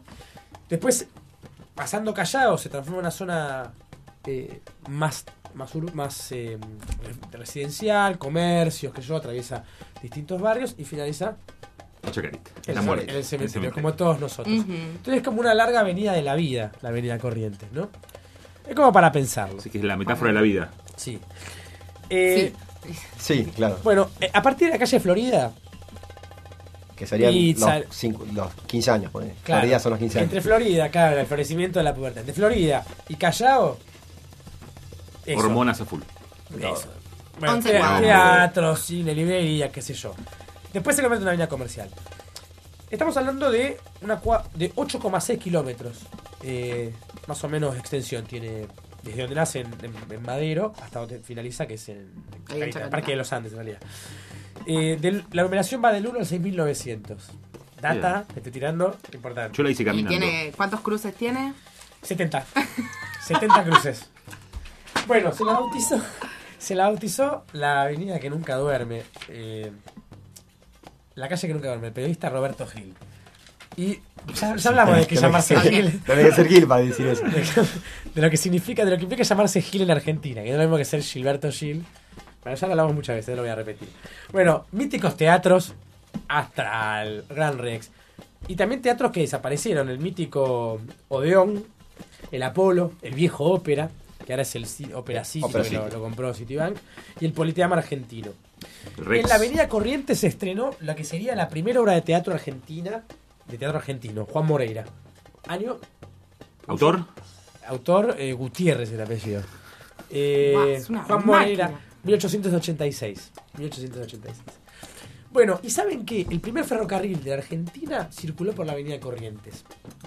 Después, pasando Callao, se transforma en una zona eh, más más, ur- más eh, residencial, comercios, que yo atraviesa distintos barrios y finaliza Chacarita. el, muerte. en el cementerio, cementerio. como todos nosotros. Entonces es como una larga avenida de la vida, la avenida Corrientes, ¿no? Es como para pensarlo. Así que es la metáfora de la vida. Sí. Eh, Sí, claro. Bueno, eh, a partir de la calle Florida, Que serían Y los, sal- cinco- los 15 años, claro, Florida son los 15 años. entre Florida, claro, el florecimiento de la pubertad, entre Florida y Callao, eso. Hormonas a full. Eso. Bueno, teatro, cine, librería, qué sé yo. Después se convierte en una avenida comercial. Estamos hablando de una de 8,6 kilómetros. eh, más o menos extensión tiene desde donde nace en, en- en Madero hasta donde finaliza, que es en, en. Parque de los Andes en realidad. Eh, del- la numeración va del 1 al 6900. Data, te estoy tirando, importante. Yo la hice ¿Y caminando. tiene, cuántos cruces tiene? 70. 70 cruces. Bueno, se la bautizó. Se la bautizó la avenida que nunca duerme. eh, la calle que nunca duerme, el periodista Roberto Gil. Y ya, ya hablamos de que llamarse Gil. tenés que ser Gil para decir eso. De, de lo que significa, de lo que implica llamarse Gil en Argentina, que no es lo mismo que ser Gilberto Gil. Bueno, ya lo hablamos muchas veces, no lo voy a repetir. Bueno, míticos teatros, Astral, Gran Rex. Y también teatros que desaparecieron, el mítico Odeón, el Apolo, el viejo Ópera, que ahora es el Ci- Ópera City, que lo, compró Citibank, y el Politeama argentino. Rex. En la Avenida Corrientes se estrenó la que sería la primera obra de teatro argentina, de teatro argentino, Juan Moreira. Año ¿Autor? Autor eh, Gutiérrez el apellido. Eh, Guau, es una Juan máquina. Moreira, 1886. 1886. Bueno, ¿y saben qué? El primer ferrocarril de Argentina circuló por la avenida Corrientes.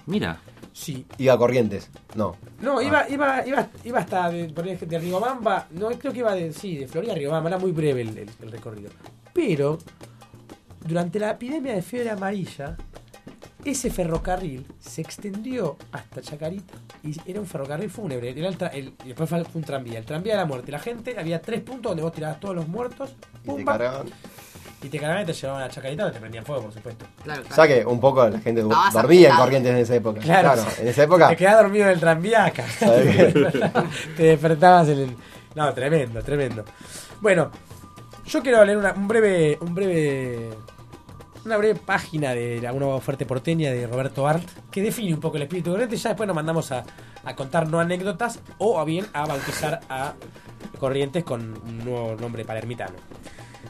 Mira. Sí. Iba a Corrientes. No. No, Ah. iba, iba, iba, iba hasta de, de Riobamba. No, creo que iba de, sí, de Florida a Riobamba. Era muy breve el, el- el recorrido. Pero, durante la epidemia de fiebre amarilla, ese ferrocarril se extendió hasta Chacarita y era un ferrocarril fúnebre. Era el tra- el- y después fue un tranvía. El tranvía de la muerte. La gente, había tres puntos donde vos tirabas todos los muertos. Y te pumba, cargaban. y te cargaban y te llevaban a Chacarita donde te prendían fuego, por supuesto. O sea que un poco la gente Estabas dormía en. Corrientes en esa época. Claro, Claro, en esa época. Te quedabas dormido en el tranvía acá. Te despertabas en el. No, tremendo, tremendo. Bueno, yo quiero leer una, un breve. Un breve. Una breve página de la una fuerte porteña de Roberto Art que define un poco el espíritu de Corrientes. Ya después nos mandamos a, a contar no anécdotas o a bien a bautizar a Corrientes con un nuevo nombre palermitano.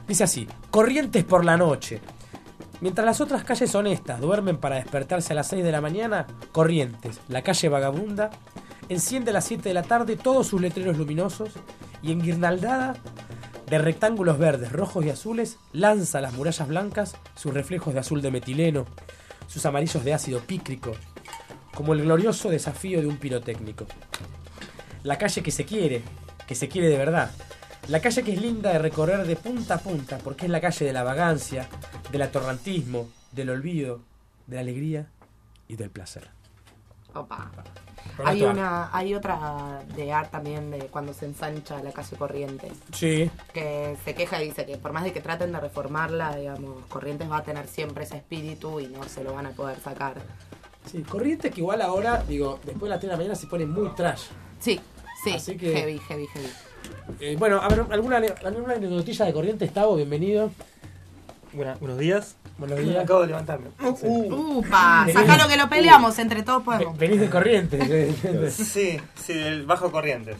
Dice así: Corrientes por la noche. Mientras las otras calles honestas duermen para despertarse a las 6 de la mañana, Corrientes, la calle vagabunda, enciende a las 7 de la tarde todos sus letreros luminosos y enguirnaldada de rectángulos verdes, rojos y azules, lanza a las murallas blancas sus reflejos de azul de metileno, sus amarillos de ácido pícrico, como el glorioso desafío de un pirotécnico. La calle que se quiere, que se quiere de verdad. La calle que es linda de recorrer de punta a punta, porque es la calle de la vagancia, del atorrantismo, del olvido, de la alegría y del placer. Opa. Hay una, hay otra de Art también de cuando se ensancha la calle Corrientes. Sí. Que se queja y dice que por más de que traten de reformarla, digamos, Corrientes va a tener siempre ese espíritu y no se lo van a poder sacar. Sí, Corrientes que igual ahora, digo, después de las 3 de la mañana se pone muy trash. Sí, sí, Así que- heavy, heavy, heavy. Eh, bueno, a ver, alguna, alguna notilla de Corrientes, Tavo, bienvenido. Buenos días. Buenos días. Acabo de levantarme. Upa, Venís- sacalo que lo peleamos, entre todos podemos. Venís de Corrientes. Sí, sí, del Bajo Corrientes.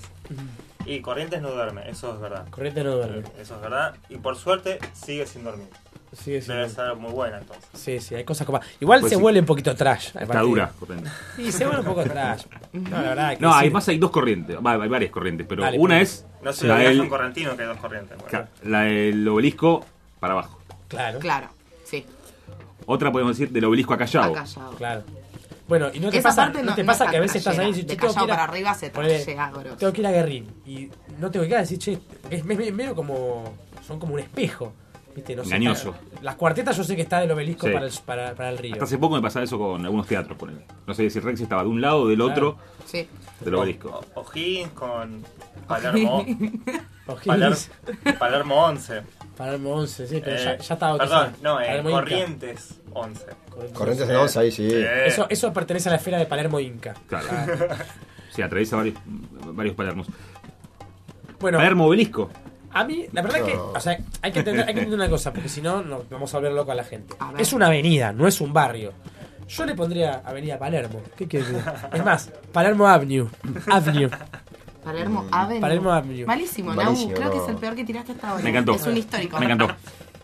Y Corrientes no duerme, eso es verdad. Corrientes no duerme. Eso es verdad. Y por suerte sigue sin dormir. Sigue sin Debe ser muy buena entonces. Sí, sí, hay cosas como. Igual Pues se sí. vuelve un poquito trash. Está partir- dura, Corrientes. Sí, se vuelve un poco trash. No, la verdad. hay que No, decir- además hay dos corrientes. Va, hay varias corrientes, pero Dale, una pero- es No se la, del, un correntino que hay dos corrientes. bueno. la del obelisco para abajo. Claro. Claro, sí. Otra podemos decir del obelisco a Callao. A Callao. Claro. Bueno, y no te Esa pasa, no no- te no pasa que a veces estás ahí y dices, De che, tengo que Callao ir a- para arriba se grosso. Tengo que ir a Guerrín. Y no tengo que ir a decir, che, es medio como. Son como un espejo. ¿Viste? No sé, Engañoso. está- las cuartetas yo sé que está del obelisco Sí. para, el, para, para el río. Hasta hace poco me pasaba eso con algunos teatros, ponele. No sé si Rex estaba de un lado o del otro Sí. del obelisco. O'Higgins con Palermo. O'Higgins. Palermo 11. Palermo 11, sí, pero Eh, ya, ya estaba Perdón, no, eh. Corrientes 11. Corrientes en 11, ahí sí. Eh, Eso, eso pertenece a la esfera de Palermo Inca. Claro. Ah. Sí, atraviesa varios, varios Palermos. Bueno, Palermo obelisco. A mí, la verdad que, No. o sea, hay que entender, hay que entender una cosa, porque si no, nos vamos a volver loco a la gente. Es una avenida, no es un barrio. Yo le pondría Avenida Palermo. ¿Qué quieres decir? Es más, Palermo Avenue. Avenue. Palermo Avenue. Palermo Avenue. Malísimo, Nau. Malísimo, Creo que es el peor que tiraste hasta ahora. Me encantó. Es un histórico. Me encantó.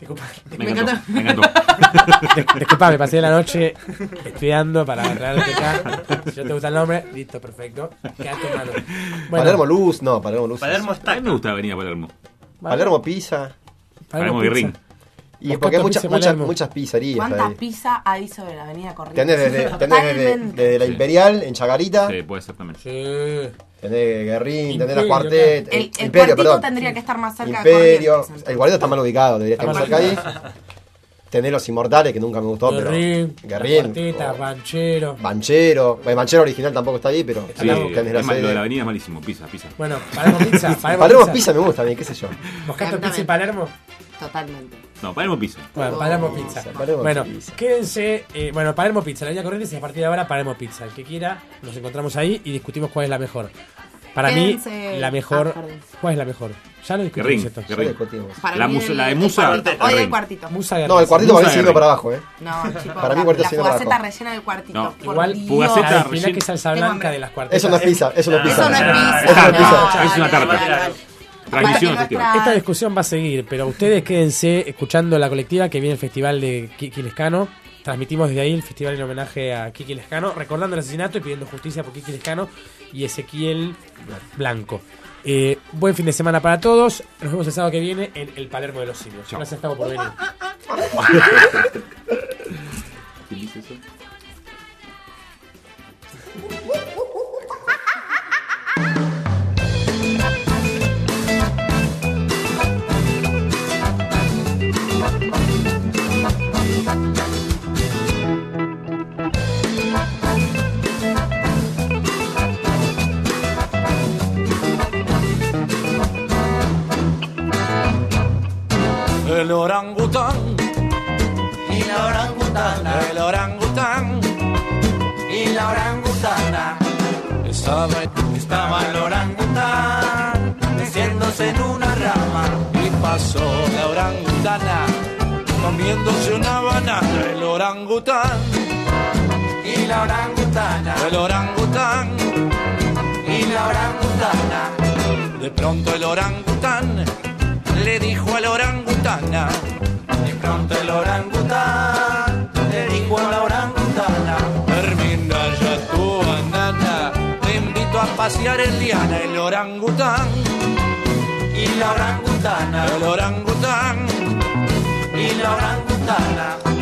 Disculpa, Me Me encantó. encantó. Me encantó. Dis- Disculpa, me pasé la noche estudiando para traerte acá. Si no te gusta el nombre, listo, perfecto. Quédate mano. Bueno, Palermo Luz, no, Palermo Luz. Palermo A mí me gusta Avenida Palermo. Palermo Pizza. Palermo. Guerrín. Y porque hay muchas, Pizza muchas, muchas pizzerías ¿Cuánta ahí. pizza hay sobre la avenida Corrientes? Tenés desde, tenés desde, Totalmente. desde la Imperial en Chagarita, Sí, puede ser también. Sí. tenés Guerrín, tenés la Cuartet, El, el Imperio, cuartito perdón. tendría que estar más cerca de Imperio, Corrientes. el cuarteto está mal ubicado, debería estar más cerca ahí. Tenés los inmortales, que nunca me gustó, pero. Guerrín, Banchero. Banchero. El Banchero original tampoco está ahí, pero. Sí, tenés la es mal, lo de la avenida es malísimo. Pisa, pisa. Bueno, Palermo Pizza. Palermo, Palermo Pizza. Pizza me gusta a mí, qué sé yo. ¿Moscato Pizza y Palermo? Totalmente. No, Palermo Pisa. Bueno, Palermo Pizza. Palermo bueno, Pizza. quédense. eh, bueno, Palermo Pizza, la línea corriente y a partir de ahora Palermo Pizza. El que quiera, nos encontramos ahí y discutimos cuál es la mejor. Para Quédense- mí, la mejor. ¿Cuál es la mejor? Ya lo discutimos esto. Para La mí musa- el- la de el Musa, cuartito. Hoy el cuartito. Musa Guerrín. No, el cuartito vino Guerrín. para abajo, ¿eh. No, chicos. Para mí la- cuartito la vino para fugaceta abajo. rellena del cuartito. No, por Igual. Fugaceta la de rellena- y salsa blanca de las cuartetas. Eso no es pizza, eso no es pizza. Eso no es pizza. No es una tarta. Tradición que festival. Esta discusión va a seguir, pero ustedes quédense escuchando la colectiva que viene el festival de Kiki Lescano. Transmitimos desde ahí el festival en homenaje a Kiki Lescano, recordando el asesinato y pidiendo justicia por Kiki Lescano y Ezequiel Blanco. Eh, buen fin de semana para todos. Nos vemos el sábado que viene en el Palermo de los Simios. Gracias, Gustavo, por venir. ¿Quién dice eso? El orangután Y la orangutana, El orangután y la orangutana. estaba, Estaba el orangután meciéndose en una rama. y pasó la orangutana comiéndose una banana. El orangután, Y la orangutana, el orangután. y la orangutana. De pronto el orangután le dijo a la orangutana. De pronto el orangután le dijo a la orangutana. Termina ya tu banana, te invito a pasear en liana. El orangután, Y la orangutana, el orangután. y la orangutana.